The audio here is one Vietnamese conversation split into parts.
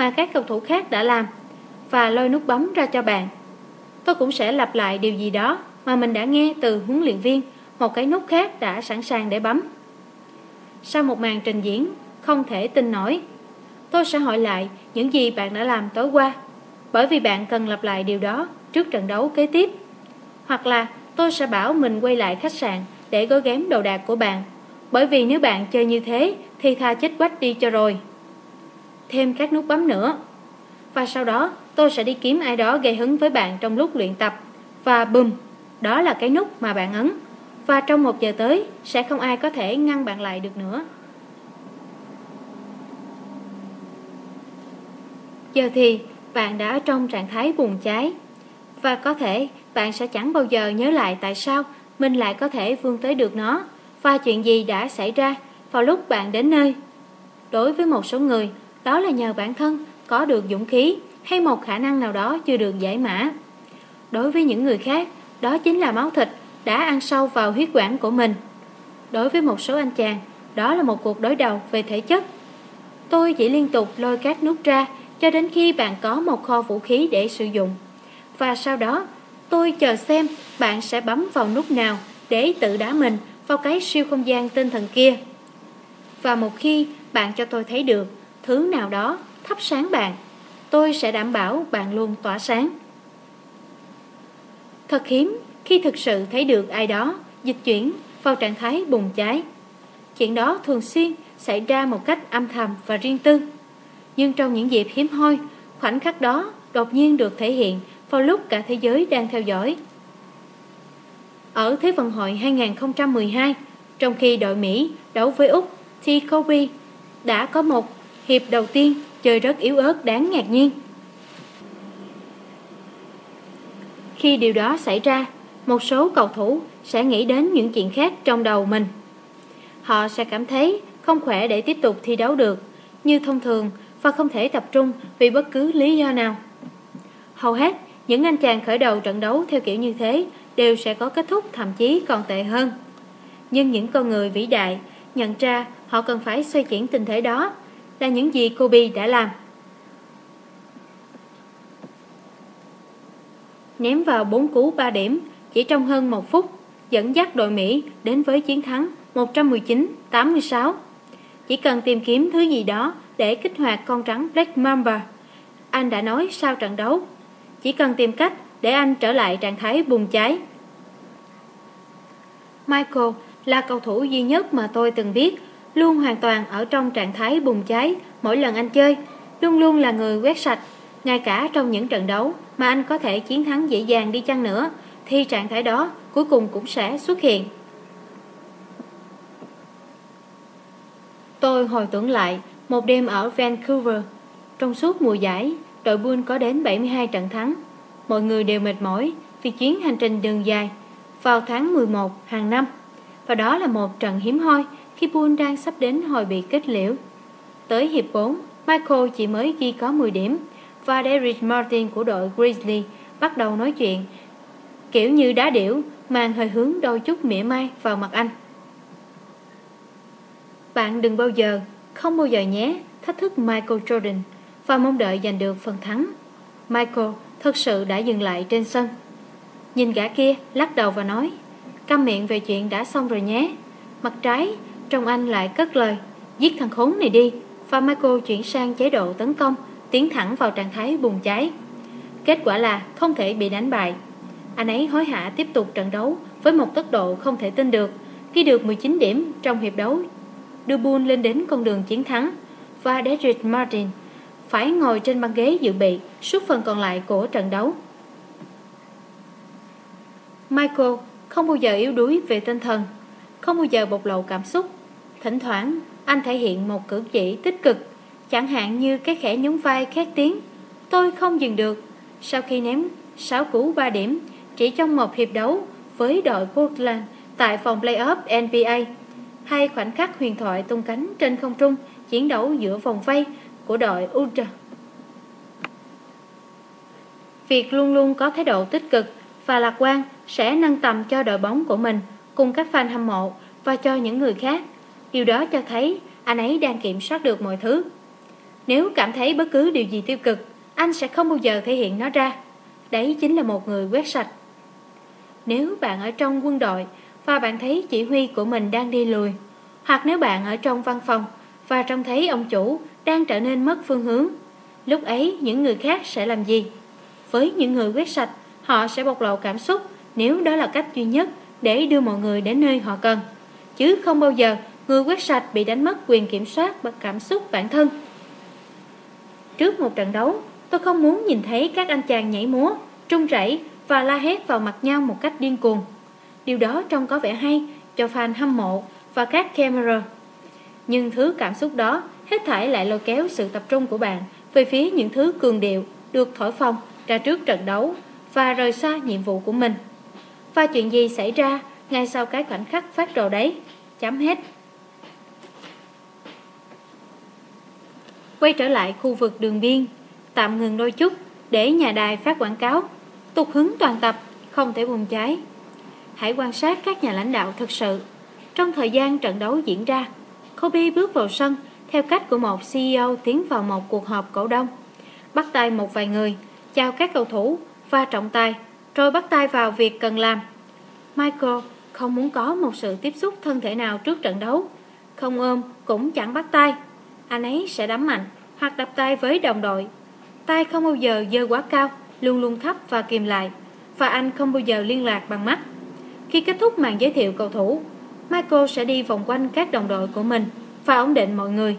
mà các cầu thủ khác đã làm và lôi nút bấm ra cho bạn. Tôi cũng sẽ lặp lại điều gì đó mà mình đã nghe từ huấn luyện viên, một cái nút khác đã sẵn sàng để bấm. Sau một màn trình diễn, không thể tin nổi, tôi sẽ hỏi lại những gì bạn đã làm tối qua, bởi vì bạn cần lặp lại điều đó trước trận đấu kế tiếp. Hoặc là tôi sẽ bảo mình quay lại khách sạn để gói ghém đồ đạc của bạn, bởi vì nếu bạn chơi như thế thì tha chết quách đi cho rồi. Thêm các nút bấm nữa. Và sau đó tôi sẽ đi kiếm ai đó gây hứng với bạn trong lúc luyện tập. Và bùm, đó là cái nút mà bạn ấn. Và trong một giờ tới sẽ không ai có thể ngăn bạn lại được nữa. Giờ thì bạn đã ở trong trạng thái buồn cháy Và có thể bạn sẽ chẳng bao giờ nhớ lại tại sao mình lại có thể vươn tới được nó Và chuyện gì đã xảy ra vào lúc bạn đến nơi Đối với một số người, đó là nhờ bản thân có được dũng khí hay một khả năng nào đó chưa được giải mã Đối với những người khác, đó chính là máu thịt đã ăn sâu vào huyết quản của mình Đối với một số anh chàng, đó là một cuộc đối đầu về thể chất Tôi chỉ liên tục lôi các nút ra cho đến khi bạn có một kho vũ khí để sử dụng. Và sau đó, tôi chờ xem bạn sẽ bấm vào nút nào để tự đá mình vào cái siêu không gian tinh thần kia. Và một khi bạn cho tôi thấy được thứ nào đó thắp sáng bạn, tôi sẽ đảm bảo bạn luôn tỏa sáng. Thật hiếm khi thực sự thấy được ai đó dịch chuyển vào trạng thái bùng cháy. Chuyện đó thường xuyên xảy ra một cách âm thầm và riêng tư. Nhưng trong những dịp hiếm hoi, khoảnh khắc đó đột nhiên được thể hiện vào lúc cả thế giới đang theo dõi. Ở Thế vận hội 2012, trong khi đội Mỹ đấu với Úc, thì Kobe đã có một hiệp đầu tiên chơi rất yếu ớt đáng ngạc nhiên. Khi điều đó xảy ra, một số cầu thủ sẽ nghĩ đến những chuyện khác trong đầu mình. Họ sẽ cảm thấy không khỏe để tiếp tục thi đấu được. Như thông thường, và không thể tập trung vì bất cứ lý do nào. Hầu hết, những anh chàng khởi đầu trận đấu theo kiểu như thế đều sẽ có kết thúc thậm chí còn tệ hơn. Nhưng những con người vĩ đại nhận ra họ cần phải xoay chuyển tình thế đó là những gì Kobe đã làm. Ném vào 4 cú 3 điểm chỉ trong hơn một phút, dẫn dắt đội Mỹ đến với chiến thắng 119-86. Chỉ cần tìm kiếm thứ gì đó để kích hoạt con trắng Black Mamba. Anh đã nói sau trận đấu, chỉ cần tìm cách để anh trở lại trạng thái bùng cháy. Michael là cầu thủ duy nhất mà tôi từng biết, luôn hoàn toàn ở trong trạng thái bùng cháy mỗi lần anh chơi, luôn luôn là người quét sạch. Ngay cả trong những trận đấu mà anh có thể chiến thắng dễ dàng đi chăng nữa, thì trạng thái đó cuối cùng cũng sẽ xuất hiện. Tôi hồi tưởng lại một đêm ở Vancouver, trong suốt mùa giải, đội Bull có đến 72 trận thắng. Mọi người đều mệt mỏi vì chuyến hành trình đường dài vào tháng 11 hàng năm. Và đó là một trận hiếm hoi khi Bull đang sắp đến hồi bị kết liễu. Tới hiệp 4, Michael chỉ mới ghi có 10 điểm và Derrick Martin của đội Grizzly bắt đầu nói chuyện kiểu như đá điểu mang hơi hướng đôi chút mỉa mai vào mặt anh. Bạn đừng bao giờ không bao giờ nhé thách thức Michael Jordan và mong đợi giành được phần thắng. Michael thật sự đã dừng lại trên sân. Nhìn gã kia lắc đầu và nói Câm miệng về chuyện đã xong rồi nhé. Mặt trái, trong anh lại cất lời Giết thằng khốn này đi Và Michael chuyển sang chế độ tấn công Tiến thẳng vào trạng thái bùng cháy Kết quả là không thể bị đánh bại Anh ấy hối hả tiếp tục trận đấu Với một tốc độ không thể tin được khi được 19 điểm trong hiệp đấu đưa Bull lên đến con đường chiến thắng và Derrick Martin phải ngồi trên băng ghế dự bị suốt phần còn lại của trận đấu. Michael không bao giờ yếu đuối về tinh thần, không bao giờ bộc lộ cảm xúc. Thỉnh thoảng, anh thể hiện một cử chỉ tích cực, chẳng hạn như cái khẽ nhún vai khét tiếng. Tôi không dừng được. Sau khi ném 6 cú 3 điểm chỉ trong một hiệp đấu với đội Portland tại phòng playoff NBA, hay khoảnh khắc huyền thoại tung cánh trên không trung chiến đấu giữa vòng vây của đội Ultra. Việc luôn luôn có thái độ tích cực và lạc quan sẽ nâng tầm cho đội bóng của mình cùng các fan hâm mộ và cho những người khác. Điều đó cho thấy anh ấy đang kiểm soát được mọi thứ. Nếu cảm thấy bất cứ điều gì tiêu cực, anh sẽ không bao giờ thể hiện nó ra. Đấy chính là một người quét sạch. Nếu bạn ở trong quân đội và bạn thấy chỉ huy của mình đang đi lùi, hoặc nếu bạn ở trong văn phòng và trông thấy ông chủ đang trở nên mất phương hướng, lúc ấy những người khác sẽ làm gì? Với những người quét sạch, họ sẽ bộc lộ cảm xúc nếu đó là cách duy nhất để đưa mọi người đến nơi họ cần. Chứ không bao giờ người quét sạch bị đánh mất quyền kiểm soát và cảm xúc bản thân. Trước một trận đấu, tôi không muốn nhìn thấy các anh chàng nhảy múa, trung rẩy và la hét vào mặt nhau một cách điên cuồng. Điều đó trông có vẻ hay cho fan hâm mộ và các camera. Nhưng thứ cảm xúc đó hết thảy lại lôi kéo sự tập trung của bạn về phía những thứ cường điệu được thổi phồng ra trước trận đấu và rời xa nhiệm vụ của mình. Và chuyện gì xảy ra ngay sau cái khoảnh khắc phát đồ đấy? Chấm hết. Quay trở lại khu vực đường biên, tạm ngừng đôi chút để nhà đài phát quảng cáo. Tục hứng toàn tập, không thể bùng cháy. Hãy quan sát các nhà lãnh đạo thực sự. Trong thời gian trận đấu diễn ra, Kobe bước vào sân theo cách của một CEO tiến vào một cuộc họp cổ đông. Bắt tay một vài người, chào các cầu thủ và trọng tài, rồi bắt tay vào việc cần làm. Michael không muốn có một sự tiếp xúc thân thể nào trước trận đấu. Không ôm, cũng chẳng bắt tay. Anh ấy sẽ đấm mạnh hoặc đập tay với đồng đội. Tay không bao giờ dơ quá cao, luôn luôn thấp và kìm lại. Và anh không bao giờ liên lạc bằng mắt. Khi kết thúc màn giới thiệu cầu thủ, Michael sẽ đi vòng quanh các đồng đội của mình và ổn định mọi người.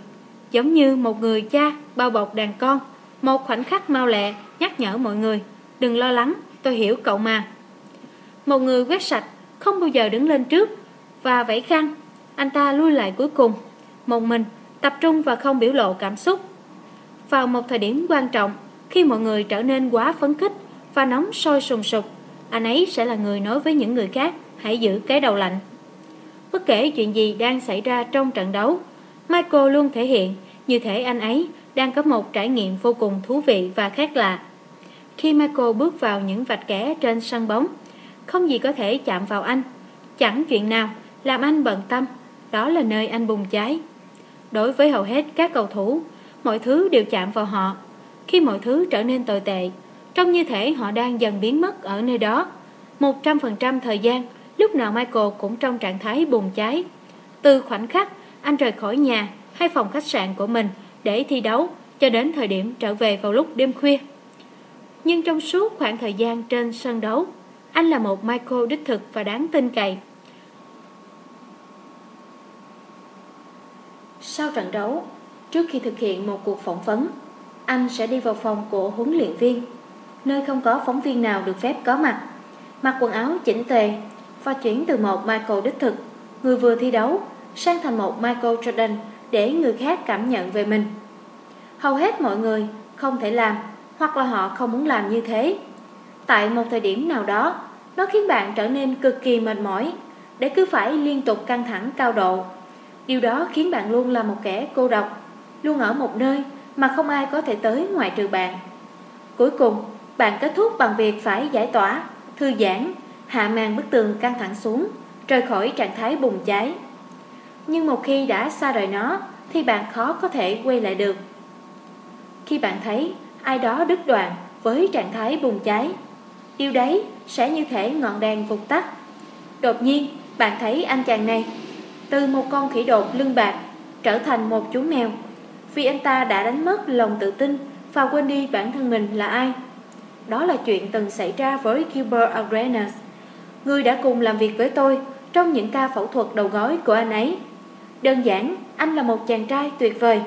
Giống như một người cha bao bọc đàn con, một khoảnh khắc mau lẹ nhắc nhở mọi người. Đừng lo lắng, tôi hiểu cậu mà. Một người quét sạch, không bao giờ đứng lên trước và vẫy khăn. Anh ta lui lại cuối cùng, một mình, tập trung và không biểu lộ cảm xúc. Vào một thời điểm quan trọng, khi mọi người trở nên quá phấn khích và nóng sôi sùng sục, anh ấy sẽ là người nói với những người khác hãy giữ cái đầu lạnh. Bất kể chuyện gì đang xảy ra trong trận đấu, Michael luôn thể hiện như thể anh ấy đang có một trải nghiệm vô cùng thú vị và khác lạ. Khi Michael bước vào những vạch kẻ trên sân bóng, không gì có thể chạm vào anh. Chẳng chuyện nào làm anh bận tâm, đó là nơi anh bùng cháy. Đối với hầu hết các cầu thủ, mọi thứ đều chạm vào họ. Khi mọi thứ trở nên tồi tệ, trông như thể họ đang dần biến mất ở nơi đó. Một trăm phần trăm thời gian, lúc nào Michael cũng trong trạng thái bùng cháy. Từ khoảnh khắc anh rời khỏi nhà hay phòng khách sạn của mình để thi đấu cho đến thời điểm trở về vào lúc đêm khuya. Nhưng trong suốt khoảng thời gian trên sân đấu, anh là một Michael đích thực và đáng tin cậy. Sau trận đấu, trước khi thực hiện một cuộc phỏng vấn, anh sẽ đi vào phòng của huấn luyện viên, nơi không có phóng viên nào được phép có mặt. Mặc quần áo chỉnh tề và chuyển từ một Michael đích thực, người vừa thi đấu, sang thành một Michael Jordan để người khác cảm nhận về mình. Hầu hết mọi người không thể làm hoặc là họ không muốn làm như thế. Tại một thời điểm nào đó, nó khiến bạn trở nên cực kỳ mệt mỏi để cứ phải liên tục căng thẳng cao độ. Điều đó khiến bạn luôn là một kẻ cô độc, luôn ở một nơi mà không ai có thể tới ngoài trừ bạn. Cuối cùng, bạn kết thúc bằng việc phải giải tỏa, thư giãn, hạ màn bức tường căng thẳng xuống, rời khỏi trạng thái bùng cháy. Nhưng một khi đã xa rời nó, thì bạn khó có thể quay lại được. Khi bạn thấy ai đó đứt đoạn với trạng thái bùng cháy, điều đấy sẽ như thể ngọn đèn vụt tắt. Đột nhiên, bạn thấy anh chàng này từ một con khỉ đột lưng bạc trở thành một chú mèo vì anh ta đã đánh mất lòng tự tin và quên đi bản thân mình là ai. Đó là chuyện từng xảy ra với Gilbert Arenas, người đã cùng làm việc với tôi trong những ca phẫu thuật đầu gối của anh ấy. Đơn giản, anh là một chàng trai tuyệt vời.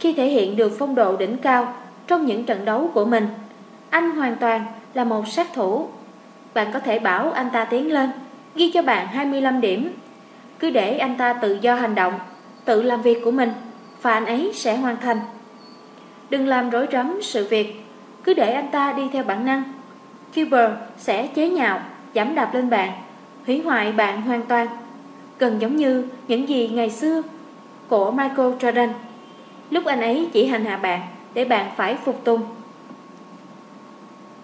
Khi thể hiện được phong độ đỉnh cao trong những trận đấu của mình, anh hoàn toàn là một sát thủ. Bạn có thể bảo anh ta tiến lên, ghi cho bạn 25 điểm. Cứ để anh ta tự do hành động, tự làm việc của mình, và anh ấy sẽ hoàn thành. Đừng làm rối rắm sự việc, cứ để anh ta đi theo bản năng. Gilbert sẽ chế nhạo, giảm đạp lên bạn, hủy hoại bạn hoàn toàn. Gần giống như những gì ngày xưa của Michael Jordan. Lúc anh ấy chỉ hành hạ bạn để bạn phải phục tùng.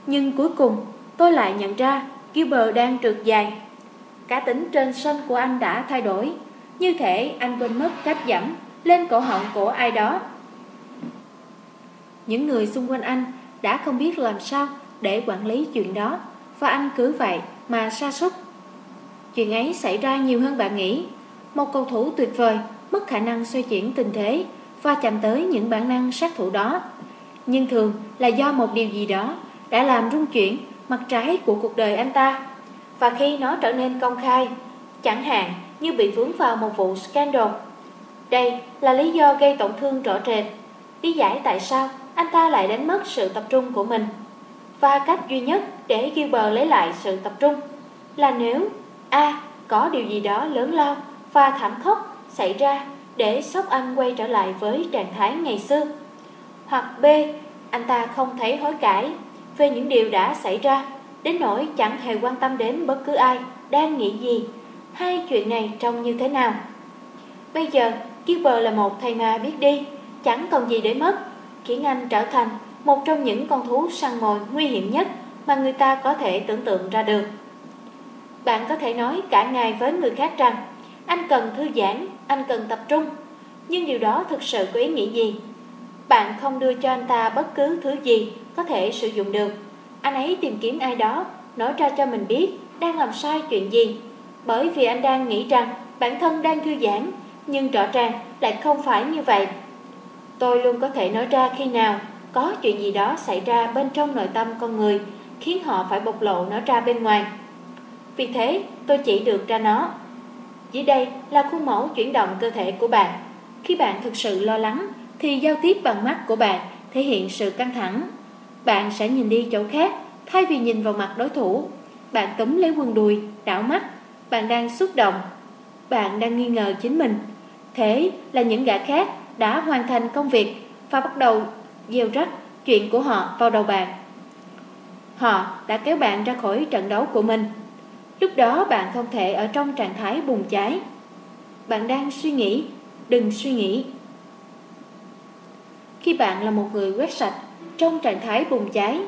Nhưng cuối cùng tôi lại nhận ra Gilbert đang trượt dài Cá tính trên sân của anh đã thay đổi Như thể anh quên mất cách giảm lên cổ họng của ai đó. Những người xung quanh anh đã không biết làm sao để quản lý chuyện đó, và anh cứ vậy mà sa sút. Chuyện ấy xảy ra nhiều hơn bạn nghĩ. Một cầu thủ tuyệt vời mất khả năng xoay chuyển tình thế và chạm tới những bản năng sát thủ đó. Nhưng thường là do một điều gì đó đã làm rung chuyển mặt trái của cuộc đời anh ta. Và khi nó trở nên công khai, chẳng hạn như bị vướng vào một vụ scandal. Đây là lý do gây tổn thương rõ rệt. Lý giải tại sao anh ta lại đánh mất sự tập trung của mình. Và cách duy nhất để Gilbert lấy lại sự tập trung là nếu A. Có điều gì đó lớn lao và thảm khốc xảy ra để sốc anh quay trở lại với trạng thái ngày xưa. Hoặc B. Anh ta không thấy hối cải về những điều đã xảy ra, đến nỗi chẳng hề quan tâm đến bất cứ ai đang nghĩ gì, hay chuyện này trông như thế nào. Bây giờ, Gilbert là một thầy ma biết đi, chẳng còn gì để mất, khiến anh trở thành một trong những con thú săn mồi nguy hiểm nhất mà người ta có thể tưởng tượng ra được. Bạn có thể nói cả ngày với người khác rằng anh cần thư giãn, anh cần tập trung, nhưng điều đó thực sự có ý nghĩa gì? Bạn không đưa cho anh ta bất cứ thứ gì có thể sử dụng được. Anh ấy tìm kiếm ai đó, nói ra cho mình biết đang làm sai chuyện gì. Bởi vì anh đang nghĩ rằng bản thân đang thư giãn, nhưng rõ ràng lại không phải như vậy. Tôi luôn có thể nói ra khi nào có chuyện gì đó xảy ra bên trong nội tâm con người, khiến họ phải bộc lộ nó ra bên ngoài. Vì thế, tôi chỉ được ra nó. Dưới đây là khuôn mẫu chuyển động cơ thể của bạn. Khi bạn thực sự lo lắng, thì giao tiếp bằng mắt của bạn thể hiện sự căng thẳng. Bạn sẽ nhìn đi chỗ khác thay vì nhìn vào mặt đối thủ. Bạn túm lấy quần đùi, đảo mắt. Bạn đang xúc động. Bạn đang nghi ngờ chính mình. Thế là những gã khác đã hoàn thành công việc và bắt đầu gieo rắc chuyện của họ vào đầu bạn. Họ đã kéo bạn ra khỏi trận đấu của mình. Lúc đó bạn không thể ở trong trạng thái bùng cháy. Bạn đang suy nghĩ, đừng suy nghĩ. Khi bạn là một người quét sạch trong trạng thái bùng cháy,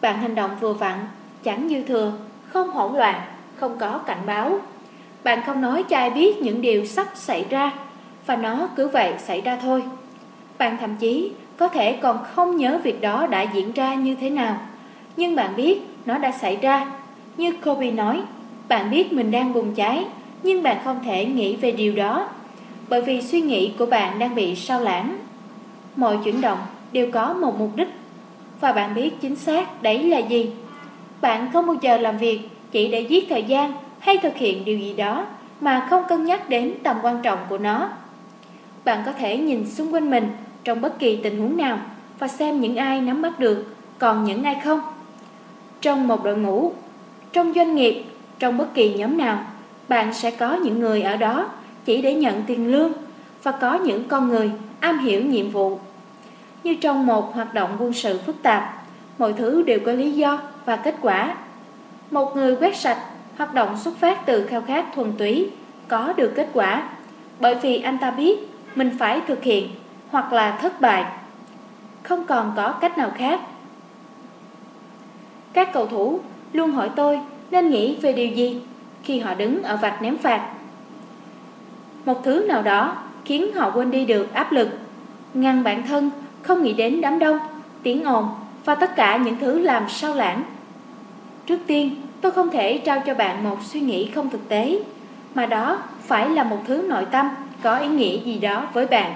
bạn hành động vừa vặn, chẳng dư thừa, không hỗn loạn, không có cảnh báo. Bạn không nói cho ai biết những điều sắp xảy ra và nó cứ vậy xảy ra thôi. Bạn thậm chí có thể còn không nhớ việc đó đã diễn ra như thế nào, nhưng bạn biết nó đã xảy ra. Như Kobe nói, bạn biết mình đang bùng cháy, nhưng bạn không thể nghĩ về điều đó, bởi vì suy nghĩ của bạn đang bị sao lãng. Mọi chuyển động đều có một mục đích, và bạn biết chính xác đấy là gì. Bạn không bao giờ làm việc chỉ để giết thời gian hay thực hiện điều gì đó mà không cân nhắc đến tầm quan trọng của nó. Bạn có thể nhìn xung quanh mình trong bất kỳ tình huống nào và xem những ai nắm bắt được, còn những ai không. Trong một đội ngũ, trong doanh nghiệp, trong bất kỳ nhóm nào, bạn sẽ có những người ở đó chỉ để nhận tiền lương và có những con người am hiểu nhiệm vụ. Như trong một hoạt động quân sự phức tạp, mọi thứ đều có lý do và kết quả. Một người quét sạch, hoạt động xuất phát từ khao khát thuần túy, có được kết quả, bởi vì anh ta biết mình phải thực hiện hoặc là thất bại. Không còn có cách nào khác. Các cầu thủ luôn hỏi tôi nên nghĩ về điều gì khi họ đứng ở vạch ném phạt. Một thứ nào đó khiến họ quên đi được áp lực, ngăn bản thân không nghĩ đến đám đông, tiếng ồn và tất cả những thứ làm sao lãng. Trước tiên, tôi không thể trao cho bạn một suy nghĩ không thực tế, mà đó phải là một thứ nội tâm có ý nghĩa gì đó với bạn.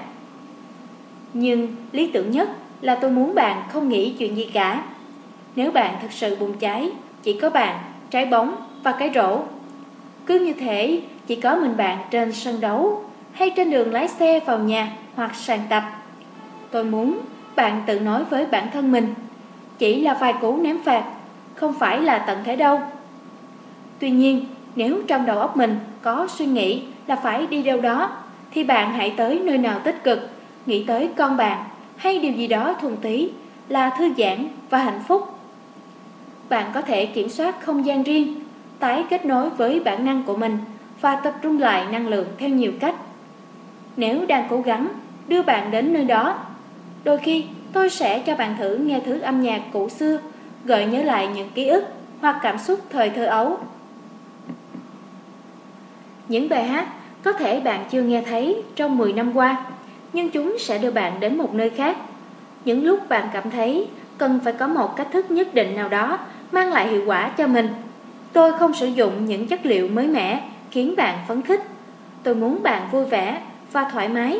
Nhưng lý tưởng nhất là tôi muốn bạn không nghĩ chuyện gì cả. Nếu bạn thật sự bùng cháy, chỉ có bạn, trái bóng và cái rổ. Cứ như thế, chỉ có mình bạn trên sân đấu hay trên đường lái xe vào nhà hoặc sàn tập. Tôi muốn bạn tự nói với bản thân mình, chỉ là vài cú ném phạt, không phải là tận thế đâu. Tuy nhiên, nếu trong đầu óc mình có suy nghĩ là phải đi đâu đó, thì bạn hãy tới nơi nào tích cực nghĩ tới con bạn hay điều gì đó thuần túy là thư giãn và hạnh phúc. Bạn có thể kiểm soát không gian riêng, tái kết nối với bản năng của mình và tập trung lại năng lượng theo nhiều cách. Nếu đang cố gắng đưa bạn đến nơi đó, đôi khi tôi sẽ cho bạn thử nghe thứ âm nhạc cũ xưa, gợi nhớ lại những ký ức hoặc cảm xúc thời thơ ấu. Những bài hát có thể bạn chưa nghe thấy trong 10 năm qua, nhưng chúng sẽ đưa bạn đến một nơi khác. Những lúc bạn cảm thấy cần phải có một cách thức nhất định nào đó mang lại hiệu quả cho mình. Tôi không sử dụng những chất liệu mới mẻ khiến bạn phấn khích. Tôi muốn bạn vui vẻ và thoải mái.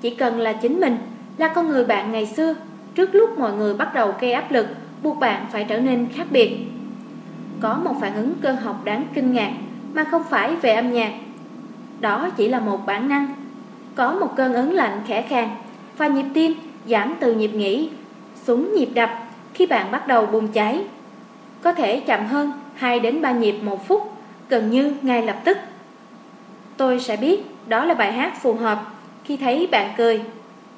Chỉ cần là chính mình, là con người bạn ngày xưa, trước lúc mọi người bắt đầu gây áp lực, buộc bạn phải trở nên khác biệt. Có một phản ứng cơ học đáng kinh ngạc mà không phải về âm nhạc. Đó chỉ là một bản năng. Có một cơn ấn lạnh khẽ khàng và nhịp tim giảm từ nhịp nghỉ xuống nhịp đập khi bạn bắt đầu bùng cháy. Có thể chậm hơn 2 đến 3 nhịp một phút, gần như ngay lập tức. Tôi sẽ biết đó là bài hát phù hợp khi thấy bạn cười,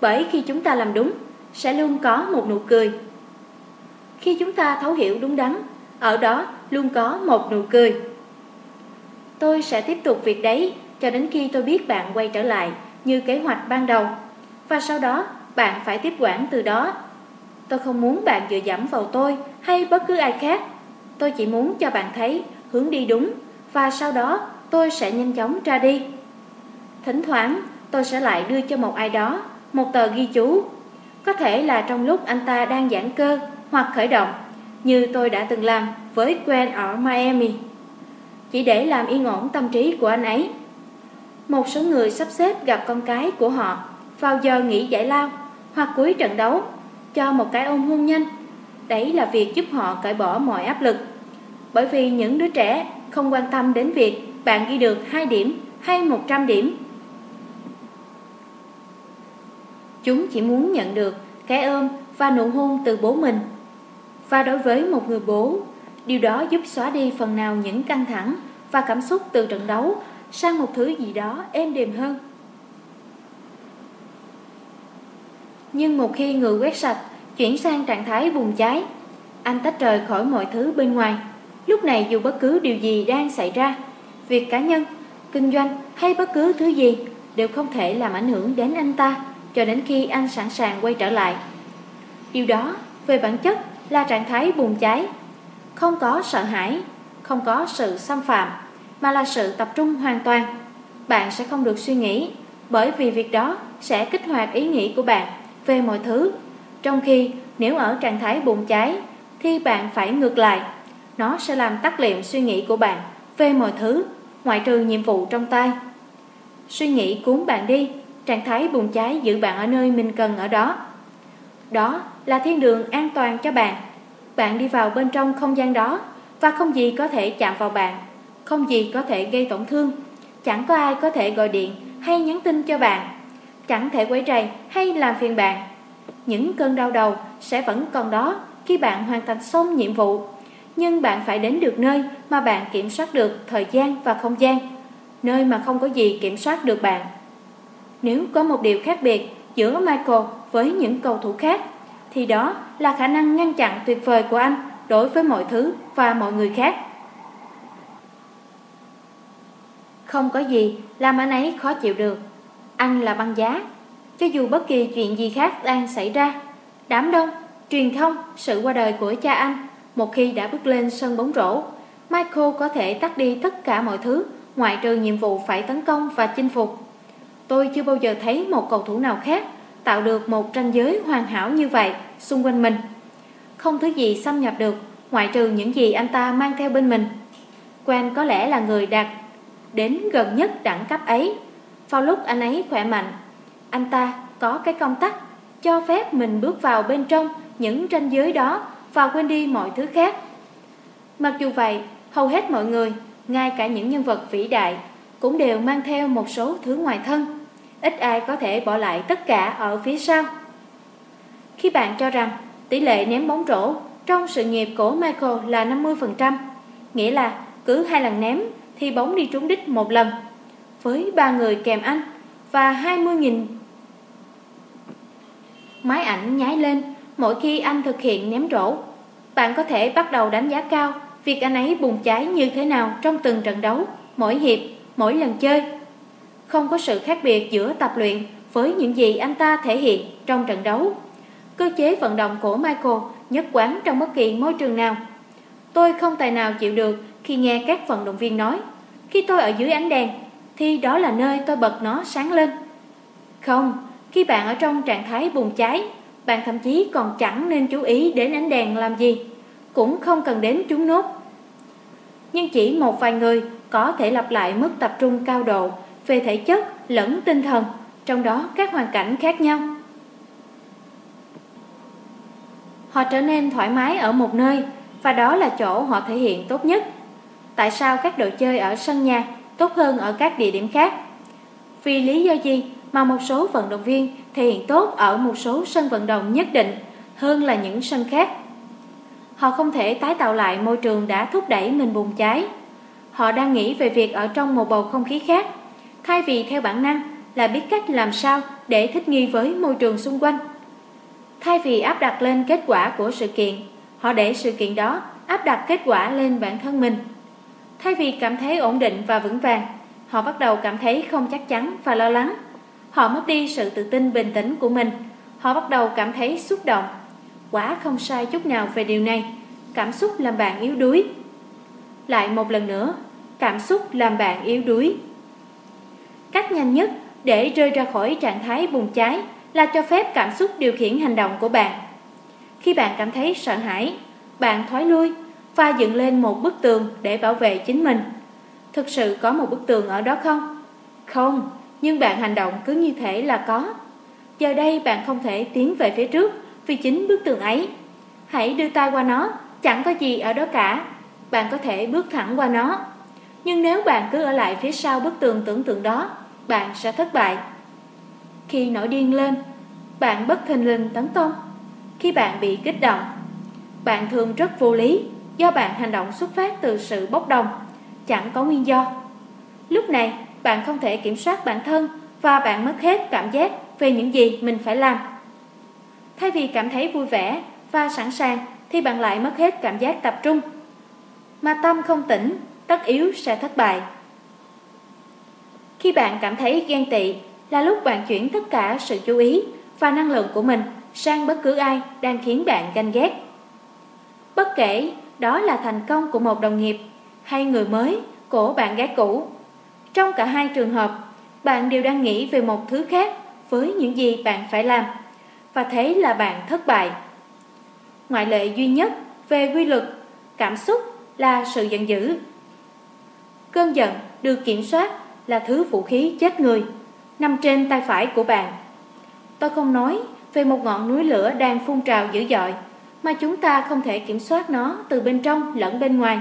bởi khi chúng ta làm đúng, sẽ luôn có một nụ cười. Khi chúng ta thấu hiểu đúng đắn, ở đó luôn có một nụ cười. Tôi sẽ tiếp tục việc đấy cho đến khi tôi biết bạn quay trở lại như kế hoạch ban đầu, và sau đó bạn phải tiếp quản từ đó. Tôi không muốn bạn dựa dẫm vào tôi hay bất cứ ai khác. Tôi chỉ muốn cho bạn thấy hướng đi đúng và sau đó tôi sẽ nhanh chóng ra đi. Thỉnh thoảng tôi sẽ lại đưa cho một ai đó một tờ ghi chú. Có thể là trong lúc anh ta đang giãn cơ hoặc khởi động, như tôi đã từng làm với Gwen ở Miami. Chỉ để làm yên ổn tâm trí của anh ấy. Một số người sắp xếp gặp con cái của họ vào giờ nghỉ giải lao hoặc cuối trận đấu cho một cái ôm hôn nhanh. Đấy là việc giúp họ cởi bỏ mọi áp lực. Bởi vì những đứa trẻ không quan tâm đến việc bạn ghi được 2 điểm hay 100 điểm. Chúng chỉ muốn nhận được cái ôm và nụ hôn từ bố mình. Và đối với một người bố, điều đó giúp xóa đi phần nào những căng thẳng và cảm xúc từ trận đấu sang một thứ gì đó êm đềm hơn. Nhưng một khi người quét sạch chuyển sang trạng thái bùng cháy, anh tách rời khỏi mọi thứ bên ngoài. Lúc này dù bất cứ điều gì đang xảy ra, việc cá nhân, kinh doanh hay bất cứ thứ gì đều không thể làm ảnh hưởng đến anh ta cho đến khi anh sẵn sàng quay trở lại. Điều đó về bản chất là trạng thái bùng cháy, không có sợ hãi, không có sự xâm phạm, mà là sự tập trung hoàn toàn. Bạn sẽ không được suy nghĩ, bởi vì việc đó sẽ kích hoạt ý nghĩ của bạn về mọi thứ. Trong khi nếu ở trạng thái bùng cháy, thì bạn phải ngược lại. Nó sẽ làm tắt liệm suy nghĩ của bạn về mọi thứ, ngoại trừ nhiệm vụ trong tay. Suy nghĩ cuốn bạn đi, trạng thái bùng cháy giữ bạn ở nơi mình cần ở đó. Đó là thiên đường an toàn cho bạn. Bạn đi vào bên trong không gian đó và không gì có thể chạm vào bạn, không gì có thể gây tổn thương, chẳng có ai có thể gọi điện hay nhắn tin cho bạn, chẳng thể quấy rầy hay làm phiền bạn. Những cơn đau đầu sẽ vẫn còn đó khi bạn hoàn thành xong nhiệm vụ, nhưng bạn phải đến được nơi mà bạn kiểm soát được thời gian và không gian, nơi mà không có gì kiểm soát được bạn. Nếu có một điều khác biệt giữa Michael với những cầu thủ khác, thì đó là khả năng ngăn chặn tuyệt vời của anh đối với mọi thứ và mọi người khác. Không có gì làm anh ấy khó chịu được. Anh là băng giá. Cho dù bất kỳ chuyện gì khác đang xảy ra, đám đông, truyền thông, sự qua đời của cha anh, một khi đã bước lên sân bóng rổ, Michael có thể tắt đi tất cả mọi thứ ngoại trừ nhiệm vụ phải tấn công và chinh phục. Tôi chưa bao giờ thấy một cầu thủ nào khác tạo được một ranh giới hoàn hảo như vậy xung quanh mình. Không thứ gì xâm nhập được ngoại trừ những gì anh ta mang theo bên mình. Quen có lẽ là người đạt đến gần nhất đẳng cấp ấy. Vào lúc anh ấy khỏe mạnh, anh ta có cái công tắc cho phép mình bước vào bên trong những ranh giới đó và quên đi mọi thứ khác. Mặc dù vậy, hầu hết mọi người, ngay cả những nhân vật vĩ đại, cũng đều mang theo một số thứ ngoài thân. Ít ai có thể bỏ lại tất cả ở phía sau. Khi bạn cho rằng tỷ lệ ném bóng rổ trong sự nghiệp của Michael là 50%, nghĩa là cứ hai lần ném thì bóng đi trúng đích một lần. Với ba người kèm anh và 20.000 máy ảnh nháy lên mỗi khi anh thực hiện ném rổ. Bạn có thể bắt đầu đánh giá cao việc anh ấy bùng cháy như thế nào trong từng trận đấu, mỗi hiệp, mỗi lần chơi. Không có sự khác biệt giữa tập luyện với những gì anh ta thể hiện trong trận đấu. Cơ chế vận động của Michael nhất quán trong bất kỳ môi trường nào. Tôi không tài nào chịu được khi nghe các vận động viên nói Khi tôi ở dưới ánh đèn Thì đó là nơi tôi bật nó sáng lên Không, Khi bạn ở trong trạng thái bùng cháy, bạn thậm chí còn chẳng nên chú ý đến ánh đèn làm gì, cũng không cần đến chúng nốt. Nhưng chỉ một vài người có thể lặp lại mức tập trung cao độ về thể chất lẫn tinh thần, trong đó các hoàn cảnh khác nhau. Họ trở nên thoải mái ở một nơi và đó là chỗ họ thể hiện tốt nhất. Tại sao các đội chơi ở sân nhà tốt hơn ở các địa điểm khác? Vì lý do gì mà một số vận động viên thể hiện tốt ở một số sân vận động nhất định hơn là những sân khác? Họ không thể tái tạo lại môi trường đã thúc đẩy mình bùng cháy. Họ đang nghĩ về việc ở trong một bầu không khí khác, thay vì theo bản năng là biết cách làm sao để thích nghi với môi trường xung quanh. Thay vì áp đặt lên kết quả của sự kiện, họ để sự kiện đó áp đặt kết quả lên bản thân mình. Thay vì cảm thấy ổn định và vững vàng, họ bắt đầu cảm thấy không chắc chắn và lo lắng. Họ mất đi sự tự tin bình tĩnh của mình. Họ bắt đầu cảm thấy xúc động. Quả không sai chút nào về điều này. Cảm xúc làm bạn yếu đuối. Lại một lần nữa, cảm xúc làm bạn yếu đuối. Cách nhanh nhất để rơi ra khỏi trạng thái bùng cháy là cho phép cảm xúc điều khiển hành động của bạn. Khi bạn cảm thấy sợ hãi, bạn thoái lui và dựng lên một bức tường để bảo vệ chính mình. Thực sự có một bức tường ở đó không? Không, nhưng bạn hành động cứ như thể là có. Giờ đây bạn không thể tiến về phía trước vì chính bức tường ấy. Hãy đưa tay qua nó, chẳng có gì ở đó cả. Bạn có thể bước thẳng qua nó. Nhưng nếu bạn cứ ở lại phía sau bức tường tưởng tượng đó, bạn sẽ thất bại. Khi nổi điên lên, bạn bất thình lình tấn công. Khi bạn bị kích động, bạn thường rất vô lý do bạn hành động xuất phát từ sự bốc đồng, chẳng có nguyên do. Lúc này, bạn không thể kiểm soát bản thân và bạn mất hết cảm giác về những gì mình phải làm. Thay vì cảm thấy vui vẻ và sẵn sàng thì bạn lại mất hết cảm giác tập trung. Mà tâm không tỉnh, tất yếu sẽ thất bại. Khi bạn cảm thấy ghen tị là lúc bạn chuyển tất cả sự chú ý và năng lượng của mình sang bất cứ ai đang khiến bạn ganh ghét. Bất kể đó là thành công của một đồng nghiệp hay người mới của bạn gái cũ. Trong cả hai trường hợp, bạn đều đang nghĩ về một thứ khác với những gì bạn phải làm và thế là bạn thất bại. Ngoại lệ duy nhất về quy luật, cảm xúc là sự giận dữ. Cơn giận được kiểm soát là thứ vũ khí chết người, nằm trên tay phải của bạn. Tôi không nói về một ngọn núi lửa đang phun trào dữ dội, mà chúng ta không thể kiểm soát nó từ bên trong lẫn bên ngoài.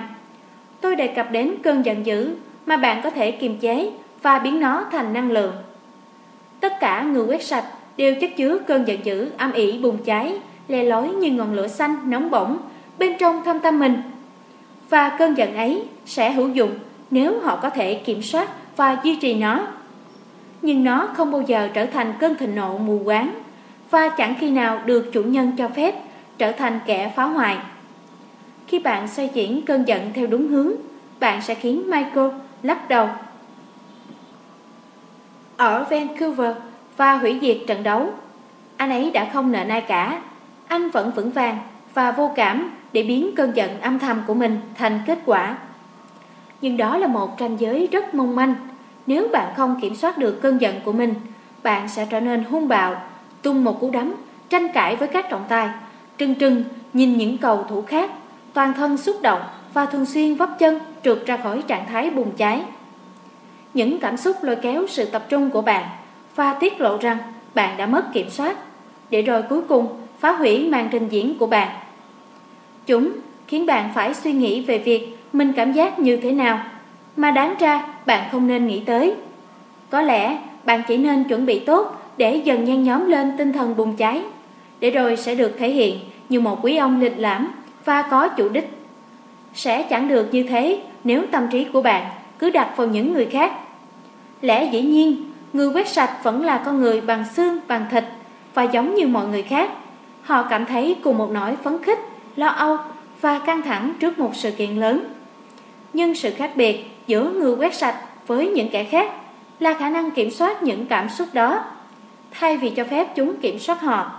Tôi đề cập đến cơn giận dữ mà bạn có thể kiềm chế và biến nó thành năng lượng. Tất cả người quét sạch đều chất chứa cơn giận dữ âm ỉ bùng cháy, le lói như ngọn lửa xanh nóng bỏng bên trong thâm tâm mình. Và cơn giận ấy sẽ hữu dụng nếu họ có thể kiểm soát và duy trì nó. Nhưng nó không bao giờ trở thành cơn thịnh nộ mù quáng và chẳng khi nào được chủ nhân cho phép trở thành kẻ phá hoại. Khi bạn xoay chuyển cơn giận theo đúng hướng, bạn sẽ khiến Michael lắc đầu. Ở Vancouver và hủy diệt trận đấu, anh ấy đã không nợ ai cả. Anh vẫn vững vàng và vô cảm để biến cơn giận âm thầm của mình thành kết quả. Nhưng đó là một ranh giới rất mong manh. Nếu bạn không kiểm soát được cơn giận của mình, bạn sẽ trở nên hung bạo, tung một cú đấm, tranh cãi với các trọng tài, trừng trừng nhìn những cầu thủ khác, toàn thân xúc động và thường xuyên vấp chân trượt ra khỏi trạng thái bùng cháy. Những cảm xúc lôi kéo sự tập trung của bạn và tiết lộ rằng bạn đã mất kiểm soát, để rồi cuối cùng phá hủy màn trình diễn của bạn. Chúng khiến bạn phải suy nghĩ về việc mình cảm giác như thế nào, mà đáng ra bạn không nên nghĩ tới. Có lẽ bạn chỉ nên chuẩn bị tốt để dần nhen nhóm lên tinh thần bùng cháy, để rồi sẽ được thể hiện như một quý ông lịch lãm và có chủ đích. Sẽ chẳng được như thế nếu tâm trí của bạn cứ đặt vào những người khác. Lẽ dĩ nhiên, người quét sạch vẫn là con người bằng xương, bằng thịt và giống như mọi người khác. Họ cảm thấy cùng một nỗi phấn khích, lo âu và căng thẳng trước một sự kiện lớn. Nhưng sự khác biệt giữa người quét sạch với những kẻ khác là khả năng kiểm soát những cảm xúc đó, thay vì cho phép chúng kiểm soát họ.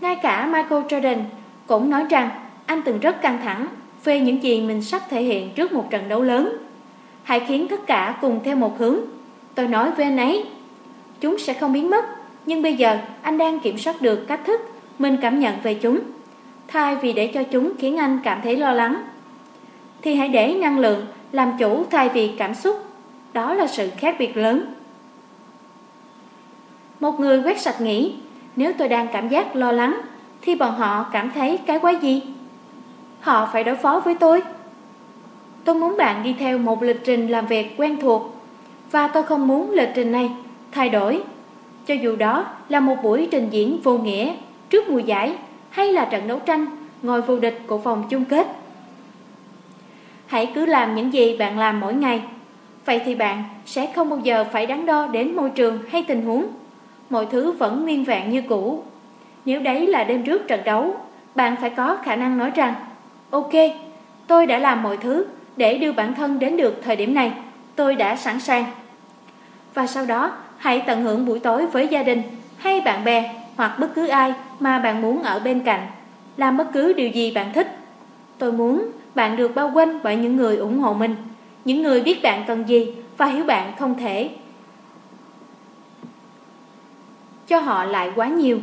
Ngay cả Michael Jordan cũng nói rằng anh từng rất căng thẳng về những gì mình sắp thể hiện trước một trận đấu lớn. Hãy khiến tất cả cùng theo một hướng. Tôi nói với anh ấy, chúng sẽ không biến mất, Nhưng bây giờ anh đang kiểm soát được cách thức mình cảm nhận về chúng Thay vì để cho chúng khiến anh cảm thấy lo lắng thì hãy để năng lượng làm chủ thay vì cảm xúc Đó là sự khác biệt lớn Một người quét sạch nghĩ, Nếu tôi đang cảm giác lo lắng, Thì bọn họ cảm thấy cái quái gì? Họ phải đối phó với tôi Tôi muốn bạn đi theo một lịch trình làm việc quen thuộc, Và tôi không muốn lịch trình này thay đổi Cho dù đó là một buổi trình diễn vô nghĩa, trước mùa giải, hay là trận đấu tranh, ngồi vô địch của vòng chung kết. Hãy cứ làm những gì bạn làm mỗi ngày. Vậy thì bạn sẽ không bao giờ phải đắn đo đến môi trường hay tình huống. Mọi thứ vẫn nguyên vẹn như cũ. Nếu đấy là đêm trước trận đấu, bạn phải có khả năng nói rằng Ok, tôi đã làm mọi thứ để đưa bản thân đến được thời điểm này. Tôi đã sẵn sàng. Và sau đó, hãy tận hưởng buổi tối với gia đình hay bạn bè hoặc bất cứ ai mà bạn muốn ở bên cạnh, làm bất cứ điều gì bạn thích. Tôi muốn bạn được bao quanh bởi những người ủng hộ mình, những người biết bạn cần gì và hiểu bạn không thể cho họ lại quá nhiều.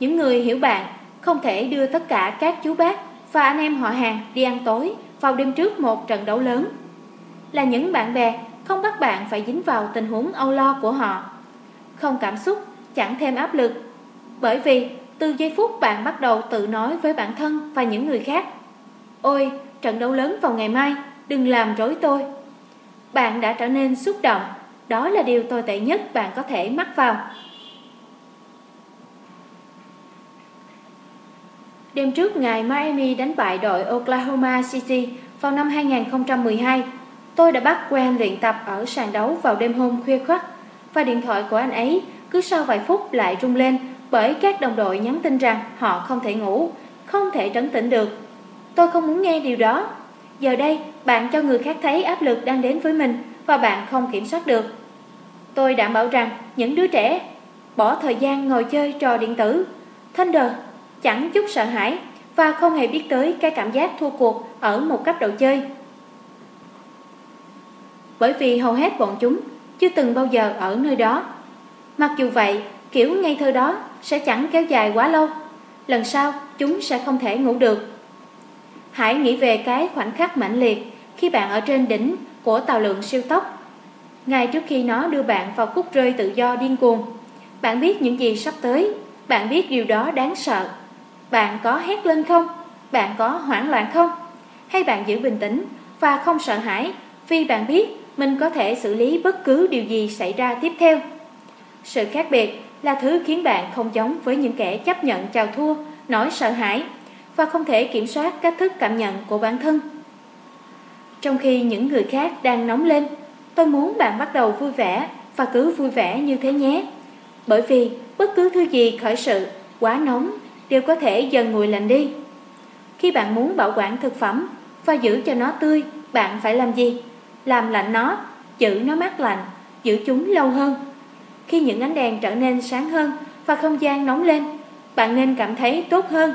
Những người hiểu bạn không thể đưa tất cả các chú bác và anh em họ hàng đi ăn tối vào đêm trước một trận đấu lớn. Là những bạn bè không bắt bạn phải dính vào tình huống âu lo của họ. Không cảm xúc, chẳng thêm áp lực bởi vì từ giây phút bạn bắt đầu tự nói với bản thân và những người khác Ôi, trận đấu lớn vào ngày mai, đừng làm rối tôi Bạn đã trở nên xúc động Đó là điều tồi tệ nhất bạn có thể mắc vào Đêm trước ngày Miami đánh bại đội Oklahoma City vào năm 2012 Tôi đã bắt quen luyện tập ở sàn đấu vào đêm hôm khuya khoắt Và điện thoại của anh ấy cứ sau vài phút lại rung lên bởi các đồng đội nhắn tin rằng họ không thể ngủ, không thể trấn tĩnh được. Tôi không muốn nghe điều đó. Giờ đây, bạn cho người khác thấy áp lực đang đến với mình và bạn không kiểm soát được. Tôi đảm bảo rằng những đứa trẻ bỏ thời gian ngồi chơi trò điện tử, Thunder, chẳng chút sợ hãi và không hề biết tới cái cảm giác thua cuộc ở một cấp độ chơi. Bởi vì hầu hết bọn chúng chưa từng bao giờ ở nơi đó. Mặc dù vậy, kiểu ngây thơ đó sẽ chẳng kéo dài quá lâu Lần sau chúng sẽ không thể ngủ được Hãy nghĩ về cái khoảnh khắc mãnh liệt Khi bạn ở trên đỉnh của tàu lượng siêu tốc Ngay trước khi nó đưa bạn vào khúc rơi tự do điên cuồng Bạn biết những gì sắp tới Bạn biết điều đó đáng sợ Bạn có hét lên không? Bạn có hoảng loạn không? Hay bạn giữ bình tĩnh và không sợ hãi Vì bạn biết mình có thể xử lý bất cứ điều gì xảy ra tiếp theo Sự khác biệt là thứ khiến bạn không giống với những kẻ chấp nhận chào thua, nỗi sợ hãi và không thể kiểm soát cách thức cảm nhận của bản thân. Trong khi những người khác đang nóng lên, tôi muốn bạn bắt đầu vui vẻ và cứ vui vẻ như thế nhé. Bởi vì bất cứ thứ gì khởi sự, quá nóng đều có thể dần nguội lạnh đi. Khi bạn muốn bảo quản thực phẩm và giữ cho nó tươi, bạn phải làm gì? Làm lạnh nó, giữ nó mát lạnh, giữ chúng lâu hơn khi những ánh đèn trở nên sáng hơn và không gian nóng lên, bạn nên cảm thấy tốt hơn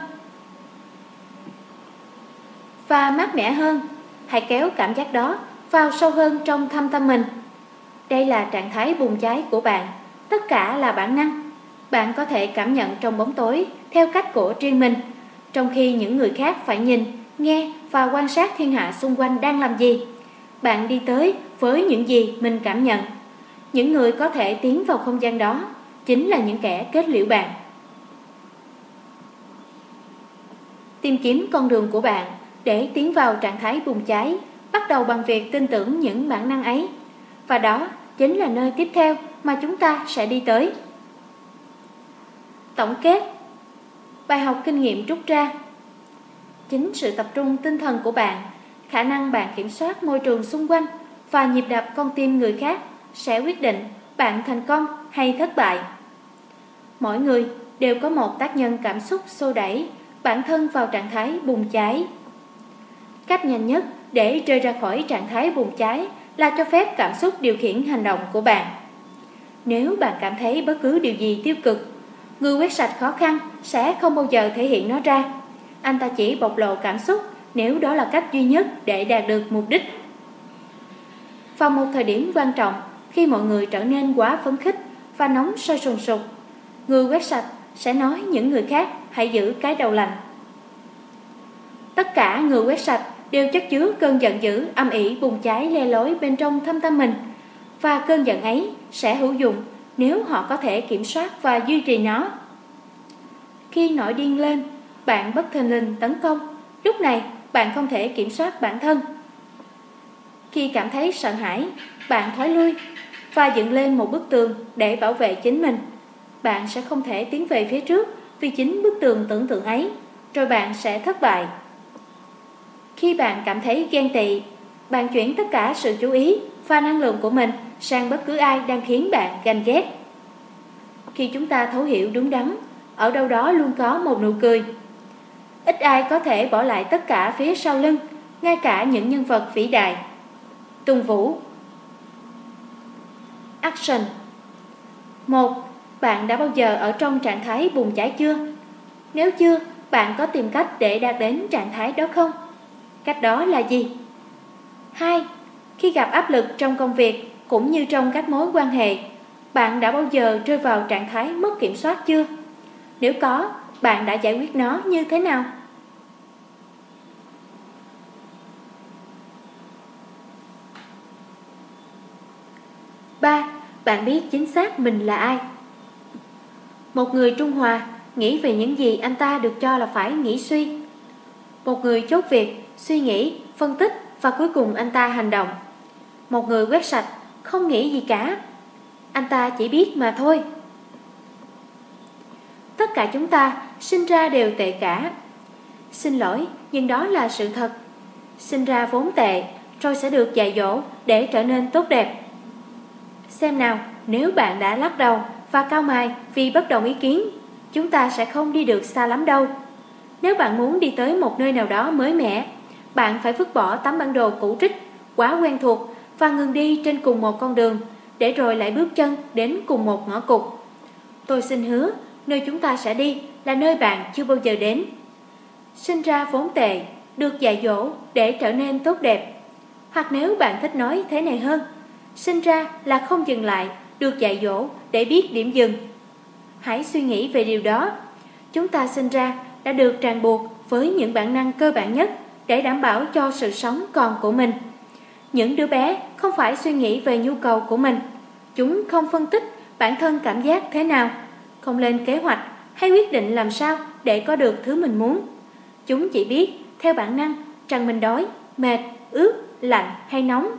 và mát mẻ hơn. Hãy kéo cảm giác đó vào sâu hơn trong thâm tâm mình. Đây là trạng thái bùng cháy của bạn, tất cả là bản năng. Bạn có thể cảm nhận trong bóng tối theo cách của riêng mình, trong khi những người khác phải nhìn, nghe và quan sát thiên hạ xung quanh đang làm gì. Bạn đi tới với những gì mình cảm nhận những người có thể tiến vào không gian đó chính là những kẻ kết liễu bạn. Tìm kiếm con đường của bạn để tiến vào trạng thái bùng cháy bắt đầu bằng việc tin tưởng những bản năng ấy. Và đó chính là nơi tiếp theo mà chúng ta sẽ đi tới. Tổng kết Bài học kinh nghiệm rút ra Chính sự tập trung tinh thần của bạn, khả năng bạn kiểm soát môi trường xung quanh và nhịp đập con tim người khác sẽ quyết định bạn thành công hay thất bại. Mỗi người đều có một tác nhân cảm xúc xô đẩy bản thân vào trạng thái bùng cháy. Cách nhanh nhất để rơi ra khỏi trạng thái bùng cháy là cho phép cảm xúc điều khiển hành động của bạn. Nếu bạn cảm thấy bất cứ điều gì tiêu cực, người quét sạch khó khăn sẽ không bao giờ thể hiện nó ra. Anh ta chỉ bộc lộ cảm xúc nếu đó là cách duy nhất để đạt được mục đích. Vào một thời điểm quan trọng, khi mọi người trở nên quá phấn khích và nóng sôi sùng sục, Người quét sạch sẽ nói những người khác hãy giữ cái đầu lạnh. Tất cả người quét sạch đều chất chứa cơn giận dữ âm ỉ bùng cháy le lối bên trong thâm tâm mình và cơn giận ấy sẽ hữu dụng nếu họ có thể kiểm soát và duy trì nó. Khi nổi điên lên, bạn bất thình lình tấn công, lúc này bạn không thể kiểm soát bản thân. Khi cảm thấy sợ hãi, bạn thoái lui và dựng lên một bức tường để bảo vệ chính mình. Bạn sẽ không thể tiến về phía trước vì chính bức tường tưởng tượng ấy, rồi bạn sẽ thất bại. Khi bạn cảm thấy ghen tị, bạn chuyển tất cả sự chú ý và năng lượng của mình sang bất cứ ai đang khiến bạn ganh ghét. Khi chúng ta thấu hiểu đúng đắn, ở đâu đó luôn có một nụ cười. Ít ai có thể bỏ lại tất cả phía sau lưng, ngay cả những nhân vật vĩ đại. Tùng Vũ Action 1. Bạn đã bao giờ ở trong trạng thái bùng cháy chưa? Nếu chưa, bạn có tìm cách để đạt đến trạng thái đó không? Cách đó là gì? 2. Khi gặp áp lực trong công việc cũng như trong các mối quan hệ, bạn đã bao giờ rơi vào trạng thái mất kiểm soát chưa? Nếu có, bạn đã giải quyết nó như thế nào? Ba, bạn biết chính xác mình là ai? Một người Trung Hòa nghĩ về những gì anh ta được cho là phải nghĩ suy. Một người chốt việc, suy nghĩ, phân tích và cuối cùng anh ta hành động. Một người quét sạch, không nghĩ gì cả. Anh ta chỉ biết mà thôi. Tất cả chúng ta sinh ra đều tệ cả. Xin lỗi, nhưng đó là sự thật. Sinh ra vốn tệ, rồi sẽ được dạy dỗ để trở nên tốt đẹp. Xem nào, nếu bạn đã lắc đầu và cao mài vì bất đồng ý kiến, chúng ta sẽ không đi được xa lắm đâu. Nếu bạn muốn đi tới một nơi nào đó mới mẻ, bạn phải vứt bỏ tấm bản đồ cũ trích, quá quen thuộc và ngừng đi trên cùng một con đường, để rồi lại bước chân đến cùng một ngõ cụt. Tôi xin hứa, nơi chúng ta sẽ đi là nơi bạn chưa bao giờ đến. Sinh ra vốn tệ, được dạy dỗ để trở nên tốt đẹp. Hoặc nếu bạn thích nói thế này hơn, sinh ra là không dừng lại, được dạy dỗ để biết điểm dừng. Hãy suy nghĩ về điều đó. Chúng ta sinh ra đã được ràng buộc với những bản năng cơ bản nhất để đảm bảo cho sự sống còn của mình. Những đứa bé không phải suy nghĩ về nhu cầu của mình. Chúng không phân tích bản thân cảm giác thế nào, không lên kế hoạch hay quyết định làm sao để có được thứ mình muốn. Chúng chỉ biết theo bản năng rằng mình đói, mệt, ướt, lạnh hay nóng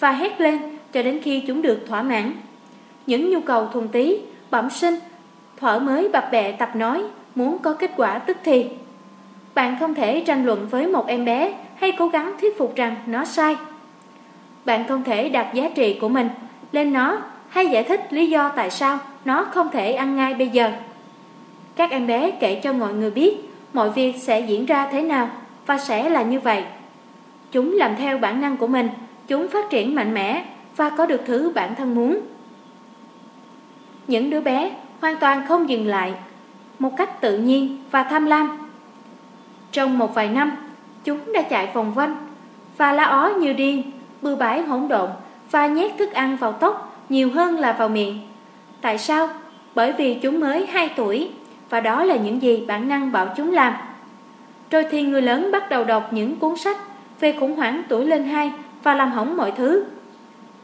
và hét lên cho đến khi chúng được thỏa mãn. Những nhu cầu thuần tí, bẩm sinh, thở mới bập bẹ tập nói muốn có kết quả tức thì. Bạn không thể tranh luận với một em bé hay cố gắng thuyết phục rằng nó sai. Bạn không thể đặt giá trị của mình lên nó hay giải thích lý do tại sao nó không thể ăn ngay bây giờ. Các em bé kể cho mọi người biết mọi việc sẽ diễn ra thế nào và sẽ là như vậy. Chúng làm theo bản năng của mình, chúng phát triển mạnh mẽ và có được thứ bản thân muốn. Những đứa bé hoàn toàn không dừng lại, một cách tự nhiên và tham lam. Trong một vài năm, chúng đã chạy vòng quanh và la ó như điên, bừa bãi hỗn độn và nhét thức ăn vào tóc nhiều hơn là vào miệng. Tại sao? Bởi vì chúng mới 2 tuổi và đó là những gì bản năng bảo chúng làm. Rồi thì người lớn bắt đầu đọc những cuốn sách về khủng hoảng tuổi lên hai và làm hỏng mọi thứ.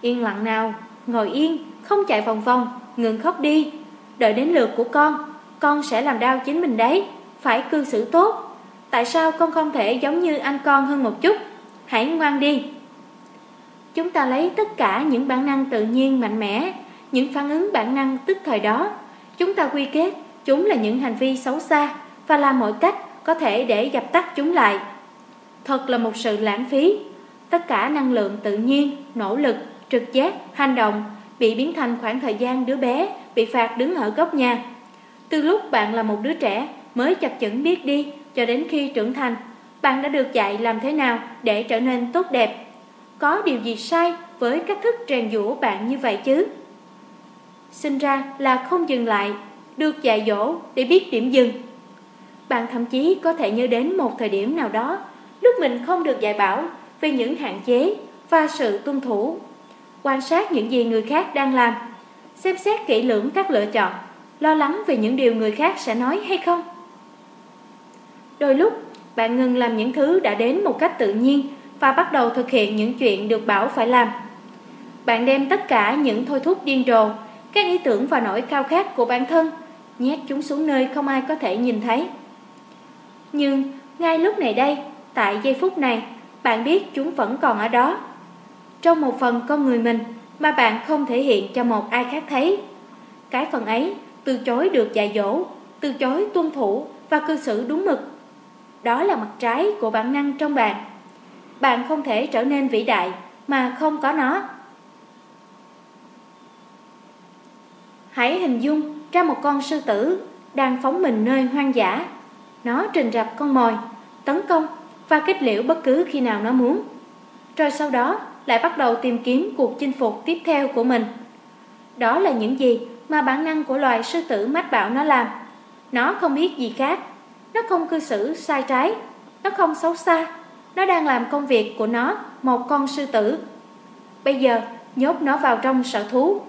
Yên lặng nào, ngồi yên, không chạy vòng vòng, ngừng khóc đi. Đợi đến lượt của con, con sẽ làm đau chính mình đấy, phải cư xử tốt. Tại sao con không thể giống như anh con hơn một chút? Hãy ngoan đi. Chúng ta lấy tất cả những bản năng tự nhiên mạnh mẽ, những phản ứng bản năng tức thời đó. Chúng ta quy kết chúng là những hành vi xấu xa và làm mọi cách có thể để dập tắt chúng lại. Thật là một sự lãng phí. Tất cả năng lượng tự nhiên, nỗ lực, trực giác, hành động bị biến thành khoảng thời gian đứa bé bị phạt đứng ở góc nhà. Từ lúc bạn là một đứa trẻ mới chập chững biết đi cho đến khi trưởng thành, bạn đã được dạy làm thế nào để trở nên tốt đẹp. Có điều gì sai với cách thức rèn dũa bạn như vậy chứ? Sinh ra là không dừng lại, được dạy dỗ để biết điểm dừng. Bạn thậm chí có thể nhớ đến một thời điểm nào đó lúc mình không được dạy bảo về những hạn chế và sự tuân thủ. Quan sát những gì người khác đang làm, xem xét kỹ lưỡng các lựa chọn lo lắng về những điều người khác sẽ nói hay không? Đôi lúc, bạn ngừng làm những thứ đã đến một cách tự nhiên và bắt đầu thực hiện những chuyện được bảo phải làm. Bạn đem tất cả những thôi thúc điên rồ, các ý tưởng và nỗi khao khát của bản thân, nhét chúng xuống nơi không ai có thể nhìn thấy. Nhưng ngay lúc này đây, tại giây phút này, bạn biết chúng vẫn còn ở đó. Trong một phần con người mình mà bạn không thể hiện cho một ai khác thấy. Cái phần ấy từ chối được dạy dỗ, từ chối tuân thủ và cư xử đúng mực. Đó là mặt trái của bản năng trong bạn. Bạn không thể trở nên vĩ đại mà không có nó. Hãy hình dung ra một con sư tử đang phóng mình nơi hoang dã. Nó trình rập con mồi, tấn công và kết liễu bất cứ khi nào nó muốn. Rồi sau đó lại bắt đầu tìm kiếm cuộc chinh phục tiếp theo của mình. Đó là những gì mà bản năng của loài sư tử mách bảo nó làm. Nó không biết gì khác, nó không cư xử sai trái, nó không xấu xa, nó đang làm công việc của nó, một con sư tử. Bây giờ, nhốt nó vào trong sở thú.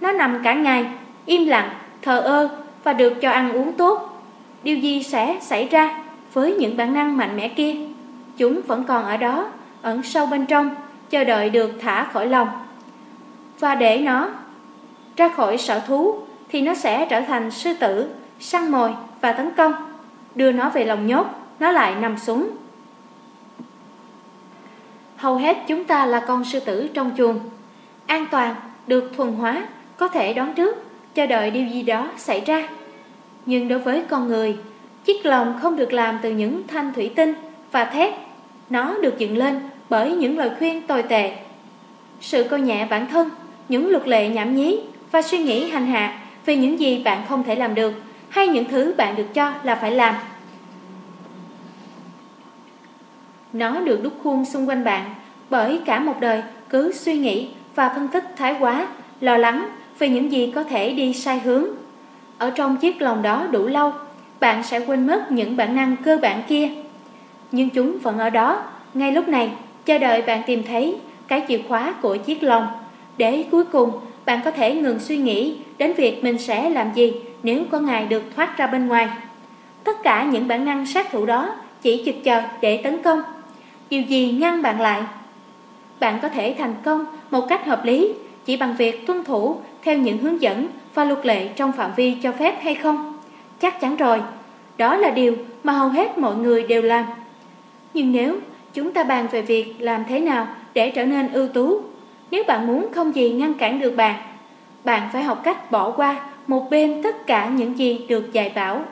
Nó nằm cả ngày, im lặng, thờ ơ và được cho ăn uống tốt. Điều gì sẽ xảy ra với những bản năng mạnh mẽ kia? Chúng vẫn còn ở đó, ẩn sâu bên trong, chờ đợi được thả khỏi lòng. Và để nó ra khỏi sở thú thì nó sẽ trở thành sư tử, săn mồi và tấn công. Đưa nó về lòng nhốt, nó lại nằm xuống. Hầu hết chúng ta là con sư tử trong chuồng. An toàn, được thuần hóa, có thể đoán trước, chờ đợi điều gì đó xảy ra. Nhưng đối với con người, chiếc lồng không được làm từ những thanh thủy tinh và thép. Nó được dựng lên bởi những lời khuyên tồi tệ. Sự coi nhẹ bản thân, những luật lệ nhảm nhí và suy nghĩ hành hạ về những gì bạn không thể làm được hay những thứ bạn được cho là phải làm. Nó được đúc khuôn xung quanh bạn bởi cả một đời cứ suy nghĩ và phân tích thái quá, lo lắng về những gì có thể đi sai hướng. Ở trong chiếc lòng đó đủ lâu, bạn sẽ quên mất những bản năng cơ bản kia. Nhưng chúng vẫn ở đó, ngay lúc này, chờ đợi bạn tìm thấy cái chìa khóa của chiếc lòng, để cuối cùng bạn có thể ngừng suy nghĩ đến việc mình sẽ làm gì nếu có ngày được thoát ra bên ngoài. Tất cả những bản năng sát thủ đó chỉ chực chờ để tấn công. Điều gì ngăn bạn lại? Bạn có thể thành công một cách hợp lý chỉ bằng việc tuân thủ theo những hướng dẫn và luật lệ trong phạm vi cho phép hay không? Chắc chắn rồi, đó là điều mà hầu hết mọi người đều làm. Nhưng nếu chúng ta bàn về việc làm thế nào để trở nên ưu tú nếu bạn muốn không gì ngăn cản được bạn, bạn phải học cách bỏ qua một bên tất cả những gì được dạy bảo,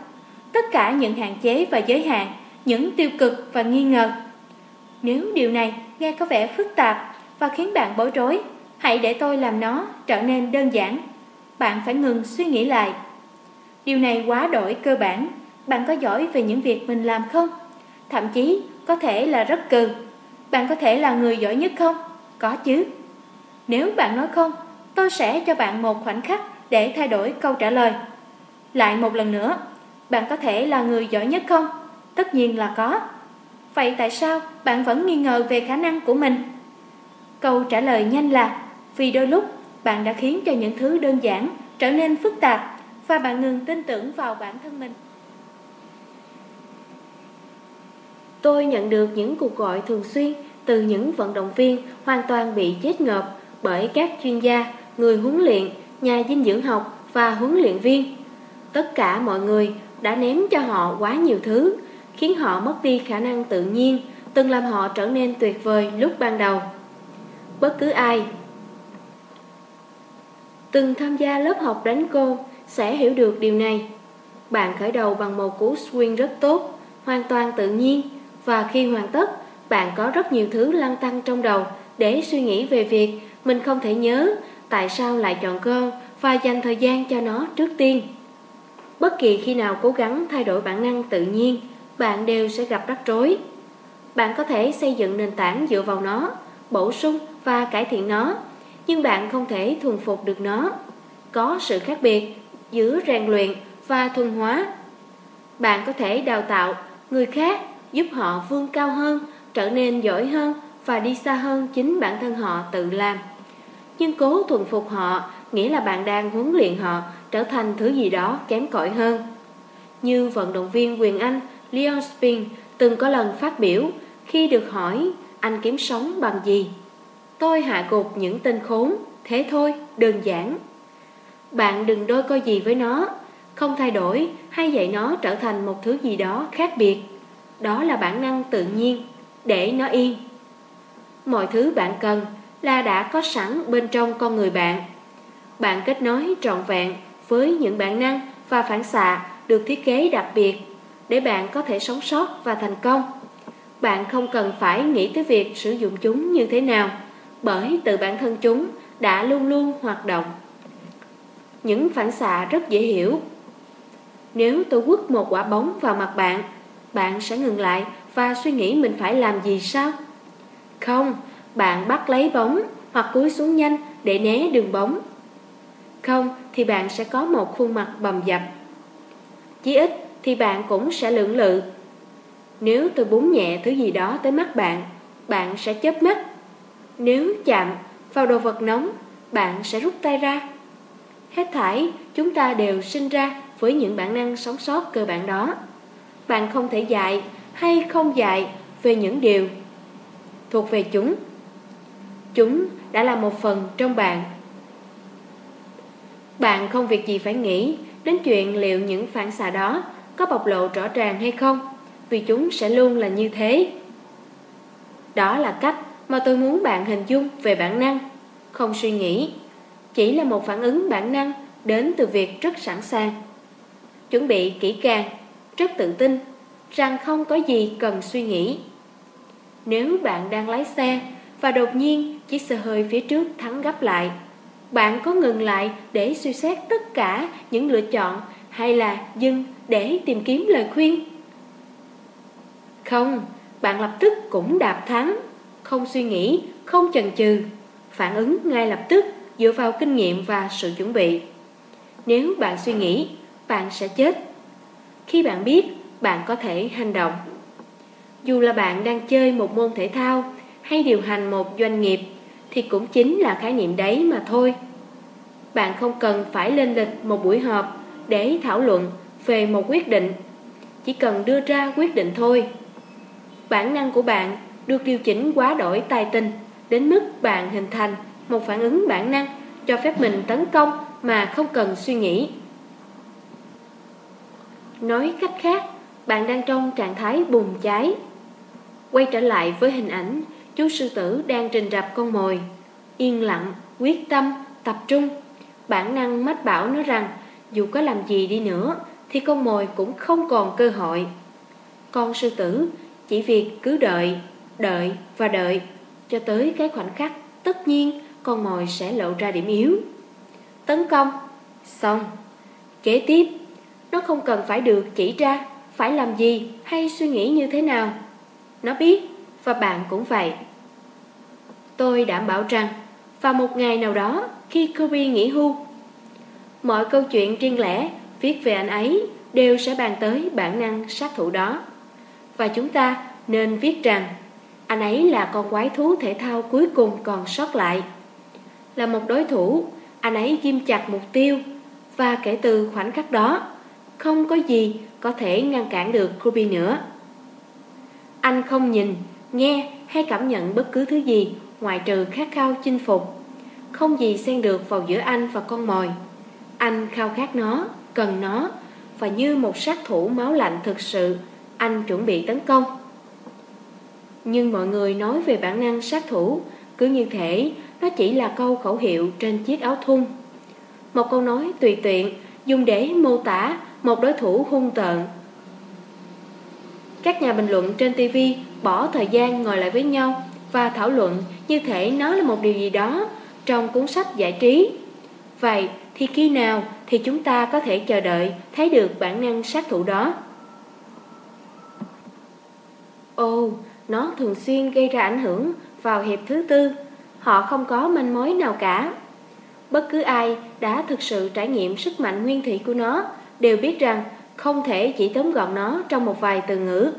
tất cả những hạn chế và giới hạn, những tiêu cực và nghi ngờ. Nếu điều này nghe có vẻ phức tạp và khiến bạn bối rối, hãy để tôi làm nó trở nên đơn giản. Bạn phải ngừng suy nghĩ lại. Điều này quá đổi cơ bản. Bạn có giỏi về những việc mình làm không? Thậm chí có thể là rất cừ. Bạn có thể là người giỏi nhất không? Có chứ. Nếu bạn nói không, tôi sẽ cho bạn một khoảnh khắc để thay đổi câu trả lời. Lại một lần nữa, bạn có thể là người giỏi nhất không? Tất nhiên là có. Vậy tại sao bạn vẫn nghi ngờ về khả năng của mình? Câu trả lời nhanh là vì đôi lúc bạn đã khiến cho những thứ đơn giản trở nên phức tạp và bạn ngừng tin tưởng vào bản thân mình. Tôi nhận được những cuộc gọi thường xuyên từ những vận động viên hoàn toàn bị chết ngợp bởi các chuyên gia, người huấn luyện, nhà dinh dưỡng học và huấn luyện viên. Tất cả mọi người đã ném cho họ quá nhiều thứ, khiến họ mất đi khả năng tự nhiên, từng làm họ trở nên tuyệt vời lúc ban đầu. Bất cứ ai từng tham gia lớp học đánh cô sẽ hiểu được điều này. Bạn khởi đầu bằng một cú swing rất tốt, hoàn toàn tự nhiên và khi hoàn tất, bạn có rất nhiều thứ lăn tăng trong đầu để suy nghĩ về việc mình không thể nhớ tại sao lại chọn cơ và dành thời gian cho nó trước tiên. Bất kỳ khi nào cố gắng thay đổi bản năng tự nhiên, bạn đều sẽ gặp rắc rối. Bạn có thể xây dựng nền tảng dựa vào nó, bổ sung và cải thiện nó, nhưng bạn không thể thuần phục được nó. Có sự khác biệt giữa rèn luyện và thuần hóa. Bạn có thể đào tạo người khác giúp họ vươn cao hơn, trở nên giỏi hơn và đi xa hơn chính bản thân họ tự làm. Nhưng cố thuần phục họ nghĩa là bạn đang huấn luyện họ trở thành thứ gì đó kém cỏi hơn. Như vận động viên quyền Anh Leon Spin từng có lần phát biểu khi được hỏi anh kiếm sống bằng gì. Tôi hạ gục những tên khốn, thế thôi, đơn giản. Bạn đừng đôi coi gì với nó, không thay đổi hay dạy nó trở thành một thứ gì đó khác biệt. Đó là bản năng tự nhiên, để nó yên. Mọi thứ bạn cần là đã có sẵn bên trong con người bạn. Bạn kết nối trọn vẹn với những bản năng và phản xạ được thiết kế đặc biệt để bạn có thể sống sót và thành công. Bạn không cần phải nghĩ tới việc sử dụng chúng như thế nào, bởi tự bản thân chúng đã luôn luôn hoạt động. Những phản xạ rất dễ hiểu. Nếu tôi quất một quả bóng vào mặt bạn, bạn sẽ ngừng lại và suy nghĩ mình phải làm gì sao? Không, bạn bắt lấy bóng hoặc cúi xuống nhanh để né đường bóng. Không thì bạn sẽ có một khuôn mặt bầm dập. Chí ít thì bạn cũng sẽ lưỡng lự. Nếu tôi búng nhẹ thứ gì đó tới mắt bạn, bạn sẽ chớp mắt. Nếu chạm vào đồ vật nóng, bạn sẽ rút tay ra. Hết thảy, chúng ta đều sinh ra với những bản năng sống sót cơ bản đó. Bạn không thể dạy hay không dạy về những điều thuộc về chúng. Chúng đã là một phần trong bạn. Bạn không việc gì phải nghĩ đến chuyện liệu những phản xạ đó có bộc lộ rõ ràng hay không, vì chúng sẽ luôn là như thế. Đó là cách mà tôi muốn bạn hình dung về bản năng, không suy nghĩ, chỉ là một phản ứng bản năng đến từ việc rất sẵn sàng. Chuẩn bị kỹ càng, rất tự tin rằng không có gì cần suy nghĩ. Nếu bạn đang lái xe và đột nhiên chiếc xe hơi phía trước thắng gấp lại, bạn có ngừng lại để suy xét tất cả những lựa chọn hay là dừng để tìm kiếm lời khuyên? Không, bạn lập tức cũng đạp thắng, không suy nghĩ, không chần chừ, phản ứng ngay lập tức dựa vào kinh nghiệm và sự chuẩn bị. Nếu bạn suy nghĩ, bạn sẽ chết. Khi bạn biết, bạn có thể hành động. Dù là bạn đang chơi một môn thể thao hay điều hành một doanh nghiệp, thì cũng chính là khái niệm đấy mà thôi. Bạn không cần phải lên lịch một buổi họp để thảo luận về một quyết định, chỉ cần đưa ra quyết định thôi. Bản năng của bạn được điều chỉnh quá đổi tài tình đến mức bạn hình thành một phản ứng bản năng cho phép mình tấn công mà không cần suy nghĩ. Nói cách khác, bạn đang trong trạng thái bùng cháy. Quay trở lại với hình ảnh, chú sư tử đang trình rập con mồi. Yên lặng, quyết tâm, tập trung. Bản năng mách bảo nó rằng dù có làm gì đi nữa thì con mồi cũng không còn cơ hội. Con sư tử chỉ việc cứ đợi, đợi và đợi cho tới cái khoảnh khắc tất nhiên con mồi sẽ lộ ra điểm yếu. Tấn công, xong. Kế tiếp, nó không cần phải được chỉ ra phải làm gì hay suy nghĩ như thế nào. Nó biết và bạn cũng vậy. Tôi đảm bảo rằng vào một ngày nào đó khi Kobe nghỉ hưu, mọi câu chuyện riêng lẻ viết về anh ấy đều sẽ bàn tới bản năng sát thủ đó. Và chúng ta nên viết rằng anh ấy là con quái thú thể thao cuối cùng còn sót lại. Là một đối thủ, anh ấy ghim chặt mục tiêu và kể từ khoảnh khắc đó, không có gì có thể ngăn cản được Kobe nữa. Anh không nhìn, nghe hay cảm nhận bất cứ thứ gì ngoại trừ khát khao chinh phục. Không gì xen được vào giữa anh và con mồi. Anh khao khát nó, cần nó và như một sát thủ máu lạnh thực sự, anh chuẩn bị tấn công. Nhưng mọi người nói về bản năng sát thủ, cứ như thể nó chỉ là câu khẩu hiệu trên chiếc áo thun. Một câu nói tùy tiện dùng để mô tả một đối thủ hung tợn. Các nhà bình luận trên TV bỏ thời gian ngồi lại với nhau và thảo luận như thể nó là một điều gì đó trong cuốn sách giải trí. Vậy thì khi nào thì chúng ta có thể chờ đợi thấy được bản năng sát thủ đó? Ồ, nó thường xuyên gây ra ảnh hưởng vào hiệp thứ tư. Họ không có manh mối nào cả. Bất cứ ai đã thực sự trải nghiệm sức mạnh nguyên thủy của nó đều biết rằng không thể chỉ tóm gọn nó trong một vài từ ngữ.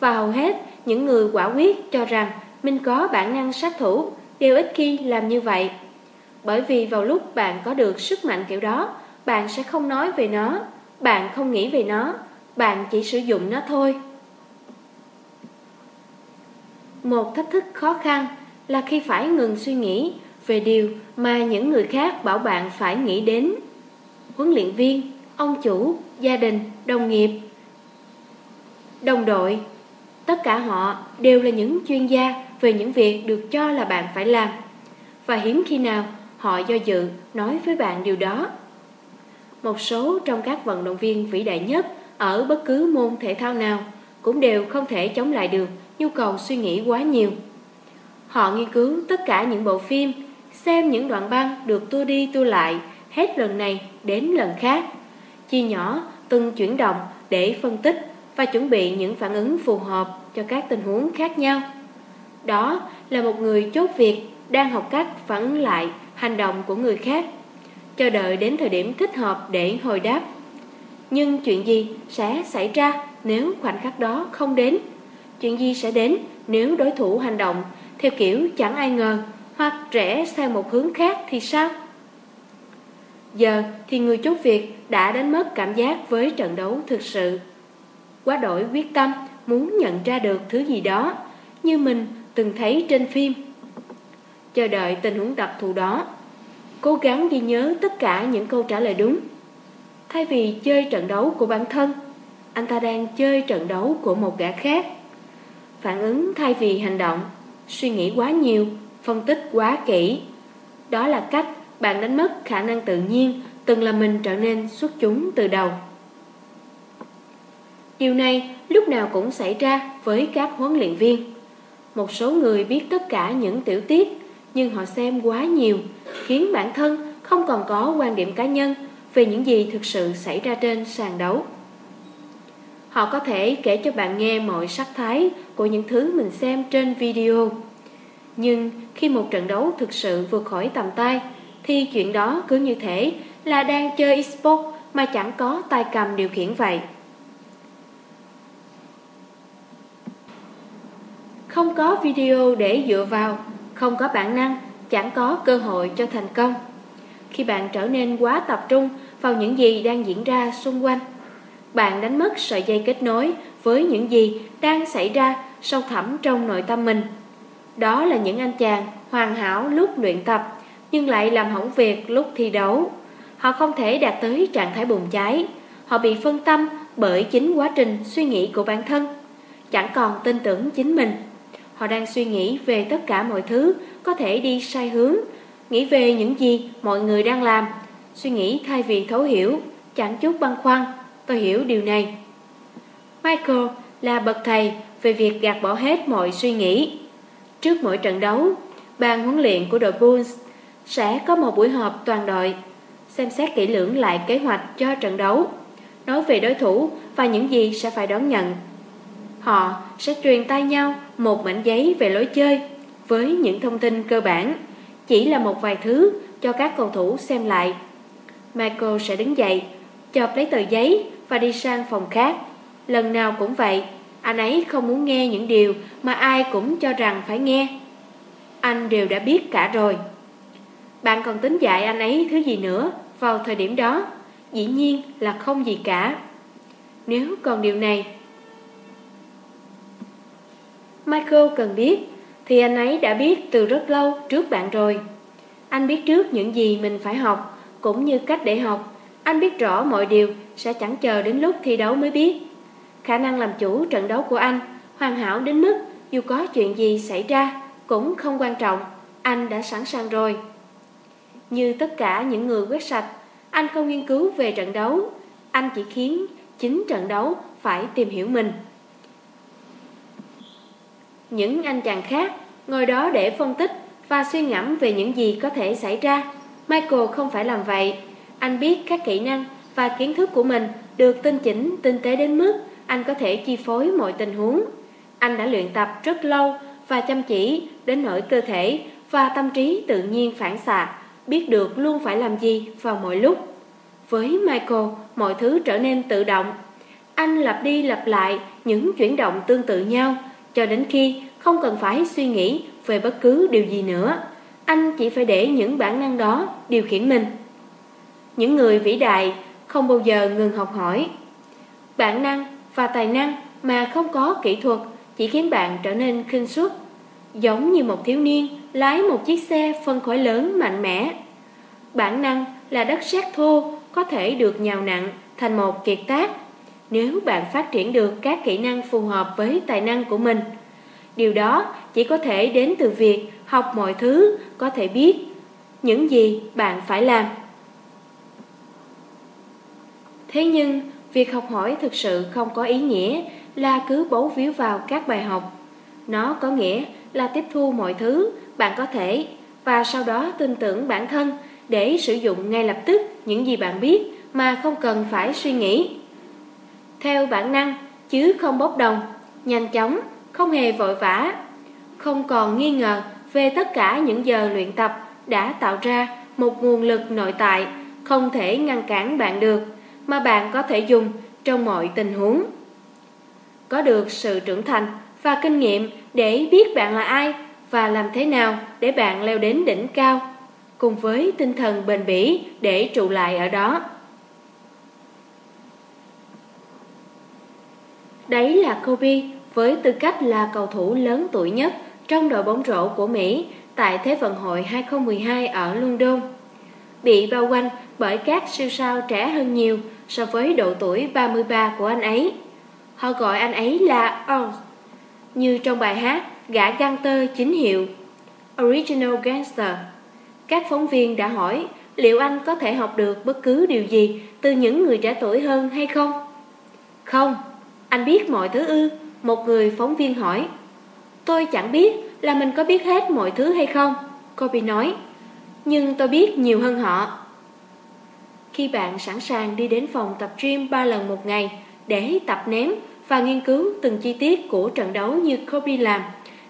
Và hầu hết, những người quả quyết cho rằng mình có bản năng sát thủ đều ít khi làm như vậy. Bởi vì vào lúc bạn có được sức mạnh kiểu đó, bạn sẽ không nói về nó, bạn không nghĩ về nó, bạn chỉ sử dụng nó thôi. Một thách thức khó khăn là khi phải ngừng suy nghĩ về điều mà những người khác bảo bạn phải nghĩ đến. Huấn luyện viên, ông chủ, gia đình, đồng nghiệp, đồng đội, tất cả họ đều là những chuyên gia về những việc được cho là bạn phải làm. Và hiếm khi nào họ do dự nói với bạn điều đó. Một số trong các vận động viên vĩ đại nhất ở bất cứ môn thể thao nào cũng đều không thể chống lại được nhu cầu suy nghĩ quá nhiều. Họ nghiên cứu tất cả những bộ phim, xem những đoạn băng được tua đi tua lại hết lần này đến lần khác, chia nhỏ từng chuyển động để phân tích và chuẩn bị những phản ứng phù hợp cho các tình huống khác nhau. Đó là một người chốt việc đang học cách phản lại hành động của người khác, chờ đợi đến thời điểm thích hợp để hồi đáp. Nhưng chuyện gì sẽ xảy ra nếu khoảnh khắc đó không đến? Chuyện gì sẽ đến nếu đối thủ hành động theo kiểu chẳng ai ngờ hoặc rẽ sang một hướng khác thì sao? Giờ thì người chốt việc đã đánh mất cảm giác với trận đấu thực sự. Quá đổi quyết tâm muốn nhận ra được thứ gì đó như mình từng thấy trên phim. Chờ đợi tình huống đặc thù đó. Cố gắng ghi nhớ tất cả những câu trả lời đúng. Thay vì chơi trận đấu của bản thân, anh ta đang chơi trận đấu của một gã khác. Phản ứng thay vì hành động, suy nghĩ quá nhiều, phân tích quá kỹ. Đó là cách bạn đánh mất khả năng tự nhiên từng là mình trở nên xuất chúng từ đầu. Điều này lúc nào cũng xảy ra với các huấn luyện viên. Một số người biết tất cả những tiểu tiết, nhưng họ xem quá nhiều, khiến bản thân không còn có quan điểm cá nhân về những gì thực sự xảy ra trên sàn đấu. Họ có thể kể cho bạn nghe mọi sắc thái của những thứ mình xem trên video. Nhưng khi một trận đấu thực sự vượt khỏi tầm tay, thì chuyện đó cứ như thể là đang chơi esports mà chẳng có tay cầm điều khiển vậy. Không có video để dựa vào, không có bản năng, chẳng có cơ hội cho thành công. Khi bạn trở nên quá tập trung vào những gì đang diễn ra xung quanh, bạn đánh mất sợi dây kết nối với những gì đang xảy ra sâu thẳm trong nội tâm mình. Đó là những anh chàng hoàn hảo lúc luyện tập, nhưng lại làm hỏng việc lúc thi đấu. Họ không thể đạt tới trạng thái bùng cháy. Họ bị phân tâm bởi chính quá trình suy nghĩ của bản thân. Chẳng còn tin tưởng chính mình. Họ đang suy nghĩ về tất cả mọi thứ có thể đi sai hướng, nghĩ về những gì mọi người đang làm, suy nghĩ thay vì thấu hiểu, chẳng chút băn khoăn. Tôi hiểu điều này. Michael là bậc thầy về việc gạt bỏ hết mọi suy nghĩ. Trước mỗi trận đấu, ban huấn luyện của đội Bulls sẽ có một buổi họp toàn đội, xem xét kỹ lưỡng lại kế hoạch cho trận đấu, nói về đối thủ và những gì sẽ phải đón nhận. Họ sẽ truyền tay nhau một mảnh giấy về lối chơi với những thông tin cơ bản, chỉ là một vài thứ cho các cầu thủ xem lại. Michael sẽ đứng dậy, chộp lấy tờ giấy và đi sang phòng khác. Lần nào cũng vậy, anh ấy không muốn nghe những điều mà ai cũng cho rằng phải nghe. Anh đều đã biết cả rồi. Bạn còn tính dạy anh ấy thứ gì nữa vào thời điểm đó? Dĩ nhiên là không gì cả. Nếu còn điều này, Michael cần biết, thì anh ấy đã biết từ rất lâu trước bạn rồi. Anh biết trước những gì mình phải học, cũng như cách để học. Anh biết rõ mọi điều sẽ chẳng chờ đến lúc thi đấu mới biết. Khả năng làm chủ trận đấu của anh hoàn hảo đến mức dù có chuyện gì xảy ra cũng không quan trọng, anh đã sẵn sàng rồi. Như tất cả những người quét sạch, anh không nghiên cứu về trận đấu, anh chỉ khiến chính trận đấu phải tìm hiểu mình. Những anh chàng khác ngồi đó để phân tích và suy ngẫm về những gì có thể xảy ra. Michael không phải làm vậy. Anh biết các kỹ năng và kiến thức của mình được tinh chỉnh tinh tế đến mức anh có thể chi phối mọi tình huống. Anh đã luyện tập rất lâu và chăm chỉ đến nỗi cơ thể và tâm trí tự nhiên phản xạ, biết được luôn phải làm gì vào mọi lúc. Với Michael, mọi thứ trở nên tự động. Anh lặp đi lặp lại những chuyển động tương tự nhau cho đến khi không cần phải suy nghĩ về bất cứ điều gì nữa. Anh chỉ phải để những bản năng đó điều khiển mình. những người vĩ đại không bao giờ ngừng học hỏi. Bản năng và tài năng mà không có kỹ thuật chỉ khiến bạn trở nên khinh suất, giống như một thiếu niên lái một chiếc xe phân khối lớn mạnh mẽ. Bản năng là đất sét thô có thể được nhào nặng thành một kiệt tác nếu bạn phát triển được các kỹ năng phù hợp với tài năng của mình. Điều đó chỉ có thể đến từ việc học mọi thứ có thể biết những gì bạn phải làm. Thế nhưng, việc học hỏi thực sự không có ý nghĩa là cứ bấu víu vào các bài học. Nó có nghĩa là tiếp thu mọi thứ bạn có thể và sau đó tin tưởng bản thân để sử dụng ngay lập tức những gì bạn biết mà không cần phải suy nghĩ. Theo bản năng, chứ không bốc đồng, nhanh chóng, không hề vội vã, không còn nghi ngờ về tất cả những giờ luyện tập đã tạo ra một nguồn lực nội tại không thể ngăn cản bạn được mà bạn có thể dùng trong mọi tình huống. Có được sự trưởng thành và kinh nghiệm để biết bạn là ai và làm thế nào để bạn leo đến đỉnh cao, cùng với tinh thần bền bỉ để trụ lại ở đó. Đấy là Kobe với tư cách là cầu thủ lớn tuổi nhất trong đội bóng rổ của Mỹ tại Thế vận hội 2012 ở London. Bị bao quanh bởi các siêu sao trẻ hơn nhiều so với độ tuổi 33 của anh ấy. Họ gọi anh ấy là Earl, như trong bài hát Gã Gangster chính hiệu, Original Gangster. Các phóng viên đã hỏi liệu anh có thể học được bất cứ điều gì từ những người trẻ tuổi hơn hay không? Không, anh biết mọi thứ ư? Một người phóng viên hỏi. Tôi chẳng biết là mình có biết hết mọi thứ hay không, Kobe nói. Nhưng tôi biết nhiều hơn họ. Khi bạn sẵn sàng đi đến phòng tập gym 3 lần một ngày để tập ném và nghiên cứu từng chi tiết của trận đấu như Kobe làm,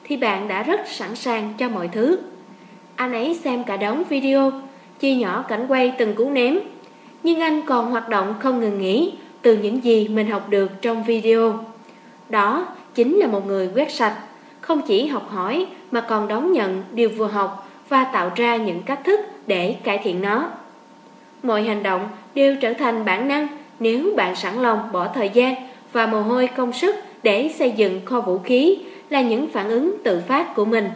thì bạn đã rất sẵn sàng cho mọi thứ. Anh ấy xem cả đống video, chia nhỏ cảnh quay từng cú ném. Nhưng anh còn hoạt động không ngừng nghỉ từ những gì mình học được trong video. Đó chính là một người quét sạch, không chỉ học hỏi mà còn đón nhận điều vừa học và tạo ra những cách thức để cải thiện nó. Mọi hành động đều trở thành bản năng nếu bạn sẵn lòng bỏ thời gian và mồ hôi công sức để xây dựng kho vũ khí là những phản ứng tự phát của mình.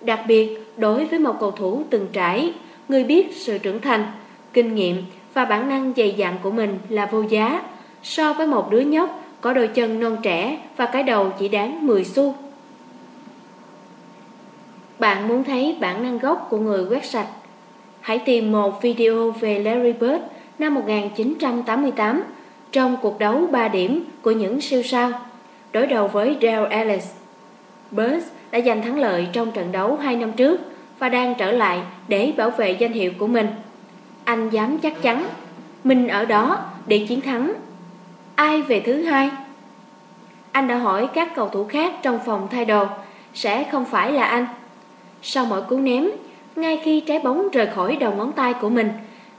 Đặc biệt, đối với một cầu thủ từng trải, người biết sự trưởng thành, kinh nghiệm và bản năng dày dặn của mình là vô giá so với một đứa nhóc có đôi chân non trẻ và cái đầu chỉ đáng 10 xu. Bạn muốn thấy bản năng gốc của người quét sạch? Hãy tìm một video về Larry Bird năm 1988 trong cuộc đấu 3 điểm của những siêu sao đối đầu với Dale Ellis. Bird đã giành thắng lợi trong trận đấu 2 năm trước và đang trở lại để bảo vệ danh hiệu của mình. Anh dám chắc chắn. Mình ở đó để chiến thắng. Ai về thứ hai? Anh đã hỏi các cầu thủ khác trong phòng thay đồ. Sẽ không phải là anh. Sau mỗi cú ném, Ngay khi trái bóng rời khỏi đầu ngón tay của mình,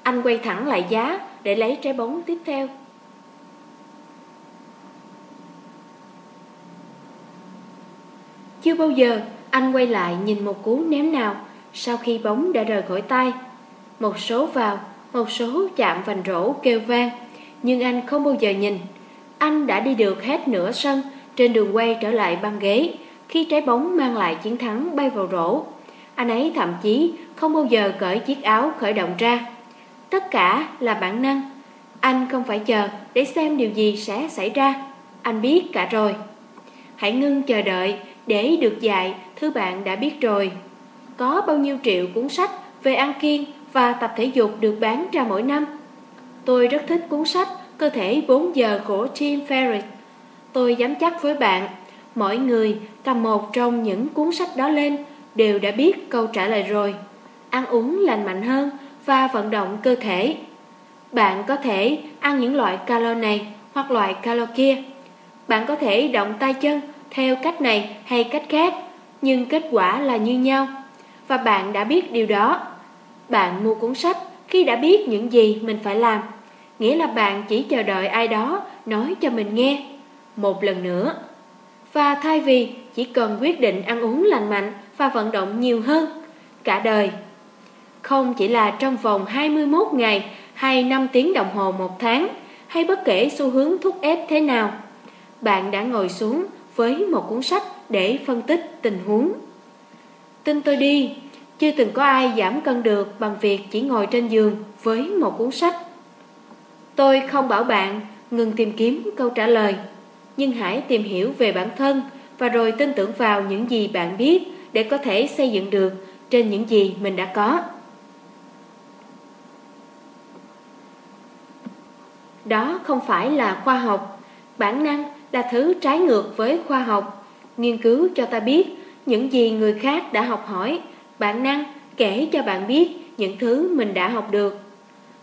Anh quay thẳng lại giá Để lấy trái bóng tiếp theo. Chưa bao giờ anh quay lại nhìn một cú ném nào Sau khi bóng đã rời khỏi tay một số vào, một số chạm vành rổ kêu vang Nhưng anh không bao giờ nhìn. Anh đã đi được hết nửa sân Trên đường quay trở lại băng ghế Khi trái bóng mang lại chiến thắng bay vào rổ. Anh ấy thậm chí không bao giờ cởi chiếc áo khởi động ra. Tất cả là bản năng. Anh không phải chờ để xem điều gì sẽ xảy ra. Anh biết cả rồi. Hãy ngưng chờ đợi để được dạy thứ bạn đã biết rồi. Có bao nhiêu triệu cuốn sách về ăn kiêng và tập thể dục được bán ra mỗi năm. Tôi rất thích cuốn sách Cơ thể 4 giờ của Tim Ferriss. Tôi dám chắc với bạn, mỗi người cầm một trong những cuốn sách đó lên đều đã biết câu trả lời rồi. Ăn uống lành mạnh hơn và vận động cơ thể. Bạn có thể ăn những loại calo này hoặc loại calo kia. Bạn có thể động tay chân theo cách này hay cách khác, nhưng kết quả là như nhau. Và bạn đã biết điều đó bạn mua cuốn sách khi đã biết những gì mình phải làm Nghĩa là bạn chỉ chờ đợi ai đó nói cho mình nghe Một lần nữa Và thay vì chỉ cần quyết định ăn uống lành mạnh và vận động nhiều hơn Cả đời Không chỉ là trong vòng 21 ngày hay 5 tiếng đồng hồ một tháng, hay bất kể xu hướng thúc ép thế nào. Bạn đã ngồi xuống với một cuốn sách để phân tích tình huống. Tin tôi đi, chưa từng có ai giảm cân được bằng việc chỉ ngồi trên giường với một cuốn sách. Tôi không bảo bạn ngừng tìm kiếm câu trả lời, nhưng hãy tìm hiểu về bản thân và rồi tin tưởng vào những gì bạn biết để có thể xây dựng được trên những gì mình đã có. Đó không phải là khoa học, bản năng là thứ trái ngược với khoa học. Nghiên cứu cho ta biết những gì người khác đã học hỏi, bản năng kể cho bạn biết những thứ mình đã học được.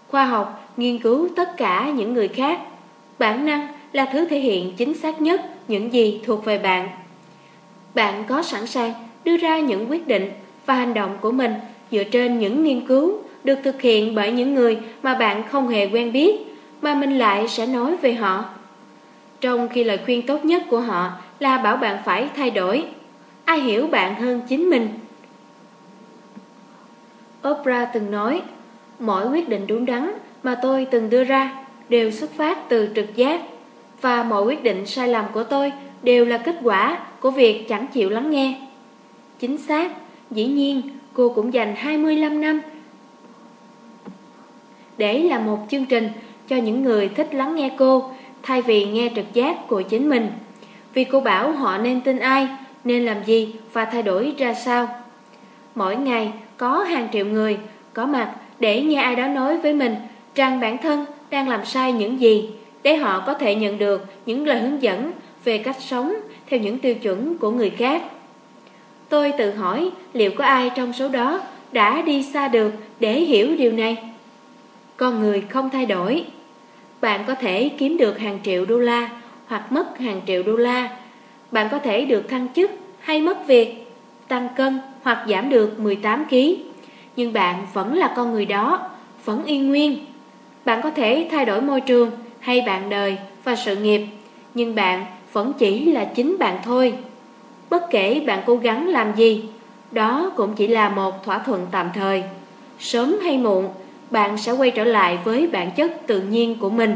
Khoa học nghiên cứu tất cả những người khác, bản năng là thứ thể hiện chính xác nhất những gì thuộc về bạn. Bạn có sẵn sàng đưa ra những quyết định và hành động của mình dựa trên những nghiên cứu được thực hiện bởi những người mà bạn không hề quen biết, mà mình lại sẽ nói về họ. Trong khi lời khuyên tốt nhất của họ là bảo bạn phải thay đổi. Ai hiểu bạn hơn chính mình? Oprah từng nói, mỗi quyết định đúng đắn mà tôi từng đưa ra đều xuất phát từ trực giác và mọi quyết định sai lầm của tôi đều là kết quả của việc chẳng chịu lắng nghe. Chính xác, dĩ nhiên cô cũng dành 25 năm để làm một chương trình cho những người thích lắng nghe cô thay vì nghe trực giác của chính mình. Vì cô bảo họ nên tin ai, nên làm gì và thay đổi ra sao. Mỗi ngày có hàng triệu người có mặt để nghe ai đó nói với mình rằng bản thân đang làm sai những gì để họ có thể nhận được những lời hướng dẫn về cách sống theo những tiêu chuẩn của người khác. Tôi tự hỏi liệu có ai trong số đó đã đi xa được để hiểu điều này. Con người không thay đổi. Bạn có thể kiếm được hàng triệu đô la hoặc mất hàng triệu đô la. Bạn có thể được thăng chức hay mất việc, tăng cân hoặc giảm được 18 kg. Nhưng bạn vẫn là con người đó, vẫn y nguyên. Bạn có thể thay đổi môi trường hay bạn đời và sự nghiệp, nhưng bạn vẫn chỉ là chính bạn thôi. Bất kể bạn cố gắng làm gì, đó cũng chỉ là một thỏa thuận tạm thời. Sớm hay muộn, bạn sẽ quay trở lại với bản chất tự nhiên của mình.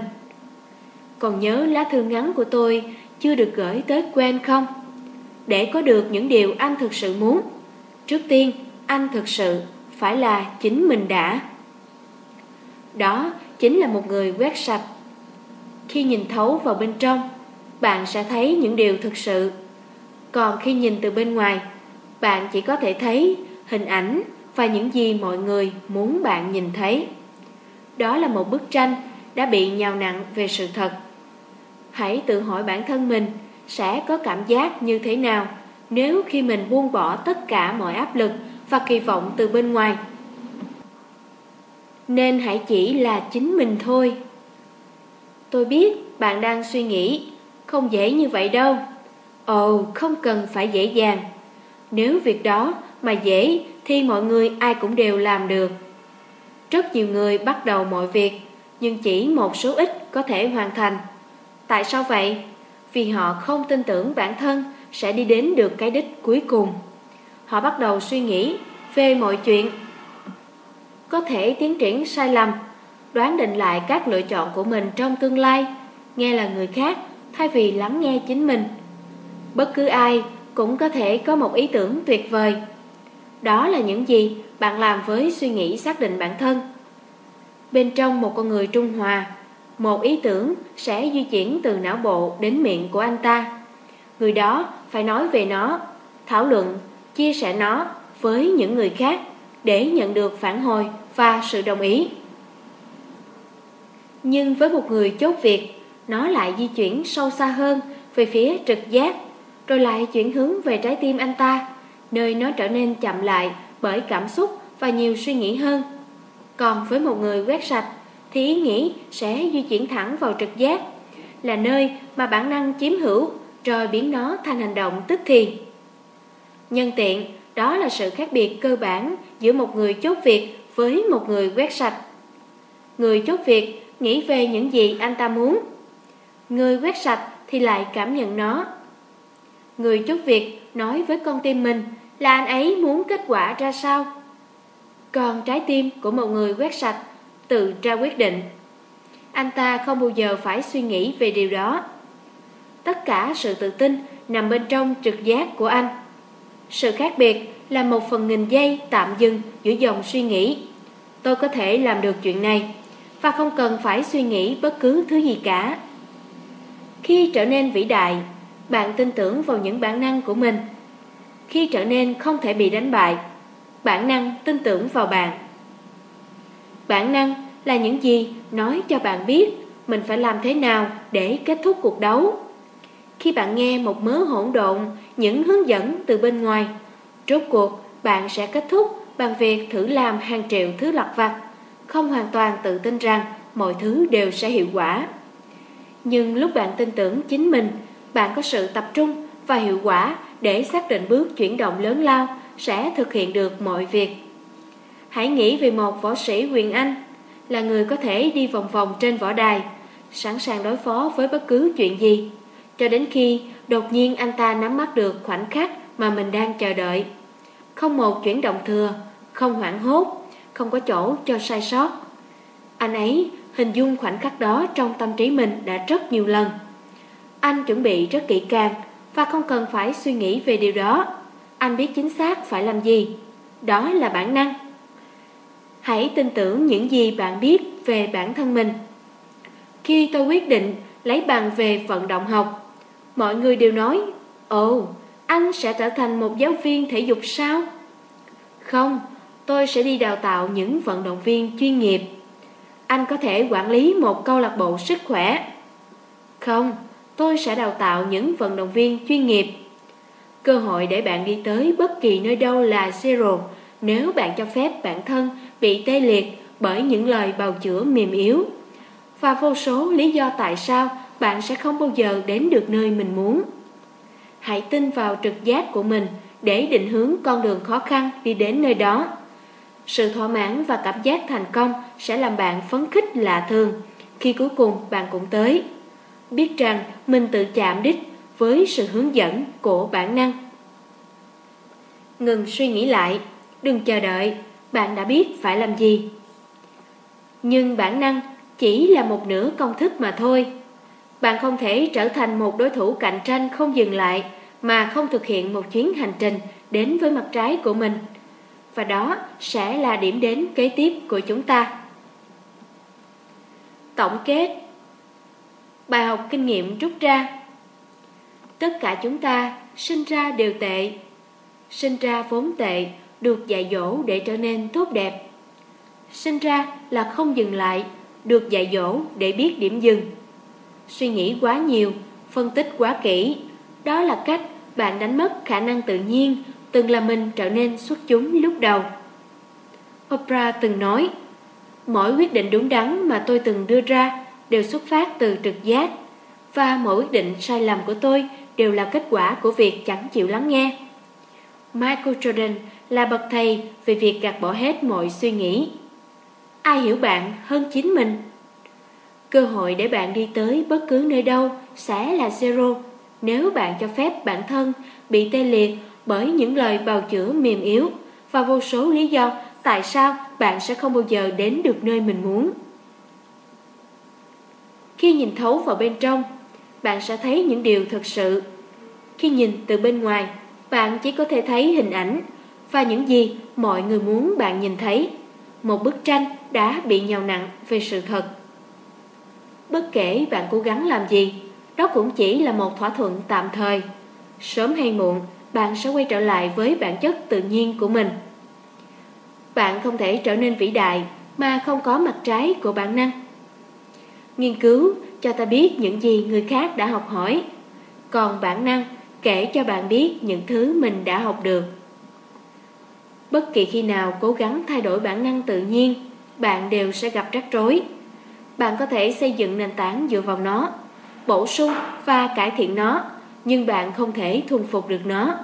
Còn nhớ lá thư ngắn của tôi chưa được gửi tới Quen không? Để có được những điều anh thực sự muốn, trước tiên anh thực sự phải là chính mình đã. Đó chính là một người quét sạch. Khi nhìn thấu vào bên trong, bạn sẽ thấy những điều thực sự. Còn khi nhìn từ bên ngoài, bạn chỉ có thể thấy hình ảnh và những gì mọi người muốn bạn nhìn thấy. Đó là một bức tranh đã bị nhào nặng về sự thật. Hãy tự hỏi bản thân mình sẽ có cảm giác như thế nào nếu khi mình buông bỏ tất cả mọi áp lực và kỳ vọng từ bên ngoài. Nên hãy chỉ là chính mình thôi. Tôi biết bạn đang suy nghĩ, không dễ như vậy đâu. Ồ, không cần phải dễ dàng. Nếu việc đó mà dễ thì mọi người ai cũng đều làm được. Rất nhiều người bắt đầu mọi việc, nhưng chỉ một số ít có thể hoàn thành. Tại sao vậy? Vì họ không tin tưởng bản thân sẽ đi đến được cái đích cuối cùng. Họ bắt đầu suy nghĩ về mọi chuyện. Có thể tiến triển sai lầm, đoán định lại các lựa chọn của mình trong tương lai, nghe là người khác thay vì lắng nghe chính mình. Bất cứ ai cũng có thể có một ý tưởng tuyệt vời. Đó là những gì bạn làm với suy nghĩ xác định bản thân. Bên trong một con người trung hòa, một ý tưởng sẽ di chuyển từ não bộ đến miệng của anh ta. Người đó phải nói về nó, thảo luận, chia sẻ nó với những người khác để nhận được phản hồi và sự đồng ý. Nhưng với một người chốt việc, nó lại di chuyển sâu xa hơn về phía trực giác, rồi lại chuyển hướng về trái tim anh ta, nơi nó trở nên chậm lại bởi cảm xúc và nhiều suy nghĩ hơn. Còn với một người quét sạch, thì ý nghĩ sẽ di chuyển thẳng vào trực giác, là nơi mà bản năng chiếm hữu rồi biến nó thành hành động tức thì. Nhân tiện, đó là sự khác biệt cơ bản giữa một người chốt việc với một người quét sạch. Người chốt việc nghĩ về những gì anh ta muốn. Người quét sạch thì lại cảm nhận nó. Người chốt việc nói với con tim mình là anh ấy muốn kết quả ra sao. Còn trái tim của một người quét sạch tự ra quyết định. Anh ta không bao giờ phải suy nghĩ về điều đó. Tất cả sự tự tin nằm bên trong trực giác của anh. Sự khác biệt là một phần nghìn giây tạm dừng giữa dòng suy nghĩ. Tôi có thể làm được chuyện này và không cần phải suy nghĩ bất cứ thứ gì cả. Khi trở nên vĩ đại, bạn tin tưởng vào những bản năng của mình. Khi trở nên không thể bị đánh bại, bản năng tin tưởng vào bạn. Bản năng là những gì nói cho bạn biết mình phải làm thế nào để kết thúc cuộc đấu. Khi bạn nghe một mớ hỗn độn, những hướng dẫn từ bên ngoài, rốt cuộc bạn sẽ kết thúc bằng việc thử làm hàng triệu thứ lặt vặt, không hoàn toàn tự tin rằng mọi thứ đều sẽ hiệu quả. Nhưng lúc bạn tin tưởng chính mình, bạn có sự tập trung và hiệu quả để xác định bước chuyển động lớn lao sẽ thực hiện được mọi việc. Hãy nghĩ về một võ sĩ quyền Anh, là người có thể đi vòng vòng trên võ đài, sẵn sàng đối phó với bất cứ chuyện gì, cho đến khi đột nhiên anh ta nắm bắt được khoảnh khắc mà mình đang chờ đợi. Không một chuyển động thừa, không hoảng hốt, không có chỗ cho sai sót. Anh ấy hình dung khoảnh khắc đó trong tâm trí mình đã rất nhiều lần. Anh chuẩn bị rất kỹ càng và không cần phải suy nghĩ về điều đó. Anh biết chính xác phải làm gì. Đó là bản năng. Hãy tin tưởng những gì bạn biết về bản thân mình. Khi tôi quyết định lấy bằng về vận động học, mọi người đều nói, Ồ, anh sẽ trở thành một giáo viên thể dục sao? Không, tôi sẽ đi đào tạo những vận động viên chuyên nghiệp. Anh có thể quản lý một câu lạc bộ sức khỏe. Không, tôi sẽ đào tạo những vận động viên chuyên nghiệp. Cơ hội để bạn đi tới bất kỳ nơi đâu là zero nếu bạn cho phép bản thân bị tê liệt bởi những lời bào chữa mềm yếu. Và vô số lý do tại sao bạn sẽ không bao giờ đến được nơi mình muốn. Hãy tin vào trực giác của mình để định hướng con đường khó khăn đi đến nơi đó. Sự thỏa mãn và cảm giác thành công sẽ làm bạn phấn khích lạ thường khi cuối cùng bạn cũng tới. Biết rằng mình tự chạm đích với sự hướng dẫn của bản năng. Ngừng suy nghĩ lại, đừng chờ đợi, bạn đã biết phải làm gì. Nhưng bản năng chỉ là một nửa công thức mà thôi. Bạn không thể trở thành một đối thủ cạnh tranh không dừng lại mà không thực hiện một chuyến hành trình đến với mặt trái của mình. Và đó sẽ là điểm đến kế tiếp của chúng ta. Tổng kết Bài học kinh nghiệm rút ra Tất cả chúng ta sinh ra đều tệ Sinh ra vốn tệ được dạy dỗ để trở nên tốt đẹp. Sinh ra là không dừng lại, được dạy dỗ để biết điểm dừng. Suy nghĩ quá nhiều, phân tích quá kỹ, đó là cách bạn đánh mất khả năng tự nhiên từng là mình trở nên xuất chúng lúc đầu. Oprah từng nói, mỗi quyết định đúng đắn mà tôi từng đưa ra đều xuất phát từ trực giác, và mỗi quyết định sai lầm của tôi đều là kết quả của việc chẳng chịu lắng nghe. Michael Jordan là bậc thầy về việc gạt bỏ hết mọi suy nghĩ. Ai hiểu bạn hơn chính mình? Cơ hội để bạn đi tới bất cứ nơi đâu sẽ là zero nếu bạn cho phép bản thân bị tê liệt bởi những lời bào chữa mềm yếu và vô số lý do tại sao bạn sẽ không bao giờ đến được nơi mình muốn. Khi nhìn thấu vào bên trong, bạn sẽ thấy những điều thật sự. Khi nhìn từ bên ngoài, bạn chỉ có thể thấy hình ảnh và những gì mọi người muốn bạn nhìn thấy. Một bức tranh đã bị nhào nặng về sự thật. Bất kể bạn cố gắng làm gì, đó cũng chỉ là một thỏa thuận tạm thời. Sớm hay muộn, bạn sẽ quay trở lại với bản chất tự nhiên của mình. Bạn không thể trở nên vĩ đại mà không có mặt trái của bản năng. Nghiên cứu cho ta biết những gì người khác đã học hỏi, còn bản năng kể cho bạn biết những thứ mình đã học được. Bất kỳ khi nào cố gắng thay đổi bản năng tự nhiên, bạn đều sẽ gặp rắc rối. Bạn có thể xây dựng nền tảng dựa vào nó, bổ sung và cải thiện nó, nhưng bạn không thể thuần phục được nó.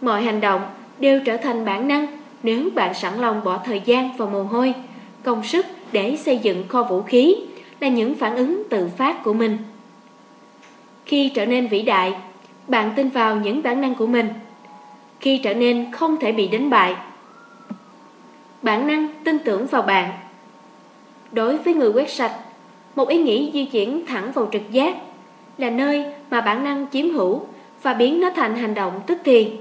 Mọi hành động đều trở thành bản năng nếu bạn sẵn lòng bỏ thời gian và mồ hôi, công sức để xây dựng kho vũ khí là những phản ứng tự phát của mình. Khi trở nên vĩ đại, bạn tin vào những bản năng của mình khi trở nên không thể bị đánh bại. Bản năng tin tưởng vào bạn. Đối với người quét sạch, một ý nghĩ di chuyển thẳng vào trực giác là nơi mà bản năng chiếm hữu và biến nó thành hành động tức thì.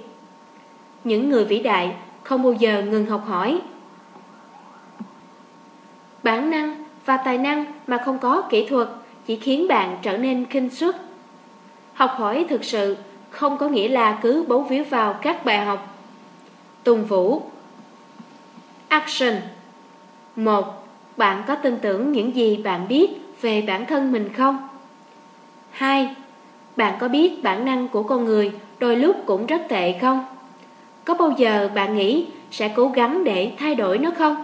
Những người vĩ đại không bao giờ ngừng học hỏi. Bản năng và tài năng mà không có kỹ thuật chỉ khiến bạn trở nên kinh suất. Học hỏi thực sự không có nghĩa là cứ bấu víu vào các bài học. Tùng Vũ Action 1. Bạn có tin tưởng những gì bạn biết về bản thân mình không? 2. Bạn có biết bản năng của con người đôi lúc cũng rất tệ không? Có bao giờ bạn nghĩ sẽ cố gắng để thay đổi nó không?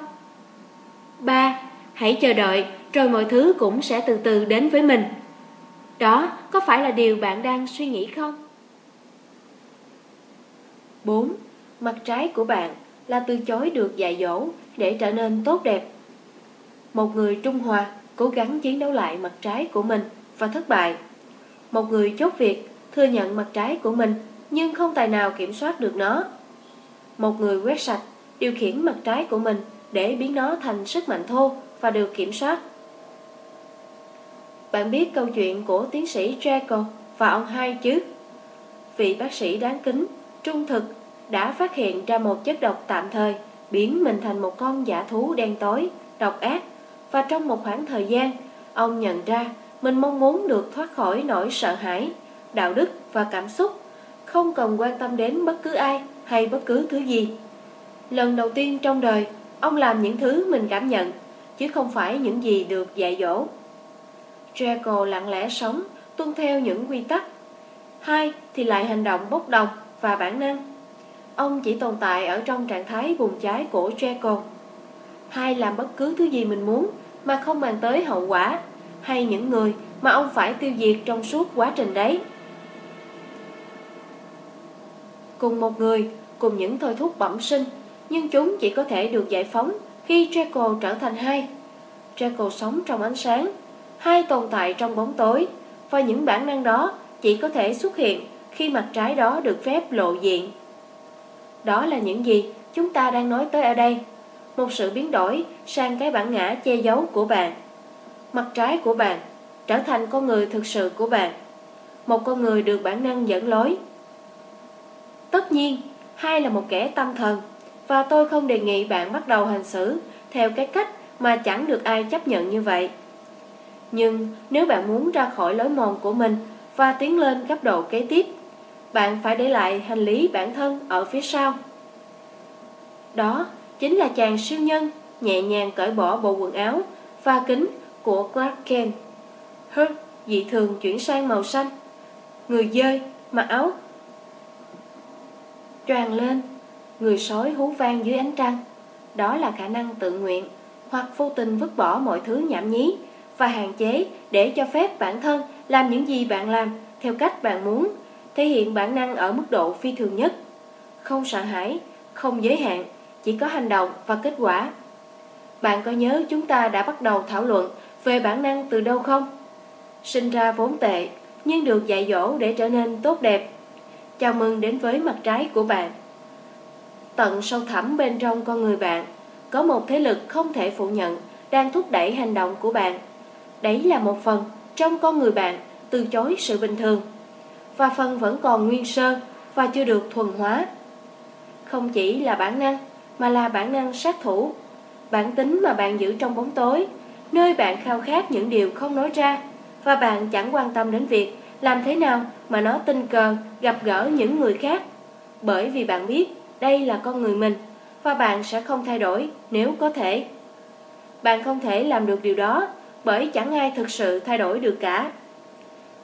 3. Hãy chờ đợi rồi mọi thứ cũng sẽ từ từ đến với mình. Đó có phải là điều bạn đang suy nghĩ không? 4. Mặt trái của bạn là từ chối được dạy dỗ để trở nên tốt đẹp. Một người trung hòa cố gắng chiến đấu lại mặt trái của mình và thất bại. Một người chốt việc thừa nhận mặt trái của mình nhưng không tài nào kiểm soát được nó. Một người quét sạch điều khiển mặt trái của mình để biến nó thành sức mạnh thô và được kiểm soát. Bạn biết câu chuyện của tiến sĩ Jekyll và ông hai chứ? Vị bác sĩ đáng kính, trung thực đã phát hiện ra một chất độc tạm thời biến mình thành một con giả thú đen tối, độc ác và trong một khoảng thời gian ông nhận ra mình mong muốn được thoát khỏi nỗi sợ hãi, đạo đức và cảm xúc, không cần quan tâm đến bất cứ ai hay bất cứ thứ gì. Lần đầu tiên trong đời, ông làm những thứ mình cảm nhận, chứ không phải những gì được dạy dỗ. Draco lặng lẽ sống, tuân theo những quy tắc. Hai thì lại hành động bốc đồng và bản năng. Ông chỉ tồn tại ở trong trạng thái bùng cháy của Draco. Hai làm bất cứ thứ gì mình muốn mà không mang tới hậu quả, hay những người mà ông phải tiêu diệt trong suốt quá trình đấy. Cùng một người, cùng những thôi thúc bẩm sinh, nhưng chúng chỉ có thể được giải phóng khi Jekyll trở thành hai. Jekyll sống trong ánh sáng, hai tồn tại trong bóng tối, và những bản năng đó chỉ có thể xuất hiện khi mặt trái đó được phép lộ diện. Đó là những gì chúng ta đang nói tới ở đây. Một sự biến đổi sang cái bản ngã che giấu của bạn. Mặt trái của bạn trở thành con người thực sự của bạn. Một con người được bản năng dẫn lối. Tất nhiên, hai là một kẻ tâm thần và tôi không đề nghị bạn bắt đầu hành xử theo cái cách mà chẳng được ai chấp nhận như vậy. Nhưng nếu bạn muốn ra khỏi lối mòn của mình và tiến lên cấp độ kế tiếp, bạn phải để lại hành lý bản thân ở phía sau. Đó chính là chàng siêu nhân nhẹ nhàng cởi bỏ bộ quần áo và kính của Clark Kent. Hurt dị thường chuyển sang màu xanh. Người dơi, mặc áo tràn lên, người sói hú vang dưới ánh trăng. Đó là khả năng tự nguyện hoặc vô tình vứt bỏ mọi thứ nhảm nhí và hạn chế để cho phép bản thân làm những gì bạn làm theo cách bạn muốn, thể hiện bản năng ở mức độ phi thường nhất. Không sợ hãi, không giới hạn, chỉ có hành động và kết quả. Bạn có nhớ chúng ta đã bắt đầu thảo luận về bản năng từ đâu không? Sinh ra vốn tệ, nhưng được dạy dỗ để trở nên tốt đẹp. Chào mừng đến với mặt trái của bạn. Tận sâu thẳm bên trong con người bạn, có một thế lực không thể phủ nhận đang thúc đẩy hành động của bạn. Đấy là một phần trong con người bạn từ chối sự bình thường, và phần vẫn còn nguyên sơ và chưa được thuần hóa. Không chỉ là bản năng, mà là bản năng sát thủ, bản tính mà bạn giữ trong bóng tối, nơi bạn khao khát những điều không nói ra, và bạn chẳng quan tâm đến việc làm thế nào mà nó tình cờ gặp gỡ những người khác. Bởi vì bạn biết đây là con người mình, và bạn sẽ không thay đổi nếu có thể. Bạn không thể làm được điều đó bởi chẳng ai thực sự thay đổi được cả.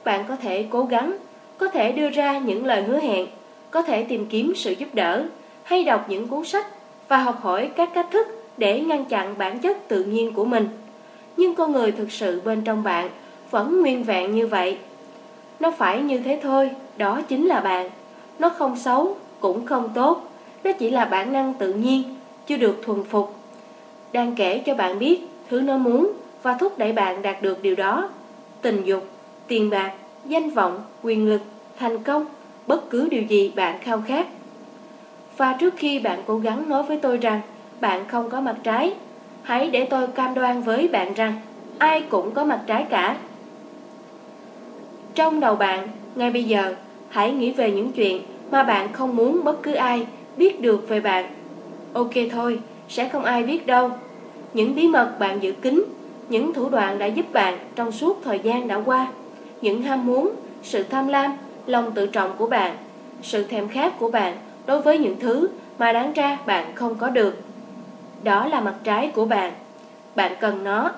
Bạn có thể cố gắng, có thể đưa ra những lời hứa hẹn, có thể tìm kiếm sự giúp đỡ, hay đọc những cuốn sách và học hỏi các cách thức để ngăn chặn bản chất tự nhiên của mình. Nhưng con người thực sự bên trong bạn vẫn nguyên vẹn như vậy. Nó phải như thế thôi, đó chính là bạn. Nó không xấu, cũng không tốt. Nó chỉ là bản năng tự nhiên, chưa được thuần phục. Đang kể cho bạn biết thứ nó muốn và thúc đẩy bạn đạt được điều đó. Tình dục, tiền bạc, danh vọng, quyền lực, thành công, bất cứ điều gì bạn khao khát. Và trước khi bạn cố gắng nói với tôi rằng bạn không có mặt trái, Hãy để tôi cam đoan với bạn rằng ai cũng có mặt trái cả. Trong đầu bạn, ngay bây giờ, hãy nghĩ về những chuyện mà bạn không muốn bất cứ ai biết được về bạn. Ok thôi, sẽ không ai biết đâu. Những bí mật bạn giữ kín, những thủ đoạn đã giúp bạn trong suốt thời gian đã qua, những ham muốn, sự tham lam, lòng tự trọng của bạn, sự thèm khát của bạn đối với những thứ mà đáng ra bạn không có được. Đó là mặt trái của bạn. Bạn cần nó.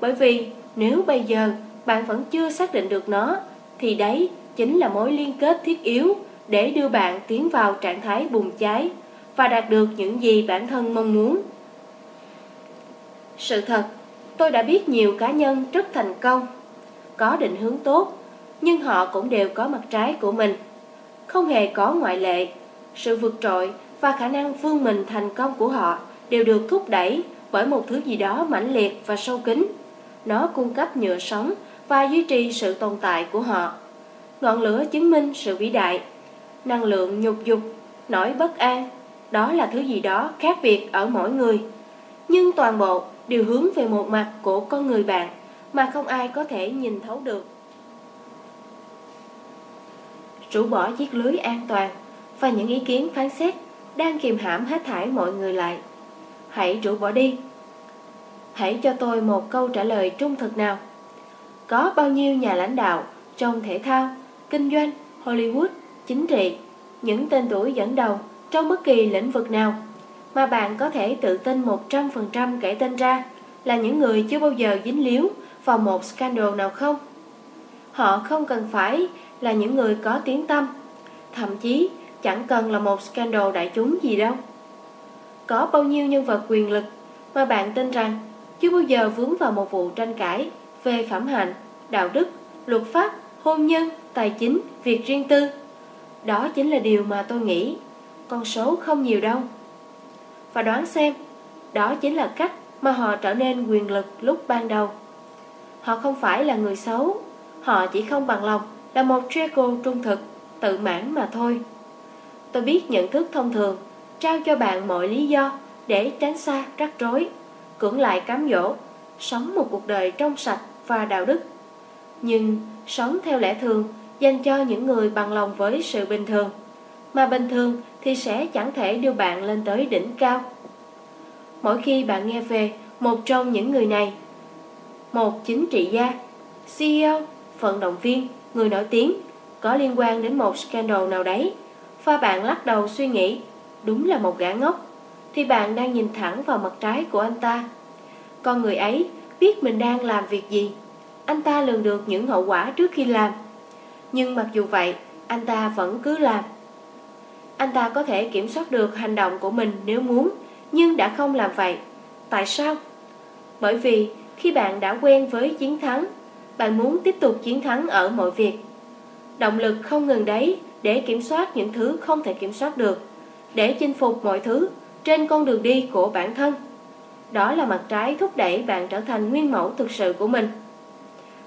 Bởi vì nếu bây giờ bạn vẫn chưa xác định được nó, thì đấy chính là mối liên kết thiết yếu để đưa bạn tiến vào trạng thái bùng cháy và đạt được những gì bản thân mong muốn. Sự thật, tôi đã biết nhiều cá nhân rất thành công, có định hướng tốt, nhưng họ cũng đều có mặt trái của mình. Không hề có ngoại lệ. Sự vượt trội và khả năng vươn mình thành công của họ đều được thúc đẩy bởi một thứ gì đó mãnh liệt và sâu kín. Nó cung cấp nhựa sống và duy trì sự tồn tại của họ. Ngọn lửa chứng minh sự vĩ đại, năng lượng nhục dục, nỗi bất an, đó là thứ gì đó khác biệt ở mỗi người. Nhưng toàn bộ đều hướng về một mặt của con người bạn mà không ai có thể nhìn thấu được. Rũ bỏ chiếc lưới an toàn và những ý kiến phán xét đang kìm hãm hết thải mọi người lại. Hãy rũ bỏ đi. Hãy cho tôi một câu trả lời trung thực nào. Có bao nhiêu nhà lãnh đạo trong thể thao, kinh doanh, Hollywood, chính trị, những tên tuổi dẫn đầu trong bất kỳ lĩnh vực nào mà bạn có thể tự tin 100% kể tên ra là những người chưa bao giờ dính líu vào một scandal nào không? Họ không cần phải là những người có tiếng tâm, thậm chí chẳng cần là một scandal đại chúng gì đâu. Có bao nhiêu nhân vật quyền lực mà bạn tin rằng chưa bao giờ vướng vào một vụ tranh cãi về phẩm hạnh, đạo đức, luật pháp, hôn nhân, tài chính, việc riêng tư. Đó chính là điều mà tôi nghĩ, con số không nhiều đâu. Và đoán xem, đó chính là cách mà họ trở nên quyền lực lúc ban đầu. Họ không phải là người xấu, họ chỉ không bằng lòng là một Draco trung thực, tự mãn mà thôi. Tôi biết nhận thức thông thường, trao cho bạn mọi lý do để tránh xa rắc rối, cưỡng lại cám dỗ, sống một cuộc đời trong sạch và đạo đức. Nhưng sống theo lẽ thường dành cho những người bằng lòng với sự bình thường, mà bình thường thì sẽ chẳng thể đưa bạn lên tới đỉnh cao. Mỗi khi bạn nghe về một trong những người này, một chính trị gia, CEO, vận động viên, người nổi tiếng, có liên quan đến một scandal nào đấy, và bạn lắc đầu suy nghĩ, đúng là một gã ngốc, thì bạn đang nhìn thẳng vào mặt trái của anh ta. Con người ấy biết mình đang làm việc gì, anh ta lường được những hậu quả trước khi làm. Nhưng mặc dù vậy, anh ta vẫn cứ làm. Anh ta có thể kiểm soát được hành động của mình nếu muốn, nhưng đã không làm vậy. Tại sao? Bởi vì khi bạn đã quen với chiến thắng, bạn muốn tiếp tục chiến thắng ở mọi việc. Động lực không ngừng đấy để kiểm soát những thứ không thể kiểm soát được, để chinh phục mọi thứ trên con đường đi của bản thân. Đó là mặt trái thúc đẩy bạn trở thành nguyên mẫu thực sự của mình.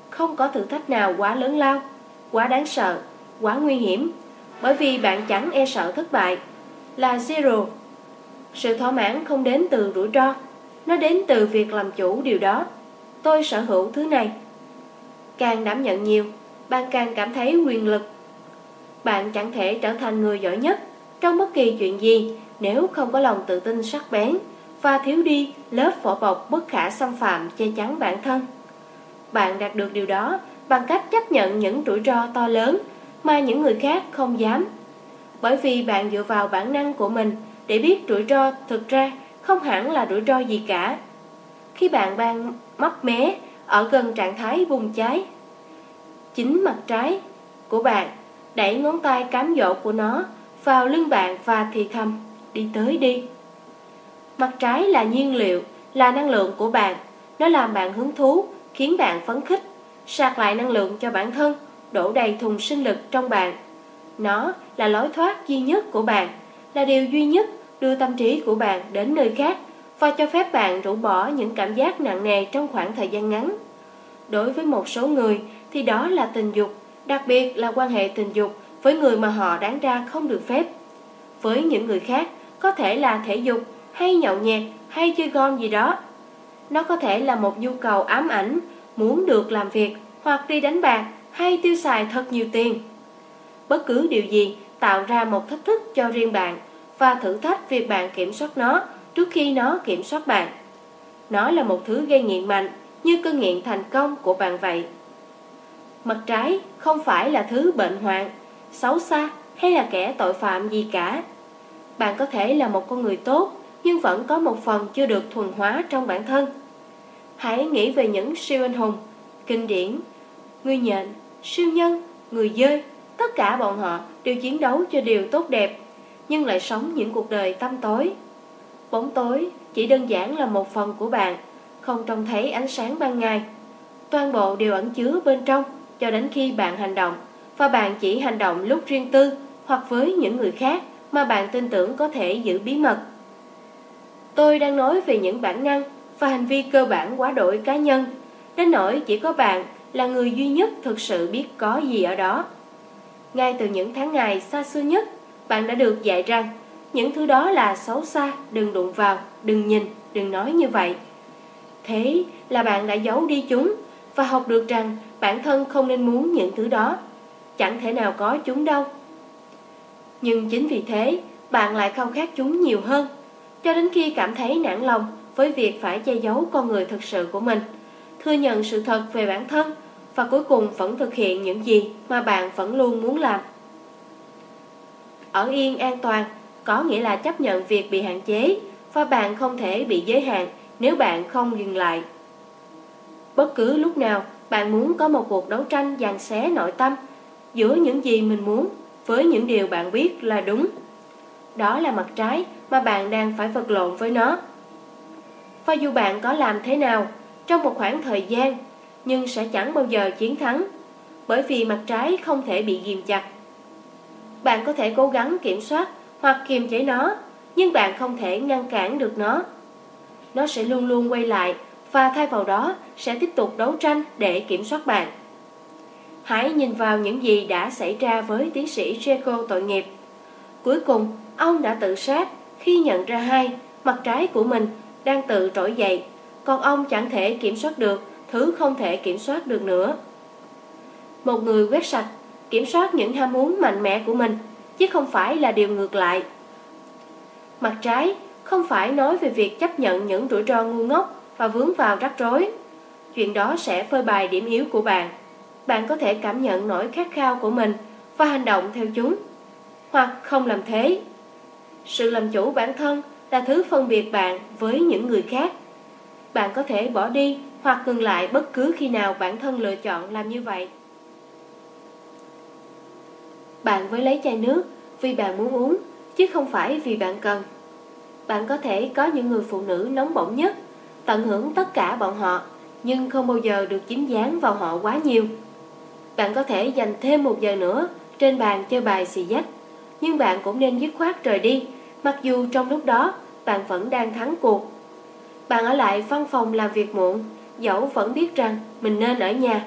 Không có thử thách nào quá lớn lao, quá đáng sợ, quá nguy hiểm, bởi vì bạn chẳng e sợ thất bại, là zero. Sự thỏa mãn không đến từ rủi ro, nó đến từ việc làm chủ điều đó. Tôi sở hữu thứ này. Càng đảm nhận nhiều, bạn càng cảm thấy quyền lực. Bạn chẳng thể trở thành người giỏi nhất trong bất kỳ chuyện gì nếu không có lòng tự tin sắc bén và thiếu đi lớp vỏ bọc bất khả xâm phạm che chắn bản thân. Bạn đạt được điều đó bằng cách chấp nhận những rủi ro to lớn mà những người khác không dám. Bởi vì bạn dựa vào bản năng của mình để biết rủi ro thực ra không hẳn là rủi ro gì cả. Khi bạn đang mấp mé ở gần trạng thái bùng cháy, chính mặt trái của bạn đẩy ngón tay cám dỗ của nó vào lưng bạn và thì thầm, đi tới đi. Mặt trái là nhiên liệu, là năng lượng của bạn. Nó làm bạn hứng thú, khiến bạn phấn khích, sạc lại năng lượng cho bản thân, đổ đầy thùng sinh lực trong bạn. Nó là lối thoát duy nhất của bạn, là điều duy nhất đưa tâm trí của bạn đến nơi khác và cho phép bạn rũ bỏ những cảm giác nặng nề trong khoảng thời gian ngắn. Đối với một số người thì đó là tình dục, đặc biệt là quan hệ tình dục với người mà họ đáng ra không được phép. Với những người khác, có thể là thể dục hay nhậu nhẹt hay chơi gom gì đó. Nó có thể là một nhu cầu ám ảnh, muốn được làm việc hoặc đi đánh bạc hay tiêu xài thật nhiều tiền. Bất cứ điều gì tạo ra một thách thức cho riêng bạn và thử thách việc bạn kiểm soát nó trước khi nó kiểm soát bạn. Nó là một thứ gây nghiện mạnh như cơn nghiện thành công của bạn vậy. Mặt trái không phải là thứ bệnh hoạn, xấu xa hay là kẻ tội phạm gì cả. Bạn có thể là một con người tốt nhưng vẫn có một phần chưa được thuần hóa trong bản thân. Hãy nghĩ về những siêu anh hùng, kinh điển, người nhện, siêu nhân, người dơi, tất cả bọn họ đều chiến đấu cho điều tốt đẹp, nhưng lại sống những cuộc đời tăm tối. Bóng tối chỉ đơn giản là một phần của bạn, không trông thấy ánh sáng ban ngày. Toàn bộ đều ẩn chứa bên trong cho đến khi bạn hành động, và bạn chỉ hành động lúc riêng tư hoặc với những người khác mà bạn tin tưởng có thể giữ bí mật. Tôi đang nói về những bản năng và hành vi cơ bản quá đổi cá nhân, đến nỗi chỉ có bạn là người duy nhất thực sự biết có gì ở đó. Ngay từ những tháng ngày xa xưa nhất, bạn đã được dạy rằng những thứ đó là xấu xa, đừng đụng vào, đừng nhìn, đừng nói như vậy. Thế là bạn đã giấu đi chúng và học được rằng bản thân không nên muốn những thứ đó. Chẳng thể nào có chúng đâu. Nhưng chính vì thế, bạn lại khao khát chúng nhiều hơn, cho đến khi cảm thấy nản lòng với việc phải che giấu con người thực sự của mình, thừa nhận sự thật về bản thân và cuối cùng vẫn thực hiện những gì mà bạn vẫn luôn muốn làm. Ở yên an toàn có nghĩa là chấp nhận việc bị hạn chế và bạn không thể bị giới hạn nếu bạn không dừng lại. Bất cứ lúc nào bạn muốn có một cuộc đấu tranh dàn xé nội tâm giữa những gì mình muốn với những điều bạn biết là đúng. Đó là mặt trái mà bạn đang phải vật lộn với nó. Và dù bạn có làm thế nào trong một khoảng thời gian, nhưng sẽ chẳng bao giờ chiến thắng, bởi vì mặt trái không thể bị ghim chặt. Bạn có thể cố gắng kiểm soát hoặc kiềm chế nó, nhưng bạn không thể ngăn cản được nó. Nó sẽ luôn luôn quay lại và thay vào đó sẽ tiếp tục đấu tranh để kiểm soát bạn. Hãy nhìn vào những gì đã xảy ra với tiến sĩ Jekyll tội nghiệp. Cuối cùng, ông đã tự sát khi nhận ra hai, mặt trái của mình đang tự trỗi dậy, còn ông chẳng thể kiểm soát được thứ không thể kiểm soát được nữa. Một người quét sạch, kiểm soát những ham muốn mạnh mẽ của mình, chứ không phải là điều ngược lại. Mặt trái không phải nói về việc chấp nhận những rủi ro ngu ngốc và vướng vào rắc rối. Chuyện đó sẽ phơi bày điểm yếu của bạn. Bạn có thể cảm nhận nỗi khát khao của mình và hành động theo chúng, hoặc không làm thế. Sự làm chủ bản thân là thứ phân biệt bạn với những người khác. Bạn có thể bỏ đi hoặc ngừng lại bất cứ khi nào bản thân lựa chọn làm như vậy. Bạn với lấy chai nước vì bạn muốn uống, chứ không phải vì bạn cần. Bạn có thể có những người phụ nữ nóng bỏng nhất, tận hưởng tất cả bọn họ, nhưng không bao giờ được dính dáng vào họ quá nhiều. Bạn có thể dành thêm một giờ nữa trên bàn chơi bài xì dách, nhưng bạn cũng nên dứt khoát rời đi, mặc dù trong lúc đó bạn vẫn đang thắng cuộc. Bạn ở lại văn phòng làm việc muộn, dẫu vẫn biết rằng mình nên ở nhà.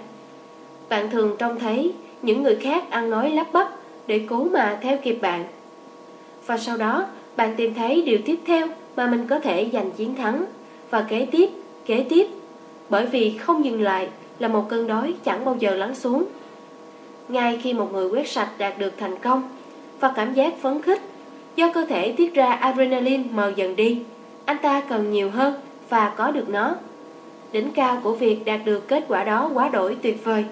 Bạn thường trông thấy những người khác ăn nói lắp bắp để cố mà theo kịp bạn. Và sau đó, bạn tìm thấy điều tiếp theo mà mình có thể giành chiến thắng và kế tiếp, kế tiếp. Bởi vì không dừng lại là một cơn đói chẳng bao giờ lắng xuống. Ngay khi một người quét sạch đạt được thành công và cảm giác phấn khích do cơ thể tiết ra adrenaline mờ dần đi, anh ta cần nhiều hơn và có được nó. Đỉnh cao của việc đạt được kết quả đó quá đổi tuyệt vời.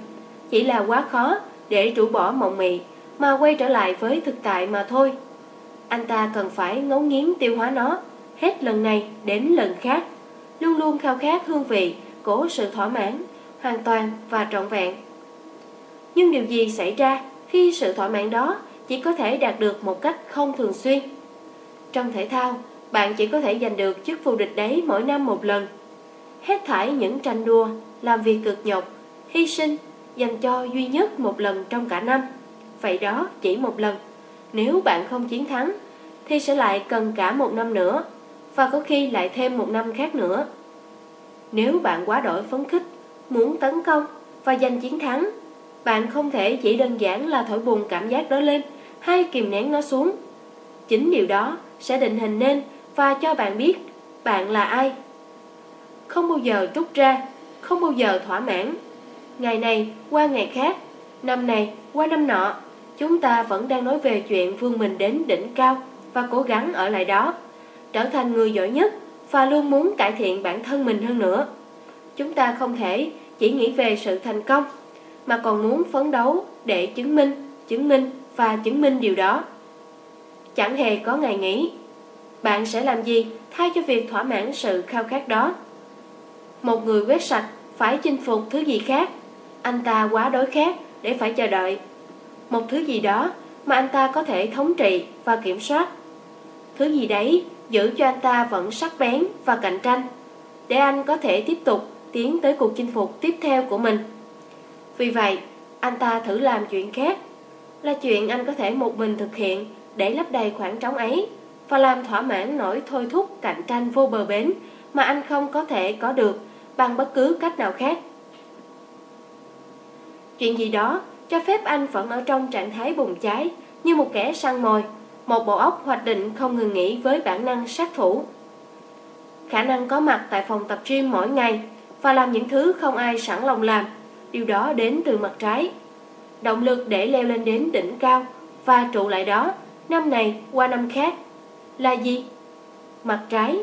Chỉ là quá khó để rũ bỏ mộng mị mà quay trở lại với thực tại mà thôi. Anh ta cần phải ngấu nghiến tiêu hóa nó, hết lần này đến lần khác, luôn luôn khao khát hương vị của sự thỏa mãn, hoàn toàn và trọn vẹn. Nhưng điều gì xảy ra khi sự thỏa mãn đó chỉ có thể đạt được một cách không thường xuyên? Trong thể thao, bạn chỉ có thể giành được chức vô địch đấy mỗi năm một lần. Hết thải những tranh đua, làm việc cực nhọc, hy sinh, dành cho duy nhất một lần trong cả năm. Vậy đó chỉ một lần. Nếu bạn không chiến thắng, thì sẽ lại cần cả một năm nữa, và có khi lại thêm một năm khác nữa. Nếu bạn quá đổi phấn khích, muốn tấn công và giành chiến thắng, bạn không thể chỉ đơn giản là thổi bùng cảm giác đó lên hay kìm nén nó xuống. Chính điều đó sẽ định hình nên và cho bạn biết bạn là ai. không bao giờ rút ra, không bao giờ thỏa mãn. Ngày này qua ngày khác, năm này qua năm nọ, chúng ta vẫn đang nói về chuyện vươn mình đến đỉnh cao và cố gắng ở lại đó, trở thành người giỏi nhất và luôn muốn cải thiện bản thân mình hơn nữa. Chúng ta không thể chỉ nghĩ về sự thành công, mà còn muốn phấn đấu để chứng minh, chứng minh và chứng minh điều đó. Chẳng hề có ngày nghỉ. Bạn sẽ làm gì thay cho việc thỏa mãn sự khao khát đó? Một người quét sạch phải chinh phục thứ gì khác. Anh ta quá đói khát để phải chờ đợi. Một thứ gì đó mà anh ta có thể thống trị và kiểm soát. Thứ gì đấy giữ cho anh ta vẫn sắc bén và cạnh tranh, để anh có thể tiếp tục tiến tới cuộc chinh phục tiếp theo của mình. Vì vậy, anh ta thử làm chuyện khác, là chuyện anh có thể một mình thực hiện để lấp đầy khoảng trống ấy và làm thỏa mãn nỗi thôi thúc cạnh tranh vô bờ bến mà anh không có thể có được bằng bất cứ cách nào khác. Chuyện gì đó cho phép anh vẫn ở trong trạng thái bùng cháy như một kẻ săn mồi, một bộ óc hoạch định không ngừng nghỉ với bản năng sát thủ. Khả năng có mặt tại phòng tập gym mỗi ngày và làm những thứ không ai sẵn lòng làm, điều đó đến từ mặt trái. Động lực để leo lên đến đỉnh cao và trụ lại đó năm này qua năm khác là gì? Mặt trái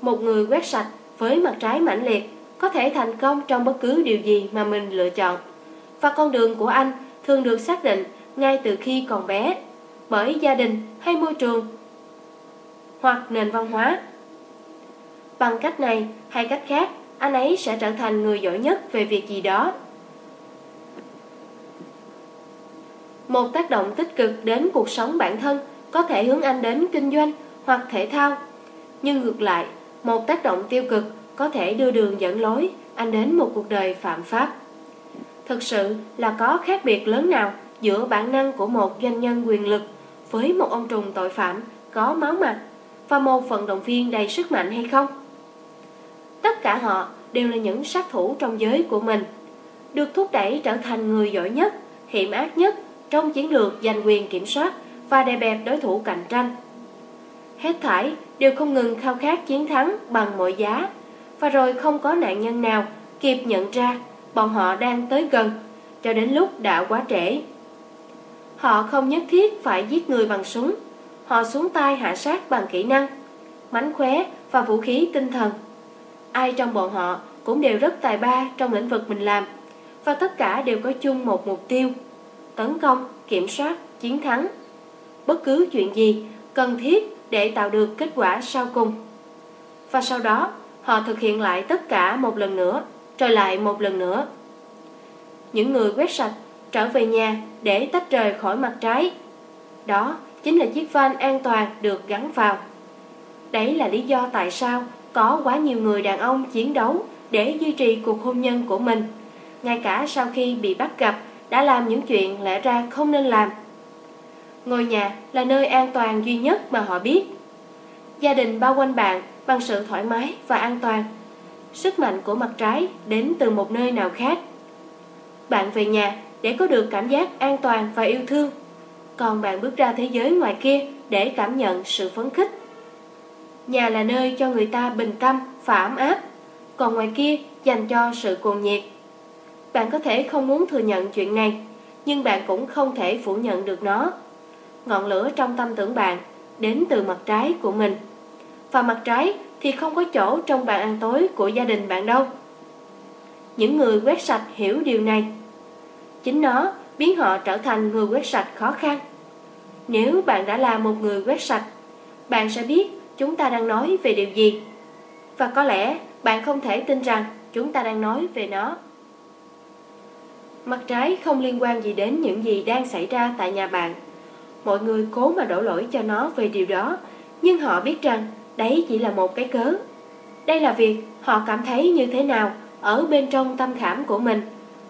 Một người quét sạch với mặt trái mãnh liệt có thể thành công trong bất cứ điều gì mà mình lựa chọn. Và con đường của anh thường được xác định ngay từ khi còn bé bởi gia đình hay môi trường hoặc nền văn hóa. Bằng cách này hay cách khác, anh ấy sẽ trở thành người giỏi nhất về việc gì đó. Một tác động tích cực đến cuộc sống bản thân có thể hướng anh đến kinh doanh hoặc thể thao. Nhưng ngược lại, một tác động tiêu cực có thể đưa đường dẫn lối anh đến một cuộc đời phạm pháp. Thực sự là có khác biệt lớn nào giữa bản năng của một doanh nhân quyền lực với một ông trùng tội phạm có máu mặt và một vận động viên đầy sức mạnh hay không? Tất cả họ đều là những sát thủ trong giới của mình, được thúc đẩy trở thành người giỏi nhất, hiểm ác nhất trong chiến lược giành quyền kiểm soát và đè bẹp đối thủ cạnh tranh. Hết thảy đều không ngừng khao khát chiến thắng bằng mọi giá, và rồi không có nạn nhân nào kịp nhận ra bọn họ đang tới gần, cho đến lúc đã quá trễ. Họ không nhất thiết phải giết người bằng súng, họ xuống tay hạ sát bằng kỹ năng, mánh khóe và vũ khí tinh thần. Ai trong bọn họ cũng đều rất tài ba trong lĩnh vực mình làm, và tất cả đều có chung một mục tiêu, tấn công, kiểm soát, chiến thắng. Bất cứ chuyện gì cần thiết để tạo được kết quả sau cùng. Và sau đó, họ thực hiện lại tất cả một lần nữa, rồi lại một lần nữa. Những người quét sạch trở về nhà để tách rời khỏi mặt trái. Đó chính là chiếc van an toàn được gắn vào. Đấy là lý do tại sao có quá nhiều người đàn ông chiến đấu để duy trì cuộc hôn nhân của mình. Ngay cả sau khi bị bắt gặp đã làm những chuyện lẽ ra không nên làm. Ngôi nhà là nơi an toàn duy nhất mà họ biết. Gia đình bao quanh bạn bằng sự thoải mái và an toàn. Sức mạnh của mặt trái đến từ một nơi nào khác. Bạn về nhà để có được cảm giác an toàn và yêu thương. Còn bạn bước ra thế giới ngoài kia để cảm nhận sự phấn khích. Nhà là nơi cho người ta bình tâm và ấm áp, còn ngoài kia dành cho sự cuồng nhiệt. Bạn có thể không muốn thừa nhận chuyện này, nhưng bạn cũng không thể phủ nhận được nó. Ngọn lửa trong tâm tưởng bạn đến từ mặt trái của mình. Và mặt trái thì không có chỗ trong bàn ăn tối của gia đình bạn đâu. Những người quét sạch hiểu điều này. Chính nó biến họ trở thành người quét sạch khó khăn. Nếu bạn đã là một người quét sạch, bạn sẽ biết chúng ta đang nói về điều gì. Và có lẽ bạn không thể tin rằng chúng ta đang nói về nó. Mặt trái không liên quan gì đến những gì đang xảy ra tại nhà bạn. Mọi người cố mà đổ lỗi cho nó về điều đó, nhưng họ biết rằng đấy chỉ là một cái cớ. Đây là việc họ cảm thấy như thế nào ở bên trong tâm khảm của mình,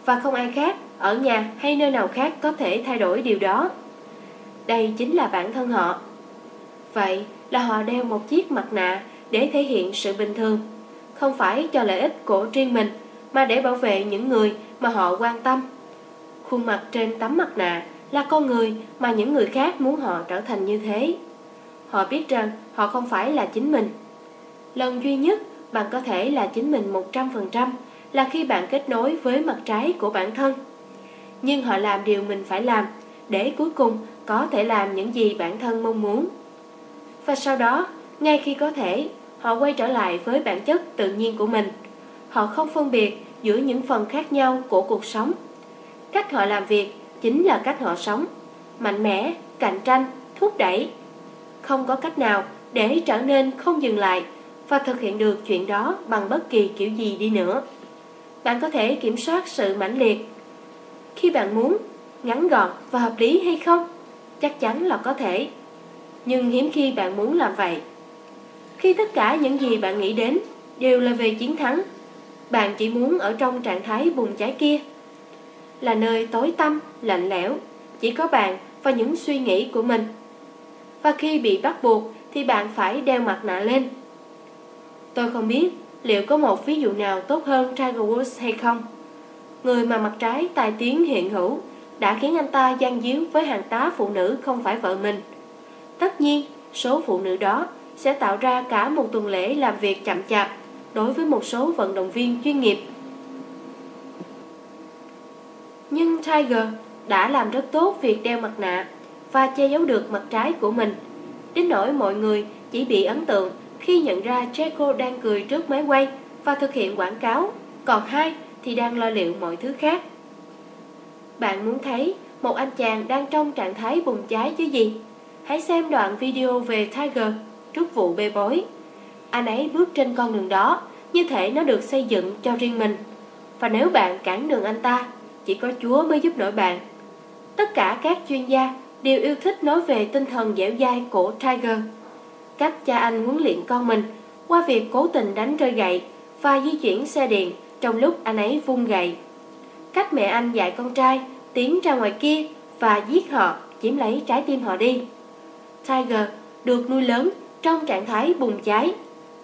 và không ai khác ở nhà hay nơi nào khác có thể thay đổi điều đó. Đây chính là bản thân họ. Vậy là họ đeo một chiếc mặt nạ để thể hiện sự bình thường, không phải cho lợi ích của riêng mình, mà để bảo vệ những người mà họ quan tâm. Khuôn mặt trên tấm mặt nạ là con người mà những người khác muốn họ trở thành như thế. Họ biết rằng họ không phải là chính mình. Lần duy nhất bạn có thể là chính mình 100% là khi bạn kết nối với mặt trái của bản thân. Nhưng họ làm điều mình phải làm để cuối cùng có thể làm những gì bản thân mong muốn. Và sau đó, ngay khi có thể, họ quay trở lại với bản chất tự nhiên của mình. Họ không phân biệt giữa những phần khác nhau của cuộc sống. Cách họ làm việc chính là cách họ sống, mạnh mẽ, cạnh tranh, thúc đẩy. Không có cách nào để trở nên không dừng lại và thực hiện được chuyện đó bằng bất kỳ kiểu gì đi nữa. Bạn có thể kiểm soát sự mãnh liệt khi bạn muốn, ngắn gọn và hợp lý hay không? Chắc chắn là có thể. Nhưng hiếm khi bạn muốn làm vậy. Khi tất cả những gì bạn nghĩ đến đều là về chiến thắng, bạn chỉ muốn ở trong trạng thái bùng cháy kia. Là nơi tối tăm, lạnh lẽo, chỉ có bạn và những suy nghĩ của mình. Và khi bị bắt buộc thì bạn phải đeo mặt nạ lên. Tôi không biết liệu có một ví dụ nào tốt hơn Tiger Woods hay không. Người mà mặt trái tài tiếng hiện hữu đã khiến anh ta gian díu với hàng tá phụ nữ không phải vợ mình. Tất nhiên, số phụ nữ đó sẽ tạo ra cả một tuần lễ làm việc chậm chạp đối với một số vận động viên chuyên nghiệp. Nhưng Tiger đã làm rất tốt việc đeo mặt nạ và che giấu được mặt trái của mình. Đến nỗi mọi người chỉ bị ấn tượng khi nhận ra Checo đang cười trước máy quay và thực hiện quảng cáo, còn hai thì đang lo liệu mọi thứ khác. Bạn muốn thấy một anh chàng đang trong trạng thái bùng cháy chứ gì? Hãy xem đoạn video về Tiger trước vụ bê bối. Anh ấy bước trên con đường đó, như thể nó được xây dựng cho riêng mình. Và nếu bạn cản đường anh ta, chỉ có Chúa mới giúp nổi bạn. Tất cả các chuyên gia đều yêu thích nói về tinh thần dẻo dai của Tiger. Cách cha anh huấn luyện con mình qua việc cố tình đánh rơi gậy và di chuyển xe điện trong lúc anh ấy vung gậy. Cách mẹ anh dạy con trai tiến ra ngoài kia và giết họ, chiếm lấy trái tim họ đi. Tiger được nuôi lớn trong trạng thái bùng cháy.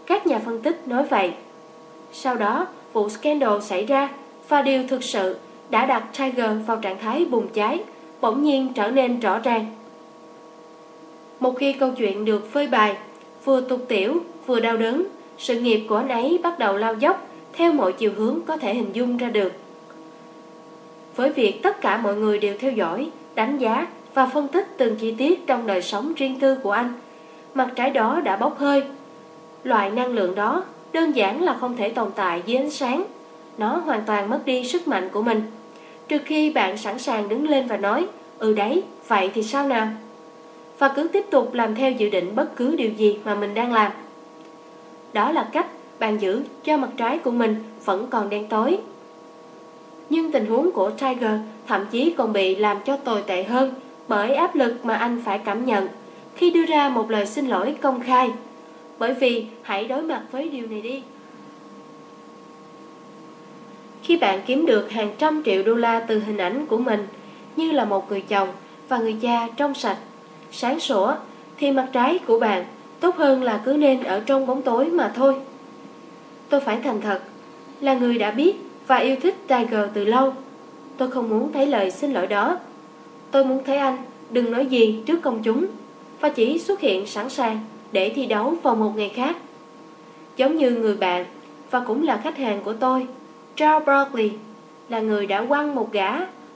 Các nhà phân tích nói vậy. Sau đó, vụ scandal xảy ra và điều thực sự đã đặt Tiger vào trạng thái bùng cháy bỗng nhiên trở nên rõ ràng. Một khi câu chuyện được phơi bày, vừa tục tiểu, vừa đau đớn, sự nghiệp của anh ấy bắt đầu lao dốc theo mọi chiều hướng có thể hình dung ra được. Với việc tất cả mọi người đều theo dõi, đánh giá và phân tích từng chi tiết trong đời sống riêng tư của anh, mặt trái đó đã bốc hơi. Loại năng lượng đó đơn giản là không thể tồn tại dưới ánh sáng. Nó hoàn toàn mất đi sức mạnh của mình. Trừ khi bạn sẵn sàng đứng lên và nói, ừ đấy, vậy thì sao nào? Và cứ tiếp tục làm theo dự định bất cứ điều gì mà mình đang làm. Đó là cách bạn giữ cho mặt trái của mình vẫn còn đen tối. Nhưng tình huống của Tiger thậm chí còn bị làm cho tồi tệ hơn bởi áp lực mà anh phải cảm nhận khi đưa ra một lời xin lỗi công khai. Bởi vì hãy đối mặt với điều này đi. Khi bạn kiếm được hàng trăm triệu đô la từ hình ảnh của mình như là một người chồng và người cha trong sạch, sáng sủa, thì mặt trái của bạn tốt hơn là cứ nên ở trong bóng tối mà thôi. Tôi phải thành thật, là người đã biết và yêu thích Tiger từ lâu. Tôi không muốn thấy lời xin lỗi đó. Tôi muốn thấy anh đừng nói gì trước công chúng và chỉ xuất hiện sẵn sàng để thi đấu vào một ngày khác. Giống như người bạn và cũng là khách hàng của tôi, Charles Barkley, là người đã quăng một gã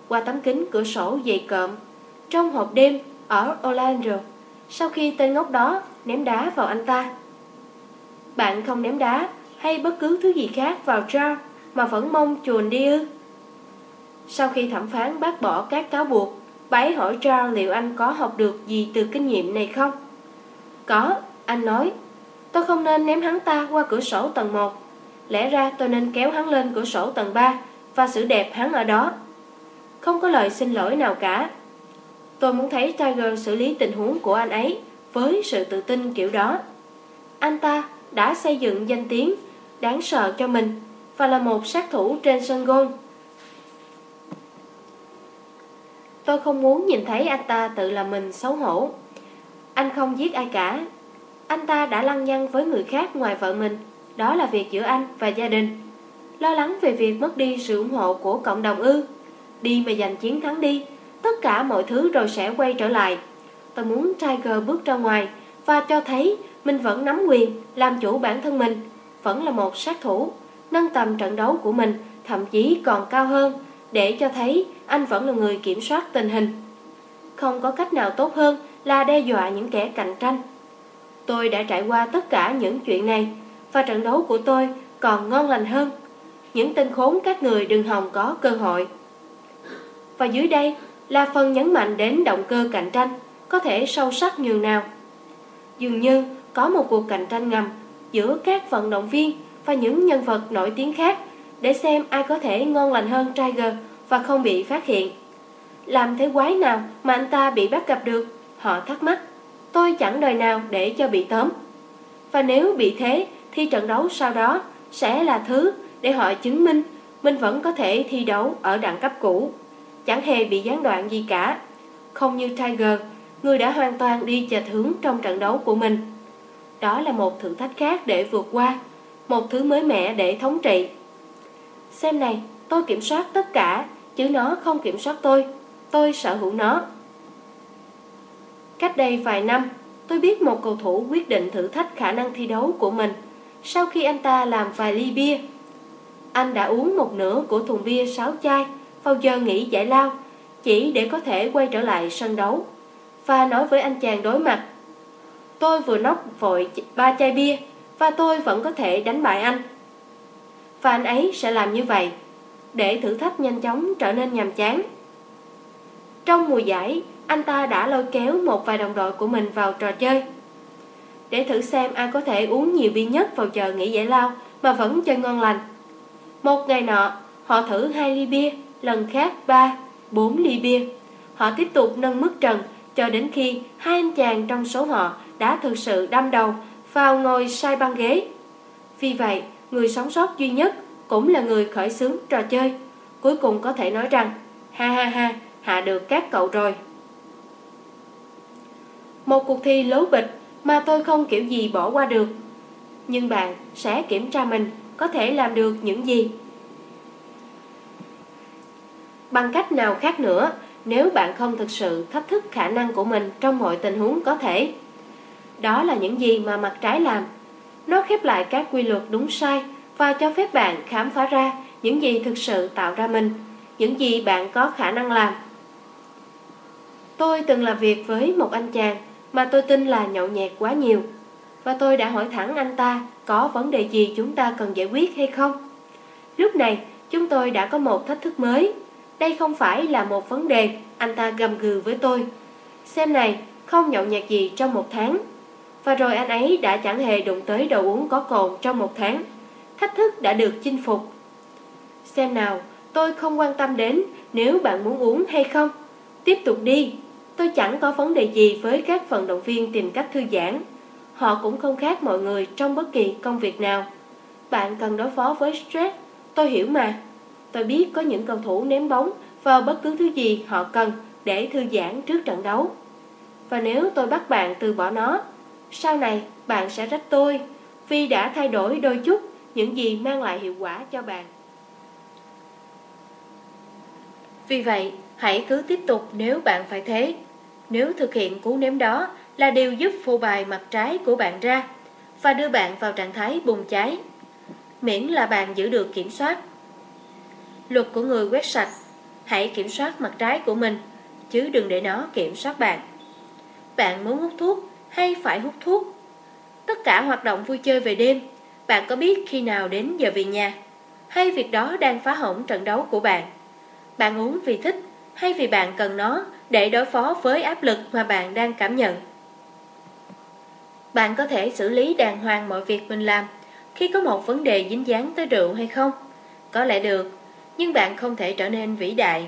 qua tấm kính cửa sổ dày cộm trong hộp đêm ở Orlando sau khi tên ngốc đó ném đá vào anh ta. Bạn không ném đá hay bất cứ thứ gì khác vào Charles mà vẫn mong chuồn đi ư? Sau khi thẩm phán bác bỏ các cáo buộc, bà hỏi Charles liệu anh có học được gì từ kinh nghiệm này không? Có, anh nói. Tôi không nên ném hắn ta qua cửa sổ tầng 1. Lẽ ra tôi nên kéo hắn lên cửa sổ tầng 3 và xử đẹp hắn ở đó. Không có lời xin lỗi nào cả. Tôi muốn thấy Tiger xử lý tình huống của anh ấy với sự tự tin kiểu đó. Anh ta đã xây dựng danh tiếng đáng sợ cho mình và là một sát thủ trên sân gôn. Tôi không muốn nhìn thấy anh ta tự làm mình xấu hổ. Anh không giết ai cả. Anh ta đã lăng nhăng với người khác ngoài vợ mình. Đó là việc giữa anh và gia đình. Lo lắng về việc mất đi sự ủng hộ của cộng đồng ư. Đi mà giành chiến thắng đi. Tất cả mọi thứ rồi sẽ quay trở lại. Tôi muốn Tiger bước ra ngoài và cho thấy mình vẫn nắm quyền làm chủ bản thân mình vẫn là một sát thủ, nâng tầm trận đấu của mình thậm chí còn cao hơn, để cho thấy anh vẫn là người kiểm soát tình hình. Không có cách nào tốt hơn là đe dọa những kẻ cạnh tranh. Tôi đã trải qua tất cả những chuyện này, và trận đấu của tôi còn ngon lành hơn. Những tên khốn các người đừng hòng có cơ hội. Và dưới đây là phần nhấn mạnh đến động cơ cạnh tranh, có thể sâu sắc nhường nào. Dường như có một cuộc cạnh tranh ngầm giữa các vận động viên và những nhân vật nổi tiếng khác để xem ai có thể ngon lành hơn Tiger và không bị phát hiện. Làm thế quái nào mà anh ta bị bắt gặp được? Họ thắc mắc. Tôi chẳng đời nào để cho bị tóm. Và nếu bị thế thì trận đấu sau đó sẽ là thứ để họ chứng minh mình vẫn có thể thi đấu ở đẳng cấp cũ. Chẳng hề bị gián đoạn gì cả. Không như Tiger, người đã hoàn toàn đi chệch hướng trong trận đấu của mình. Đó là một thử thách khác để vượt qua, một thứ mới mẻ để thống trị. Xem này, tôi kiểm soát tất cả, chứ nó không kiểm soát tôi. Tôi sở hữu nó. Cách đây vài năm, tôi biết một cầu thủ quyết định thử thách khả năng thi đấu của mình sau khi anh ta làm vài ly bia. Anh đã uống một nửa của thùng bia sáu chai phao giờ nghỉ giải lao, chỉ để có thể quay trở lại sân đấu. Và nói với anh chàng đối mặt, tôi vừa nóc vội ba chai bia và tôi vẫn có thể đánh bại anh. Và anh ấy sẽ làm như vậy, để thử thách nhanh chóng trở nên nhàm chán. Trong mùa giải, anh ta đã lôi kéo một vài đồng đội của mình vào trò chơi. Để thử xem ai có thể uống nhiều bia nhất vào giờ nghỉ giải lao mà vẫn chơi ngon lành. Một ngày nọ, họ thử hai ly bia, lần khác ba, bốn ly bia. Họ tiếp tục nâng mức trần cho đến khi hai anh chàng trong số họ đã thực sự đâm đầu vào ngồi sai băng ghế. Vì vậy, người sống sót duy nhất cũng là người khởi xướng trò chơi. Cuối cùng có thể nói rằng, ha ha ha, hạ được các cậu rồi. Một cuộc thi lố bịch mà tôi không kiểu gì bỏ qua được. Nhưng bạn sẽ kiểm tra mình có thể làm được những gì. Bằng cách nào khác nữa nếu bạn không thực sự thách thức khả năng của mình trong mọi tình huống có thể. Đó là những gì mà mặt trái làm. Nó khép lại các quy luật đúng sai và cho phép bạn khám phá ra những gì thực sự tạo ra mình, những gì bạn có khả năng làm. Tôi từng làm việc với một anh chàng mà tôi tin là nhậu nhẹt quá nhiều. Và tôi đã hỏi thẳng anh ta có vấn đề gì chúng ta cần giải quyết hay không. Lúc này, chúng tôi đã có một thách thức mới. Đây không phải là một vấn đề, anh ta gầm gừ với tôi. Xem này, không nhậu nhạc gì trong một tháng. Và rồi anh ấy đã chẳng hề đụng tới đồ uống có cồn trong một tháng. Thách thức đã được chinh phục. Xem nào, tôi không quan tâm đến nếu bạn muốn uống hay không. Tiếp tục đi, Tôi chẳng có vấn đề gì với các vận động viên tìm cách thư giãn. Họ cũng không khác mọi người trong bất kỳ công việc nào. Bạn cần đối phó với stress, tôi hiểu mà. Tôi biết có những cầu thủ ném bóng vào bất cứ thứ gì họ cần để thư giãn trước trận đấu. Và nếu tôi bắt bạn từ bỏ nó, sau này bạn sẽ trách tôi vì đã thay đổi đôi chút những gì mang lại hiệu quả cho bạn. Vì vậy, hãy cứ tiếp tục nếu bạn phải thế. Nếu thực hiện cú ném đó là điều giúp phô bài mặt trái của bạn ra và đưa bạn vào trạng thái bùng cháy, miễn là bạn giữ được kiểm soát. Luật của người quét sạch, hãy kiểm soát mặt trái của mình, chứ đừng để nó kiểm soát bạn. Bạn muốn hút thuốc hay phải hút thuốc? Tất cả hoạt động vui chơi về đêm, bạn có biết khi nào đến giờ về nhà? Hay việc đó đang phá hỏng trận đấu của bạn? Bạn uống vì thích hay vì bạn cần nó để đối phó với áp lực mà bạn đang cảm nhận. Bạn có thể xử lý đàng hoàng mọi việc mình làm khi có một vấn đề dính dáng tới rượu hay không? Có lẽ được, nhưng bạn không thể trở nên vĩ đại.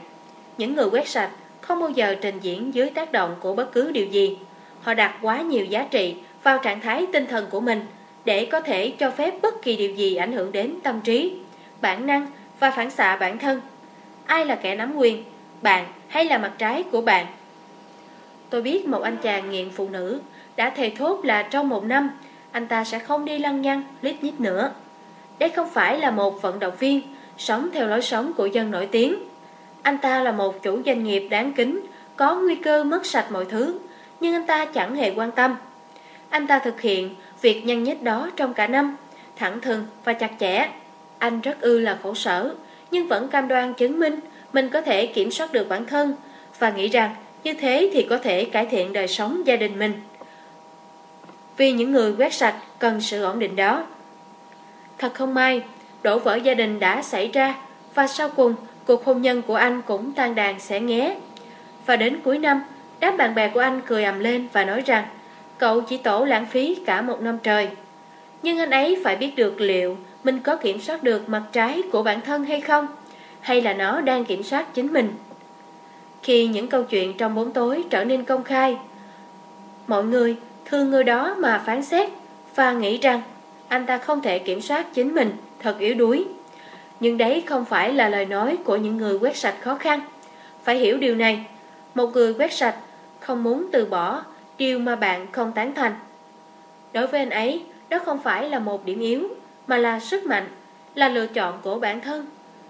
Những người quét sạch không bao giờ trình diễn dưới tác động của bất cứ điều gì. Họ đặt quá nhiều giá trị vào trạng thái tinh thần của mình để có thể cho phép bất kỳ điều gì ảnh hưởng đến tâm trí, bản năng và phản xạ bản thân. Ai là kẻ nắm quyền? Bạn hay là mặt trái của bạn. Tôi biết một anh chàng nghiện phụ nữ đã thề thốt là trong một năm anh ta sẽ không đi lăng nhăng, lít nhít nữa. Đây không phải là một vận động viên sống theo lối sống của dân nổi tiếng. Anh ta là một chủ doanh nghiệp đáng kính, có nguy cơ mất sạch mọi thứ, nhưng anh ta chẳng hề quan tâm. Anh ta thực hiện việc nhân nhất đó trong cả năm, thẳng thừng và chặt chẽ. Anh rất ư là khổ sở, nhưng vẫn cam đoan chứng minh mình có thể kiểm soát được bản thân và nghĩ rằng như thế thì có thể cải thiện đời sống gia đình mình. Vì những người quét sạch cần sự ổn định đó. Thật không may, đổ vỡ gia đình đã xảy ra và sau cùng cuộc hôn nhân của anh cũng tan đàn sẽ nghé. Và đến cuối năm, đám bạn bè của anh cười ầm lên và nói rằng cậu chỉ tổ lãng phí cả một năm trời. Nhưng anh ấy phải biết được liệu mình có kiểm soát được mặt trái của bản thân hay không, hay là nó đang kiểm soát chính mình. Khi những câu chuyện trong bóng tối trở nên công khai, mọi người thương người đó mà phán xét và nghĩ rằng anh ta không thể kiểm soát chính mình, thật yếu đuối. Nhưng đấy không phải là lời nói của những người quét sạch khó khăn. Phải hiểu điều này, một người quét sạch không muốn từ bỏ điều mà bạn không tán thành. Đối với anh ấy, đó không phải là một điểm yếu, mà là sức mạnh, là lựa chọn của bản thân.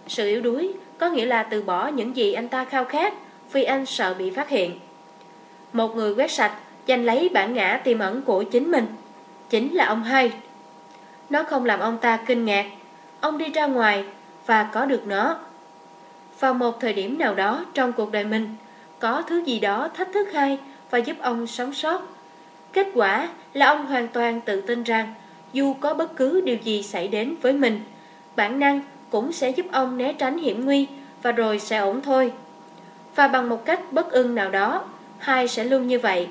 Sự yếu đuối có nghĩa là từ bỏ những gì anh ta khao khát vì anh sợ bị phát hiện. Một người quét sạch giành lấy bản ngã tiềm ẩn của chính mình, chính là ông hai. Nó không làm ông ta kinh ngạc, ông đi ra ngoài và có được nó. Vào một thời điểm nào đó trong cuộc đời mình, có thứ gì đó thách thức hay và giúp ông sống sót. Kết quả là ông hoàn toàn tự tin rằng dù có bất cứ điều gì xảy đến với mình, bản năng cũng sẽ giúp ông né tránh hiểm nguy và rồi sẽ ổn thôi. Và bằng một cách bất ưng nào đó, hai sẽ luôn như vậy,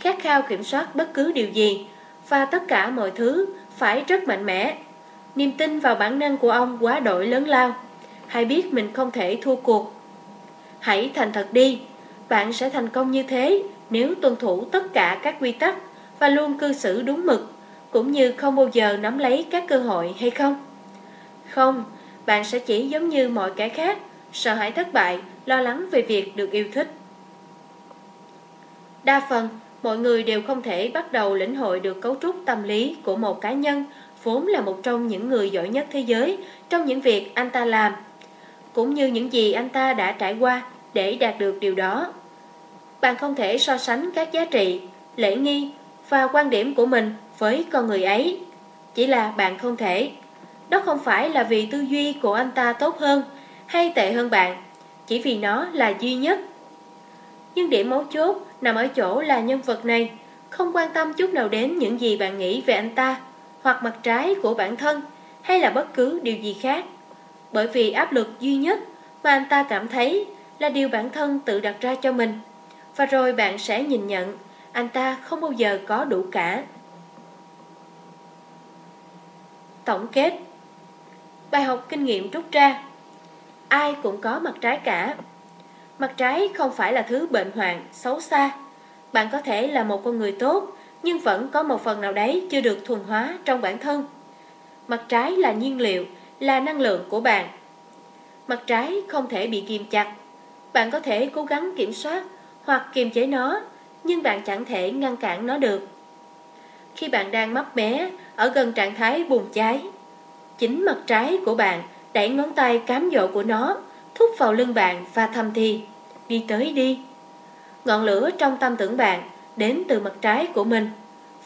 khát khao kiểm soát bất cứ điều gì và tất cả mọi thứ phải rất mạnh mẽ. Niềm tin vào bản năng của ông quá đổi lớn lao, hay biết mình không thể thua cuộc. Hãy thành thật đi, bạn sẽ thành công như thế nếu tuân thủ tất cả các quy tắc và luôn cư xử đúng mực, cũng như không bao giờ nắm lấy các cơ hội hay không? Không, bạn sẽ chỉ giống như mọi kẻ khác, sợ hãi thất bại, lo lắng về việc được yêu thích. Đa phần, mọi người đều không thể bắt đầu lĩnh hội được cấu trúc tâm lý của một cá nhân, vốn là một trong những người giỏi nhất thế giới trong những việc anh ta làm, cũng như những gì anh ta đã trải qua để đạt được điều đó. Bạn không thể so sánh các giá trị, lễ nghi và quan điểm của mình với con người ấy. Chỉ là bạn không thể. Đó không phải là vì tư duy của anh ta tốt hơn hay tệ hơn bạn, chỉ vì nó là duy nhất. Nhưng điểm mấu chốt nằm ở chỗ là nhân vật này không quan tâm chút nào đến những gì bạn nghĩ về anh ta hoặc mặt trái của bản thân hay là bất cứ điều gì khác. Bởi vì áp lực duy nhất mà anh ta cảm thấy là điều bản thân tự đặt ra cho mình. Và rồi bạn sẽ nhìn nhận anh ta không bao giờ có đủ cả. Tổng kết. Bài học kinh nghiệm rút ra. Ai cũng có mặt trái cả. Mặt trái không phải là thứ bệnh hoạn, xấu xa. Bạn có thể là một con người tốt nhưng vẫn có một phần nào đấy chưa được thuần hóa trong bản thân. Mặt trái là nhiên liệu, là năng lượng của bạn. Mặt trái không thể bị kiềm chặt. Bạn có thể cố gắng kiểm soát hoặc kiềm chế nó Nhưng bạn chẳng thể ngăn cản nó được. Khi bạn đang mấp mé ở gần trạng thái bùng cháy Chính mặt trái của bạn đẩy ngón tay cám dỗ của nó Thúc vào lưng bạn và thầm thì Đi tới đi. Ngọn lửa trong tâm tưởng bạn Đến từ mặt trái của mình.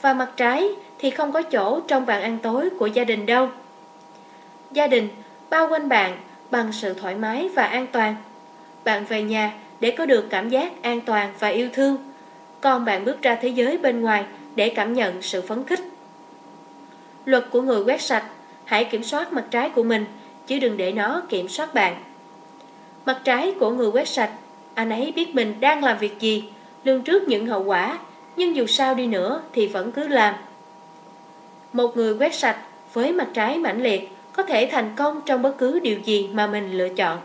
Và mặt trái thì không có chỗ Trong bàn ăn tối của gia đình đâu. Gia đình, bao quanh bạn Bằng sự thoải mái và an toàn. Bạn về nhà để có được cảm giác an toàn và yêu thương. Còn bạn bước ra thế giới bên ngoài Để cảm nhận sự phấn khích. Luật của người quét sạch, Hãy kiểm soát mặt trái của mình, Chứ đừng để nó kiểm soát bạn. Mặt trái của người quét sạch, Anh ấy biết mình đang làm việc gì Lương trước những hậu quả Nhưng dù sao đi nữa thì vẫn cứ làm. Một người quét sạch Với mặt trái mãnh liệt Có thể thành công trong bất cứ điều gì Mà mình lựa chọn.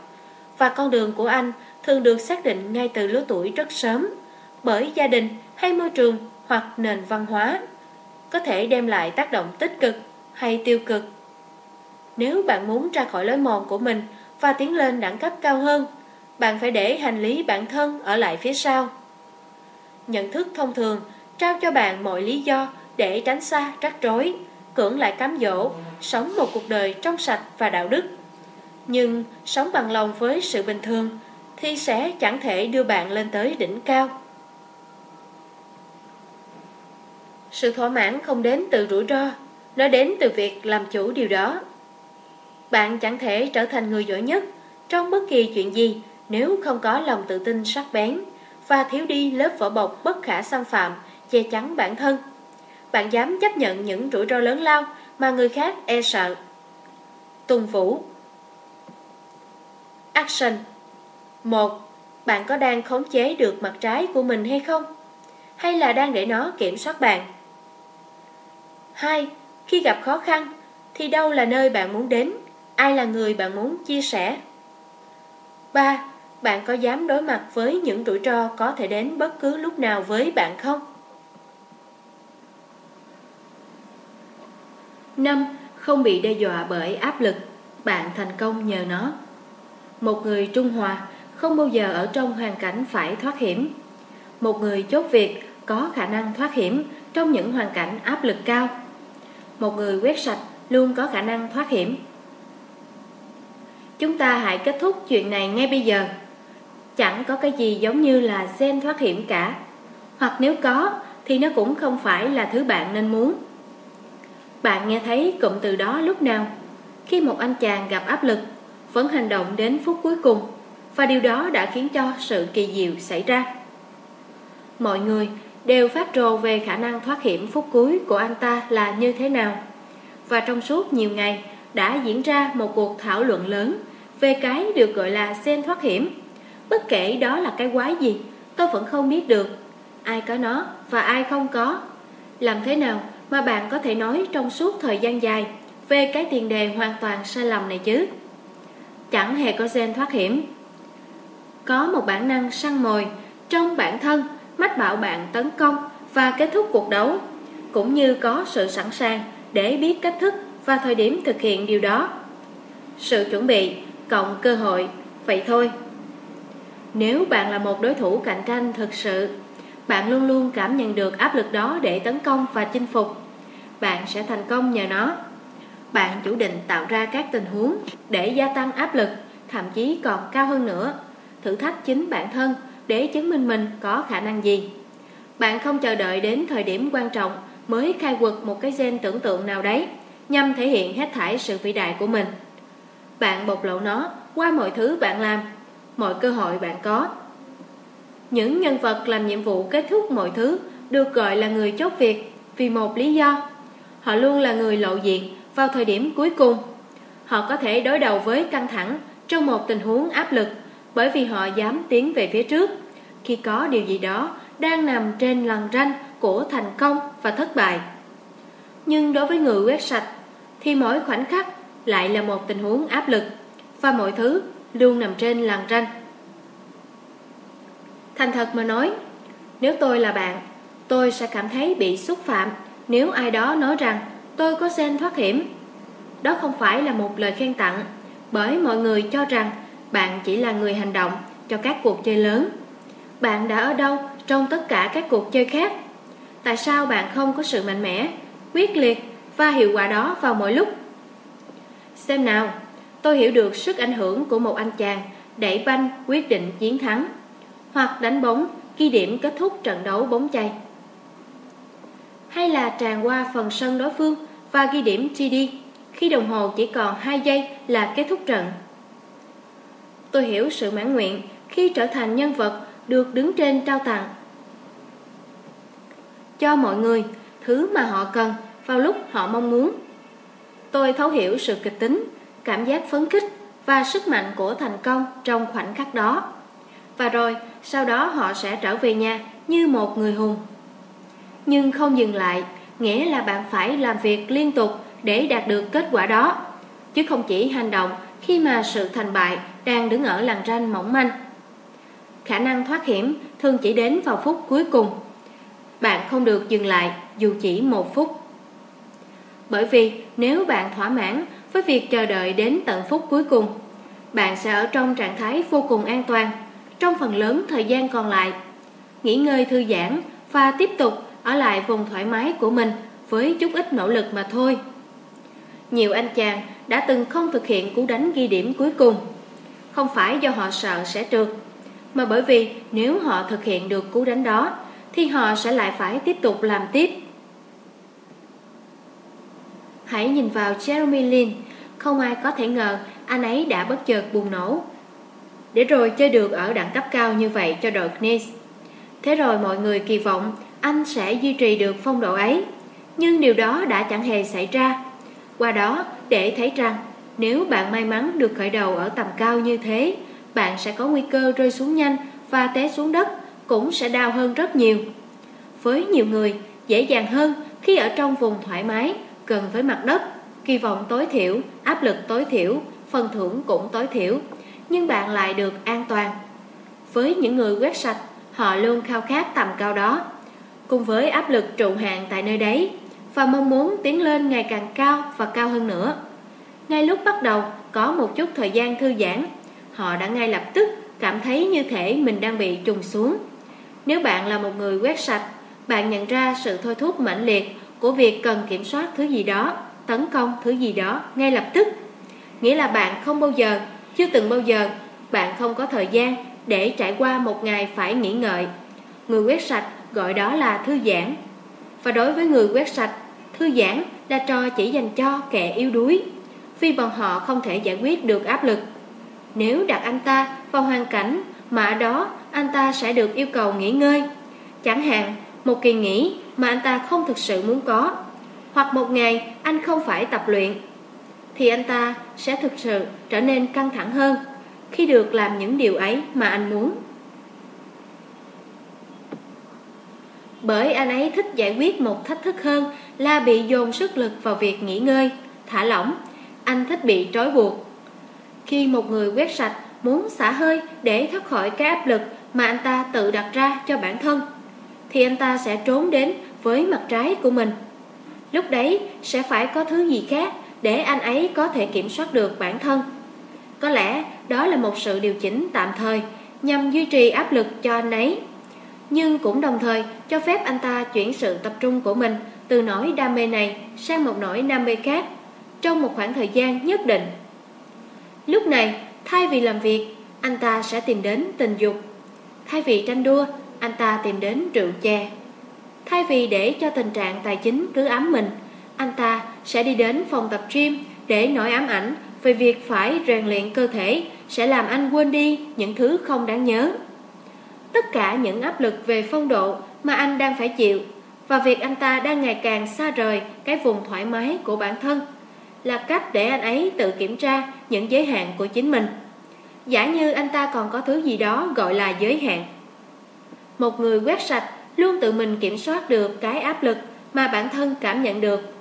Và con đường của anh thường được xác định Ngay từ lứa tuổi rất sớm Bởi gia đình hay môi trường Hoặc nền văn hóa Có thể đem lại tác động tích cực hay tiêu cực. Nếu bạn muốn ra khỏi lối mòn của mình và tiến lên đẳng cấp cao hơn, bạn phải để hành lý bản thân ở lại phía sau. Nhận thức thông thường trao cho bạn mọi lý do để tránh xa rắc rối, cưỡng lại cám dỗ, sống một cuộc đời trong sạch và đạo đức. Nhưng sống bằng lòng với sự bình thường thì sẽ chẳng thể đưa bạn lên tới đỉnh cao. Sự thỏa mãn không đến từ rủi ro, Nó đến từ việc làm chủ điều đó. Bạn chẳng thể trở thành người giỏi nhất trong bất kỳ chuyện gì nếu không có lòng tự tin sắc bén và thiếu đi lớp vỏ bọc bất khả xâm phạm che chắn bản thân. Bạn dám chấp nhận những rủi ro lớn lao mà người khác e sợ. Tùng Vũ Action 1. Bạn có đang khống chế được mặt trái của mình hay không? Hay là đang để nó kiểm soát bạn? 2. Khi gặp khó khăn, thì đâu là nơi bạn muốn đến? Ai là người bạn muốn chia sẻ? 3. Bạn có dám đối mặt với những rủi ro có thể đến bất cứ lúc nào với bạn không? 5. Không bị đe dọa bởi áp lực, bạn thành công nhờ nó. Một người trung hòa không bao giờ ở trong hoàn cảnh phải thoát hiểm. Một người chốt việc có khả năng thoát hiểm trong những hoàn cảnh áp lực cao. Một người quét sạch luôn có khả năng thoát hiểm. Chúng ta hãy kết thúc chuyện này ngay bây giờ. Chẳng có cái gì giống như là gen thoát hiểm cả. Hoặc nếu có thì nó cũng không phải là thứ bạn nên muốn. Bạn nghe thấy cụm từ đó lúc nào? Khi một anh chàng gặp áp lực, vẫn hành động đến phút cuối cùng, và điều đó đã khiến cho sự kỳ diệu xảy ra. Mọi người đều phát trồ về khả năng thoát hiểm phút cuối của anh ta là như thế nào. Và trong suốt nhiều ngày đã diễn ra một cuộc thảo luận lớn về cái được gọi là sen thoát hiểm. Bất kể đó là cái quái gì, tôi vẫn không biết được. Ai có nó và ai không có. Làm thế nào mà bạn có thể nói trong suốt thời gian dài về cái tiền đề hoàn toàn sai lầm này chứ? Chẳng hề có gen thoát hiểm. Có một bản năng săn mồi trong bản thân mách bảo bạn tấn công và kết thúc cuộc đấu, cũng như có sự sẵn sàng để biết cách thức và thời điểm thực hiện điều đó. Sự chuẩn bị cộng cơ hội, vậy thôi. Nếu bạn là một đối thủ cạnh tranh thực sự, bạn luôn luôn cảm nhận được áp lực đó để tấn công và chinh phục. Bạn sẽ thành công nhờ nó. Bạn chủ định tạo ra các tình huống để gia tăng áp lực, thậm chí còn cao hơn nữa. Thử thách chính bản thân để chứng minh mình có khả năng gì. Bạn không chờ đợi đến thời điểm quan trọng mới khai quật một cái gen tưởng tượng nào đấy, nhằm thể hiện hết thải sự vĩ đại của mình. Bạn bộc lộ nó qua mọi thứ bạn làm, mọi cơ hội bạn có. Những nhân vật làm nhiệm vụ kết thúc mọi thứ được gọi là người chốt việc vì một lý do. Họ luôn là người lộ diện vào thời điểm cuối cùng. Họ có thể đối đầu với căng thẳng trong một tình huống áp lực bởi vì họ dám tiến về phía trước khi có điều gì đó đang nằm trên lằn ranh của thành công và thất bại. Nhưng đối với người quét sạch thì mỗi khoảnh khắc lại là một tình huống áp lực và mọi thứ luôn nằm trên làn ranh. Thành thật mà nói, nếu tôi là bạn, tôi sẽ cảm thấy bị xúc phạm nếu ai đó nói rằng tôi có gen thoát hiểm. Đó không phải là một lời khen tặng, bởi mọi người cho rằng bạn chỉ là người hành động cho các cuộc chơi lớn. Bạn đã ở đâu trong tất cả các cuộc chơi khác? Tại sao bạn không có sự mạnh mẽ, quyết liệt và hiệu quả đó vào mọi lúc? Xem nào, tôi hiểu được sức ảnh hưởng của một anh chàng đẩy banh quyết định chiến thắng, hoặc đánh bóng ghi điểm kết thúc trận đấu bóng chay. Hay là tràn qua phần sân đối phương và ghi điểm TD khi đồng hồ chỉ còn 2 giây là kết thúc trận. Tôi hiểu sự mãn nguyện khi trở thành nhân vật được đứng trên trao tặng. Cho mọi người thứ mà họ cần vào lúc họ mong muốn. Tôi thấu hiểu sự kịch tính, cảm giác phấn khích và sức mạnh của thành công trong khoảnh khắc đó. Và rồi, sau đó họ sẽ trở về nhà như một người hùng. Nhưng không dừng lại, nghĩa là bạn phải làm việc liên tục để đạt được kết quả đó, chứ không chỉ hành động khi mà sự thành bại đang đứng ở làn ranh mỏng manh. Khả năng thoát hiểm thường chỉ đến vào phút cuối cùng. Bạn không được dừng lại dù chỉ một phút. Bởi vì nếu bạn thỏa mãn với việc chờ đợi đến tận phút cuối cùng, bạn sẽ ở trong trạng thái vô cùng an toàn trong phần lớn thời gian còn lại. Nghỉ ngơi thư giãn và tiếp tục ở lại vùng thoải mái của mình với chút ít nỗ lực mà thôi. Nhiều anh chàng đã từng không thực hiện cú đánh ghi điểm cuối cùng. Không phải do họ sợ sẽ trượt, mà bởi vì nếu họ thực hiện được cú đánh đó, thì họ sẽ lại phải tiếp tục làm tiếp. Hãy nhìn vào Jeremy Lin, không ai có thể ngờ anh ấy đã bất chợt bùng nổ. Để rồi chơi được ở đẳng cấp cao như vậy cho đội Knicks. Thế rồi mọi người kỳ vọng anh sẽ duy trì được phong độ ấy. Nhưng điều đó đã chẳng hề xảy ra. Qua đó, để thấy rằng nếu bạn may mắn được khởi đầu ở tầm cao như thế, bạn sẽ có nguy cơ rơi xuống nhanh và té xuống đất cũng sẽ đau hơn rất nhiều. Với nhiều người, dễ dàng hơn khi ở trong vùng thoải mái, gần với mặt đất, kỳ vọng tối thiểu, áp lực tối thiểu, phần thưởng cũng tối thiểu, nhưng bạn lại được an toàn. Với những người quét sạch, họ luôn khao khát tầm cao đó, cùng với áp lực trụ hạn tại nơi đấy, và mong muốn tiến lên ngày càng cao và cao hơn nữa. Ngay lúc bắt đầu có một chút thời gian thư giãn, họ đã ngay lập tức cảm thấy như thể mình đang bị trùng xuống. Nếu bạn là một người quét sạch, bạn nhận ra sự thôi thúc mãnh liệt của việc cần kiểm soát thứ gì đó, tấn công thứ gì đó ngay lập tức. Nghĩa là bạn không bao giờ, chưa từng bao giờ, bạn không có thời gian để trải qua một ngày phải nghỉ ngợi. Người quét sạch gọi đó là thư giãn. Và đối với người quét sạch, thư giãn là trò chỉ dành cho kẻ yếu đuối, vì bọn họ không thể giải quyết được áp lực. Nếu đặt anh ta vào hoàn cảnh mà ở đó anh ta sẽ được yêu cầu nghỉ ngơi, chẳng hạn một kỳ nghỉ mà anh ta không thực sự muốn có, hoặc một ngày anh không phải tập luyện, thì anh ta sẽ thực sự trở nên căng thẳng hơn khi được làm những điều ấy mà anh muốn. Bởi anh ấy thích giải quyết một thách thức hơn là bị dồn sức lực vào việc nghỉ ngơi, thả lỏng. Anh thích bị trói buộc. Khi một người quét sạch muốn xả hơi để thoát khỏi cái áp lực mà anh ta tự đặt ra cho bản thân, thì anh ta sẽ trốn đến với mặt trái của mình. Lúc đấy sẽ phải có thứ gì khác để anh ấy có thể kiểm soát được bản thân. Có lẽ đó là một sự điều chỉnh tạm thời nhằm duy trì áp lực cho anh ấy nhưng cũng đồng thời cho phép anh ta chuyển sự tập trung của mình từ nỗi đam mê này sang một nỗi đam mê khác trong một khoảng thời gian nhất định. Lúc này, thay vì làm việc, anh ta sẽ tìm đến tình dục. Thay vì tranh đua, anh ta tìm đến rượu chè. Thay vì để cho tình trạng tài chính cứ ám mình, anh ta sẽ đi đến phòng tập gym để nỗi ám ảnh về việc phải rèn luyện cơ thể sẽ làm anh quên đi những thứ không đáng nhớ tất cả những áp lực về phong độ mà anh đang phải chịu và việc anh ta đang ngày càng xa rời cái vùng thoải mái của bản thân là cách để anh ấy tự kiểm tra những giới hạn của chính mình. Giả như anh ta còn có thứ gì đó gọi là giới hạn. Một người quét sạch luôn tự mình kiểm soát được cái áp lực mà bản thân cảm nhận được.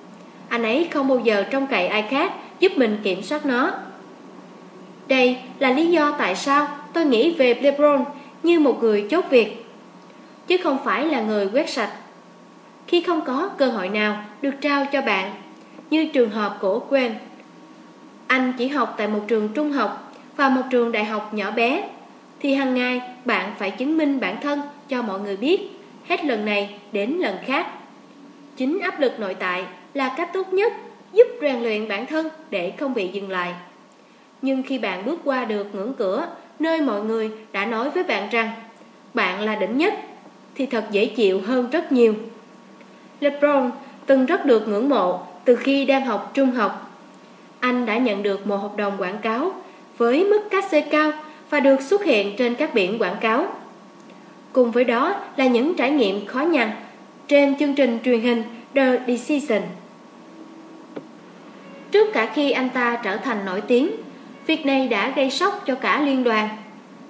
Anh ấy không bao giờ trông cậy ai khác giúp mình kiểm soát nó. Đây là lý do tại sao tôi nghĩ về LeBron như một người chốt việc, Chứ không phải là người quét sạch Khi không có cơ hội nào được trao cho bạn, Như trường hợp của quen. Anh chỉ học tại một trường trung học Và một trường đại học nhỏ bé, Thì hàng ngày bạn phải chứng minh bản thân cho mọi người biết Hết lần này đến lần khác Chính áp lực nội tại là cách tốt nhất Giúp rèn luyện bản thân để không bị dừng lại Nhưng khi bạn bước qua được ngưỡng cửa nơi mọi người đã nói với bạn rằng bạn là đỉnh nhất, thì thật dễ chịu hơn rất nhiều. LeBron từng rất được ngưỡng mộ từ khi đang học trung học. Anh đã nhận được một hợp đồng quảng cáo với mức cát cao và được xuất hiện trên các biển quảng cáo. Cùng với đó là những trải nghiệm khó nhằn trên chương trình truyền hình The Decision. Trước cả khi anh ta trở thành nổi tiếng, Việc này đã gây sốc cho cả liên đoàn.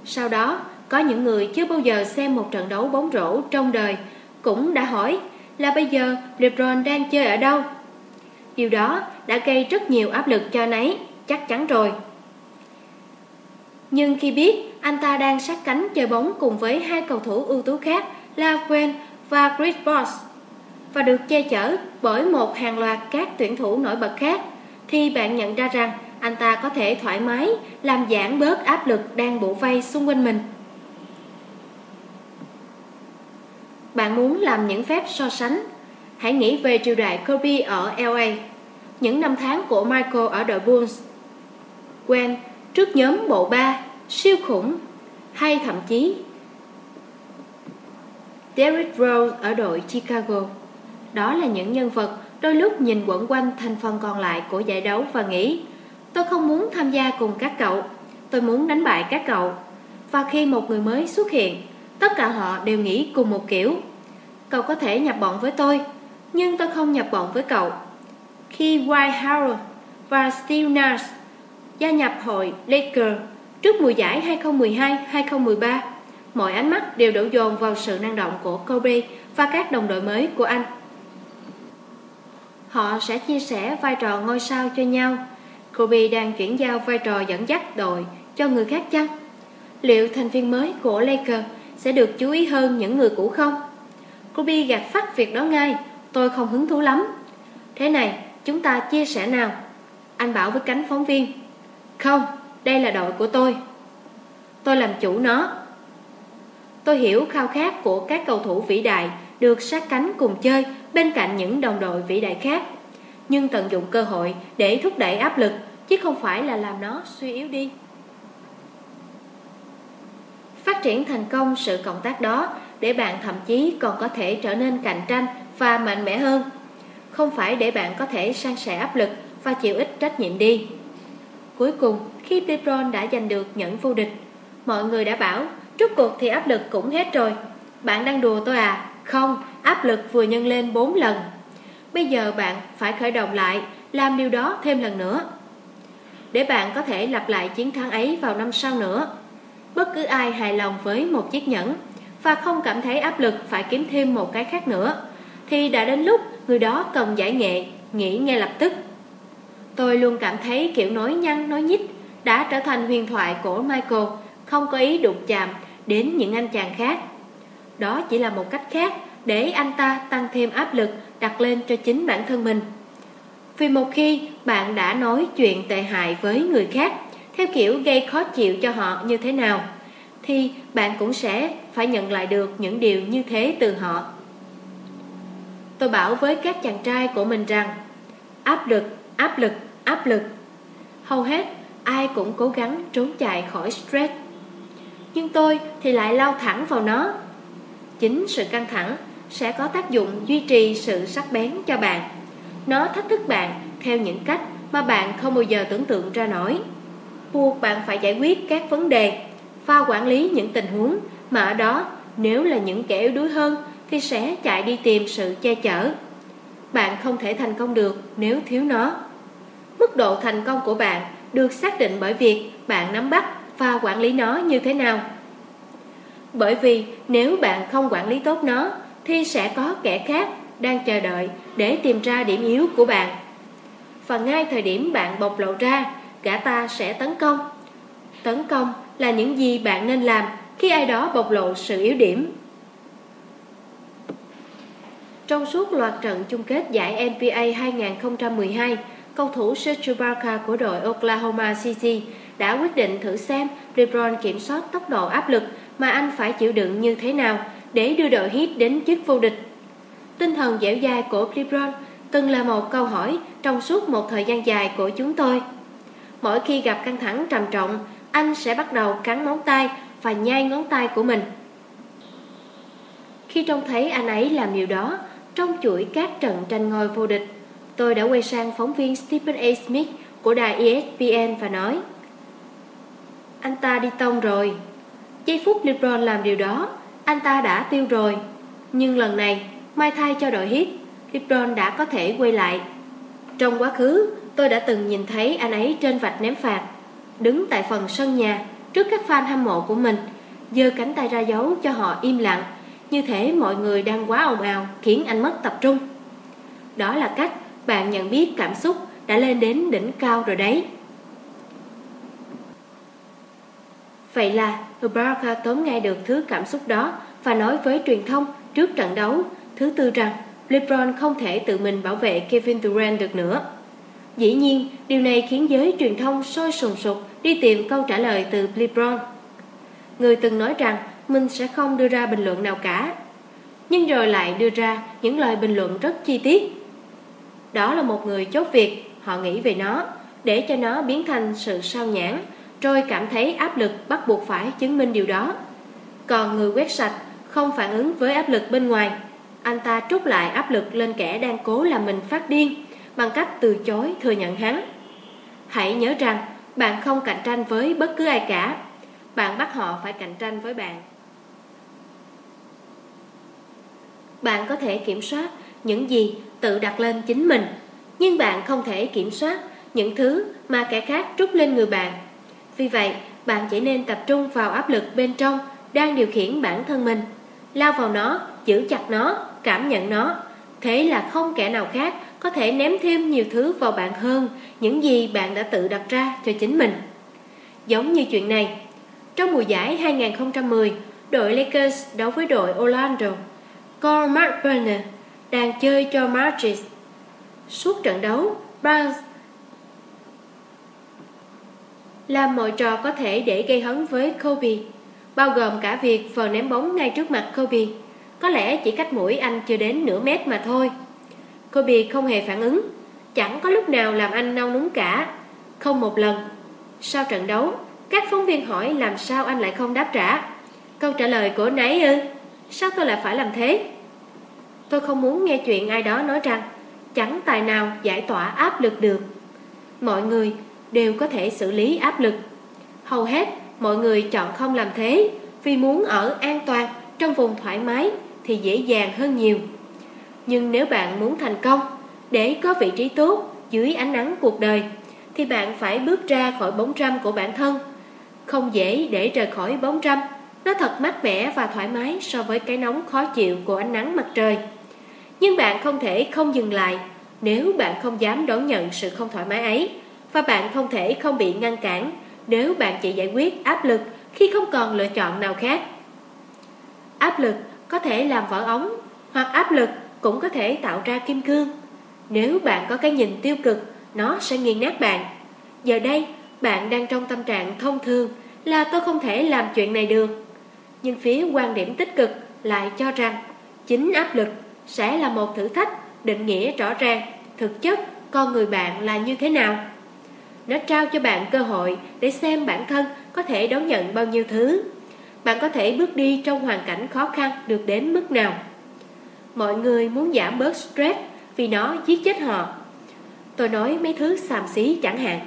Sau đó, có những người chưa bao giờ xem một trận đấu bóng rổ trong đời cũng đã hỏi là bây giờ LeBron đang chơi ở đâu. Điều đó đã gây rất nhiều áp lực cho nấy, chắc chắn rồi. Nhưng khi biết anh ta đang sát cánh chơi bóng cùng với hai cầu thủ ưu tú khác là Quen và Chris Bosh và được che chở bởi một hàng loạt các tuyển thủ nổi bật khác, thì bạn nhận ra rằng anh ta có thể thoải mái làm giảm bớt áp lực đang bổ vây xung quanh mình. Bạn muốn làm những phép so sánh? Hãy nghĩ về triều đại Kobe ở LA, những năm tháng của Michael ở đội Bulls, Quen trước nhóm bộ ba siêu khủng, hay thậm chí Derrick Rose ở đội Chicago. Đó là những nhân vật đôi lúc nhìn quẩn quanh thành phần còn lại của giải đấu và nghĩ Tôi không muốn tham gia cùng các cậu, tôi muốn đánh bại các cậu. Và khi một người mới xuất hiện, tất cả họ đều nghĩ cùng một kiểu. Cậu có thể nhập bọn với tôi, nhưng tôi không nhập bọn với cậu. Khi White Howard và Steve Nash gia nhập hội Lakers trước mùa giải 2012-2013, mọi ánh mắt đều đổ dồn vào sự năng động của Kobe và các đồng đội mới của anh. Họ sẽ chia sẻ vai trò ngôi sao cho nhau. Kobe đang chuyển giao vai trò dẫn dắt đội cho người khác chăng? Liệu thành viên mới của Lakers sẽ được chú ý hơn những người cũ không? Kobe gạt phát việc đó ngay, tôi không hứng thú lắm. Thế này, chúng ta chia sẻ nào? Anh bảo với cánh phóng viên. Không, đây là đội của tôi. Tôi làm chủ nó. Tôi hiểu khao khát của các cầu thủ vĩ đại được sát cánh cùng chơi bên cạnh những đồng đội vĩ đại khác. Nhưng tận dụng cơ hội để thúc đẩy áp lực chứ không phải là làm nó suy yếu đi. Phát triển thành công sự cộng tác đó để bạn thậm chí còn có thể trở nên cạnh tranh và mạnh mẽ hơn. Không phải để bạn có thể san sẻ áp lực và chịu ít trách nhiệm đi. Cuối cùng, khi LeBron đã giành được nhẫn vô địch, mọi người đã bảo, rốt cuộc thì áp lực cũng hết rồi. Bạn đang đùa tôi à? Không, áp lực vừa nhân lên 4 lần. Bây giờ bạn phải khởi động lại, làm điều đó thêm lần nữa. Để bạn có thể lặp lại chiến thắng ấy vào năm sau nữa. Bất cứ ai hài lòng với một chiếc nhẫn và không cảm thấy áp lực phải kiếm thêm một cái khác nữa, thì đã đến lúc người đó cần giải nghệ, nghĩ ngay lập tức. Tôi luôn cảm thấy kiểu nói nhăn nói nhít đã trở thành huyền thoại của Michael, không có ý đụng chạm đến những anh chàng khác. Đó chỉ là một cách khác để anh ta tăng thêm áp lực đặt lên cho chính bản thân mình. Vì một khi bạn đã nói chuyện tệ hại với người khác theo kiểu gây khó chịu cho họ như thế nào, thì bạn cũng sẽ phải nhận lại được những điều như thế từ họ. Tôi bảo với các chàng trai của mình rằng áp lực, áp lực, áp lực. Hầu hết ai cũng cố gắng trốn chạy khỏi stress. Nhưng tôi thì lại lao thẳng vào nó. Chính sự căng thẳng sẽ có tác dụng duy trì sự sắc bén cho bạn. Nó thách thức bạn theo những cách mà bạn không bao giờ tưởng tượng ra nổi. Buộc bạn phải giải quyết các vấn đề và quản lý những tình huống mà ở đó nếu là những kẻ yếu đuối hơn thì sẽ chạy đi tìm sự che chở. Bạn không thể thành công được nếu thiếu nó. Mức độ thành công của bạn được xác định bởi việc bạn nắm bắt và quản lý nó như thế nào. Bởi vì nếu bạn không quản lý tốt nó thì sẽ có kẻ khác đang chờ đợi để tìm ra điểm yếu của bạn. Và ngay thời điểm bạn bộc lộ ra, gã ta sẽ tấn công. Tấn công là những gì bạn nên làm khi ai đó bộc lộ sự yếu điểm. Trong suốt loạt trận chung kết giải NBA 2012, cầu thủ Sergio Barca của đội Oklahoma City đã quyết định thử xem LeBron kiểm soát tốc độ áp lực mà anh phải chịu đựng như thế nào để đưa đội Heat đến chức vô địch. Tinh thần dẻo dai của LeBron từng là một câu hỏi trong suốt một thời gian dài của chúng tôi. Mỗi khi gặp căng thẳng trầm trọng, anh sẽ bắt đầu cắn móng tay và nhai ngón tay của mình. Khi trông thấy anh ấy làm điều đó trong chuỗi các trận tranh ngôi vô địch, tôi đã quay sang phóng viên Stephen A. Smith của đài ESPN và nói Anh ta đi tông rồi. Giây phút LeBron làm điều đó, anh ta đã tiêu rồi. Nhưng lần này, may thay cho đội hit, LeBron đã có thể quay lại. Trong quá khứ, tôi đã từng nhìn thấy anh ấy trên vạch ném phạt, đứng tại phần sân nhà trước các fan hâm mộ của mình, giơ cánh tay ra dấu cho họ im lặng, như thể mọi người đang quá ồn ào khiến anh mất tập trung. Đó là cách bạn nhận biết cảm xúc đã lên đến đỉnh cao rồi đấy. Vậy là Barca tóm ngay được thứ cảm xúc đó và nói với truyền thông trước trận đấu thứ tư rằng LeBron không thể tự mình bảo vệ Kevin Durant được nữa. Dĩ nhiên, điều này khiến giới truyền thông sôi sùng sục đi tìm câu trả lời từ LeBron. Người từng nói rằng mình sẽ không đưa ra bình luận nào cả, nhưng rồi lại đưa ra những lời bình luận rất chi tiết. Đó là một người chốt việc, họ nghĩ về nó, để cho nó biến thành sự sao nhãn, rồi cảm thấy áp lực bắt buộc phải chứng minh điều đó. Còn người quét sạch không phản ứng với áp lực bên ngoài, Anh ta trút lại áp lực lên kẻ đang cố làm mình phát điên Bằng cách từ chối thừa nhận hắn. Hãy nhớ rằng bạn không cạnh tranh với bất cứ ai cả. Bạn bắt họ phải cạnh tranh với bạn. Bạn có thể kiểm soát những gì tự đặt lên chính mình Nhưng bạn không thể kiểm soát những thứ mà kẻ khác trút lên người bạn Vì vậy, bạn chỉ nên tập trung vào áp lực bên trong đang điều khiển bản thân mình Lao vào nó, giữ chặt nó, cảm nhận nó Thế là không kẻ nào khác có thể ném thêm nhiều thứ vào bạn hơn những gì bạn đã tự đặt ra cho chính mình. Giống như chuyện này, trong mùa giải 2010, đội Lakers đấu với đội Orlando. Carl Mark Burner đang chơi cho Madrid. Suốt trận đấu, Barnes làm mọi trò có thể để gây hấn với Kobe, bao gồm cả việc vờ ném bóng ngay trước mặt Kobe. Có lẽ chỉ cách mũi anh chưa đến nửa mét mà thôi. Kobe không hề phản ứng, chẳng có lúc nào làm anh nao núng cả, không một lần. Sau trận đấu, các phóng viên hỏi làm sao anh lại không đáp trả. Câu trả lời của nấy ư, sao tôi lại phải làm thế? Tôi không muốn nghe chuyện ai đó nói rằng chẳng tài nào giải tỏa áp lực được. Mọi người đều có thể xử lý áp lực. Hầu hết mọi người chọn không làm thế vì muốn ở an toàn trong vùng thoải mái thì dễ dàng hơn nhiều. Nhưng nếu bạn muốn thành công để có vị trí tốt dưới ánh nắng cuộc đời thì bạn phải bước ra khỏi bóng râm của bản thân. Không dễ để rời khỏi bóng râm, nó thật mát mẻ và thoải mái so với cái nóng khó chịu của ánh nắng mặt trời. Nhưng bạn không thể không dừng lại nếu bạn không dám đón nhận sự không thoải mái ấy và bạn không thể không bị ngăn cản nếu bạn chỉ giải quyết áp lực khi không còn lựa chọn nào khác. Áp lực có thể làm vỡ ống hoặc áp lực cũng có thể tạo ra kim cương. Nếu bạn có cái nhìn tiêu cực, nó sẽ nghiền nát bạn. Giờ đây, bạn đang trong tâm trạng thông thường là tôi không thể làm chuyện này được. Nhưng phía quan điểm tích cực lại cho rằng chính áp lực sẽ là một thử thách định nghĩa rõ ràng thực chất con người bạn là như thế nào. Nó trao cho bạn cơ hội để xem bản thân có thể đón nhận bao nhiêu thứ. Bạn có thể bước đi trong hoàn cảnh khó khăn được đến mức nào. Mọi người muốn giảm bớt stress vì nó giết chết họ. Tôi nói mấy thứ xàm xí chẳng hạn.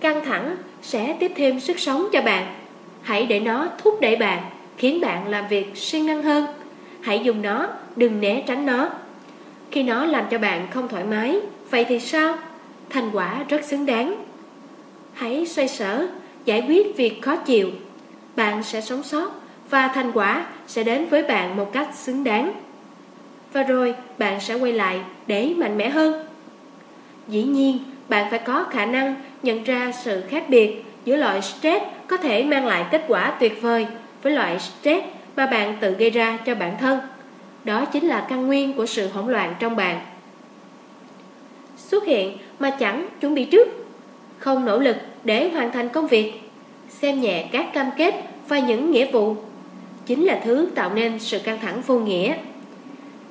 Căng thẳng sẽ tiếp thêm sức sống cho bạn. Hãy để nó thúc đẩy bạn, khiến bạn làm việc siêng năng hơn. Hãy dùng nó, đừng né tránh nó. Khi nó làm cho bạn không thoải mái, vậy thì sao? Thành quả rất xứng đáng. Hãy xoay sở, giải quyết việc khó chịu. Bạn sẽ sống sót và thành quả sẽ đến với bạn một cách xứng đáng. Và rồi bạn sẽ quay lại để mạnh mẽ hơn Dĩ nhiên bạn phải có khả năng nhận ra sự khác biệt Giữa loại stress có thể mang lại kết quả tuyệt vời Với loại stress mà bạn tự gây ra cho bản thân. Đó chính là căn nguyên của sự hỗn loạn trong bạn. Xuất hiện mà chẳng chuẩn bị trước. Không nỗ lực để hoàn thành công việc. Xem nhẹ các cam kết và những nghĩa vụ. Chính là thứ tạo nên sự căng thẳng vô nghĩa.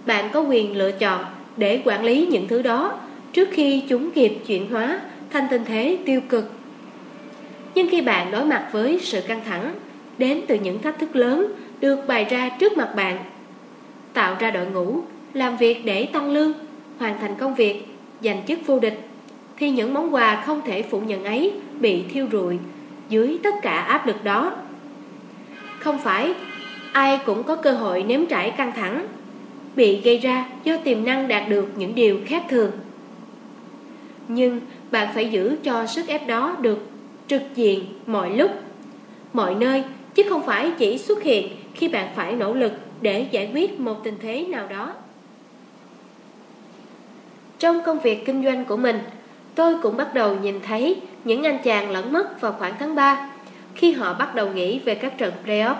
Bạn có quyền lựa chọn để quản lý những thứ đó trước khi chúng kịp chuyển hóa thành tình thế tiêu cực. Nhưng khi bạn đối mặt với sự căng thẳng đến từ những thách thức lớn được bày ra trước mặt bạn, tạo ra đội ngũ, làm việc để tăng lương, hoàn thành công việc, giành chức vô địch, thì những món quà không thể phủ nhận ấy bị thiêu rụi dưới tất cả áp lực đó. Không phải ai cũng có cơ hội nếm trải căng thẳng bị gây ra do tiềm năng đạt được những điều khác thường. Nhưng bạn phải giữ cho sức ép đó được trực diện mọi lúc, mọi nơi, chứ không phải chỉ xuất hiện khi bạn phải nỗ lực để giải quyết một tình thế nào đó. Trong công việc kinh doanh của mình, tôi cũng bắt đầu nhìn thấy những anh chàng lẫn mất vào khoảng tháng 3 khi họ bắt đầu nghĩ về các trận playoff.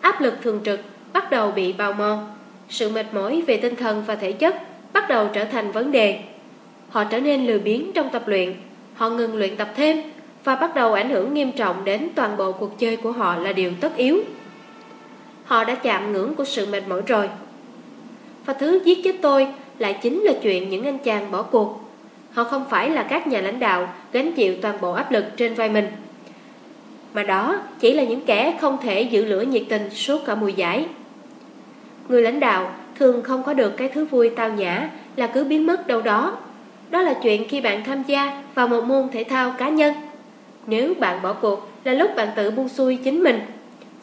Áp lực thường trực bắt đầu bị bào mòn sự mệt mỏi về tinh thần và thể chất bắt đầu trở thành vấn đề. Họ trở nên lười biếng trong tập luyện, họ ngừng luyện tập thêm và bắt đầu ảnh hưởng nghiêm trọng đến toàn bộ cuộc chơi của họ là điều tất yếu. Họ đã chạm ngưỡng của sự mệt mỏi rồi. Và thứ giết chết tôi lại chính là chuyện những anh chàng bỏ cuộc. Họ không phải là các nhà lãnh đạo gánh chịu toàn bộ áp lực trên vai mình. Mà đó chỉ là những kẻ không thể giữ lửa nhiệt tình suốt cả mùa giải. Người lãnh đạo thường không có được cái thứ vui tao nhã là cứ biến mất đâu đó. Đó là chuyện khi bạn tham gia vào một môn thể thao cá nhân. Nếu bạn bỏ cuộc là lúc bạn tự buông xuôi chính mình.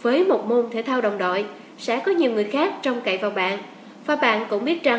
Với một môn thể thao đồng đội, sẽ có nhiều người khác trông cậy vào bạn và bạn cũng biết rằng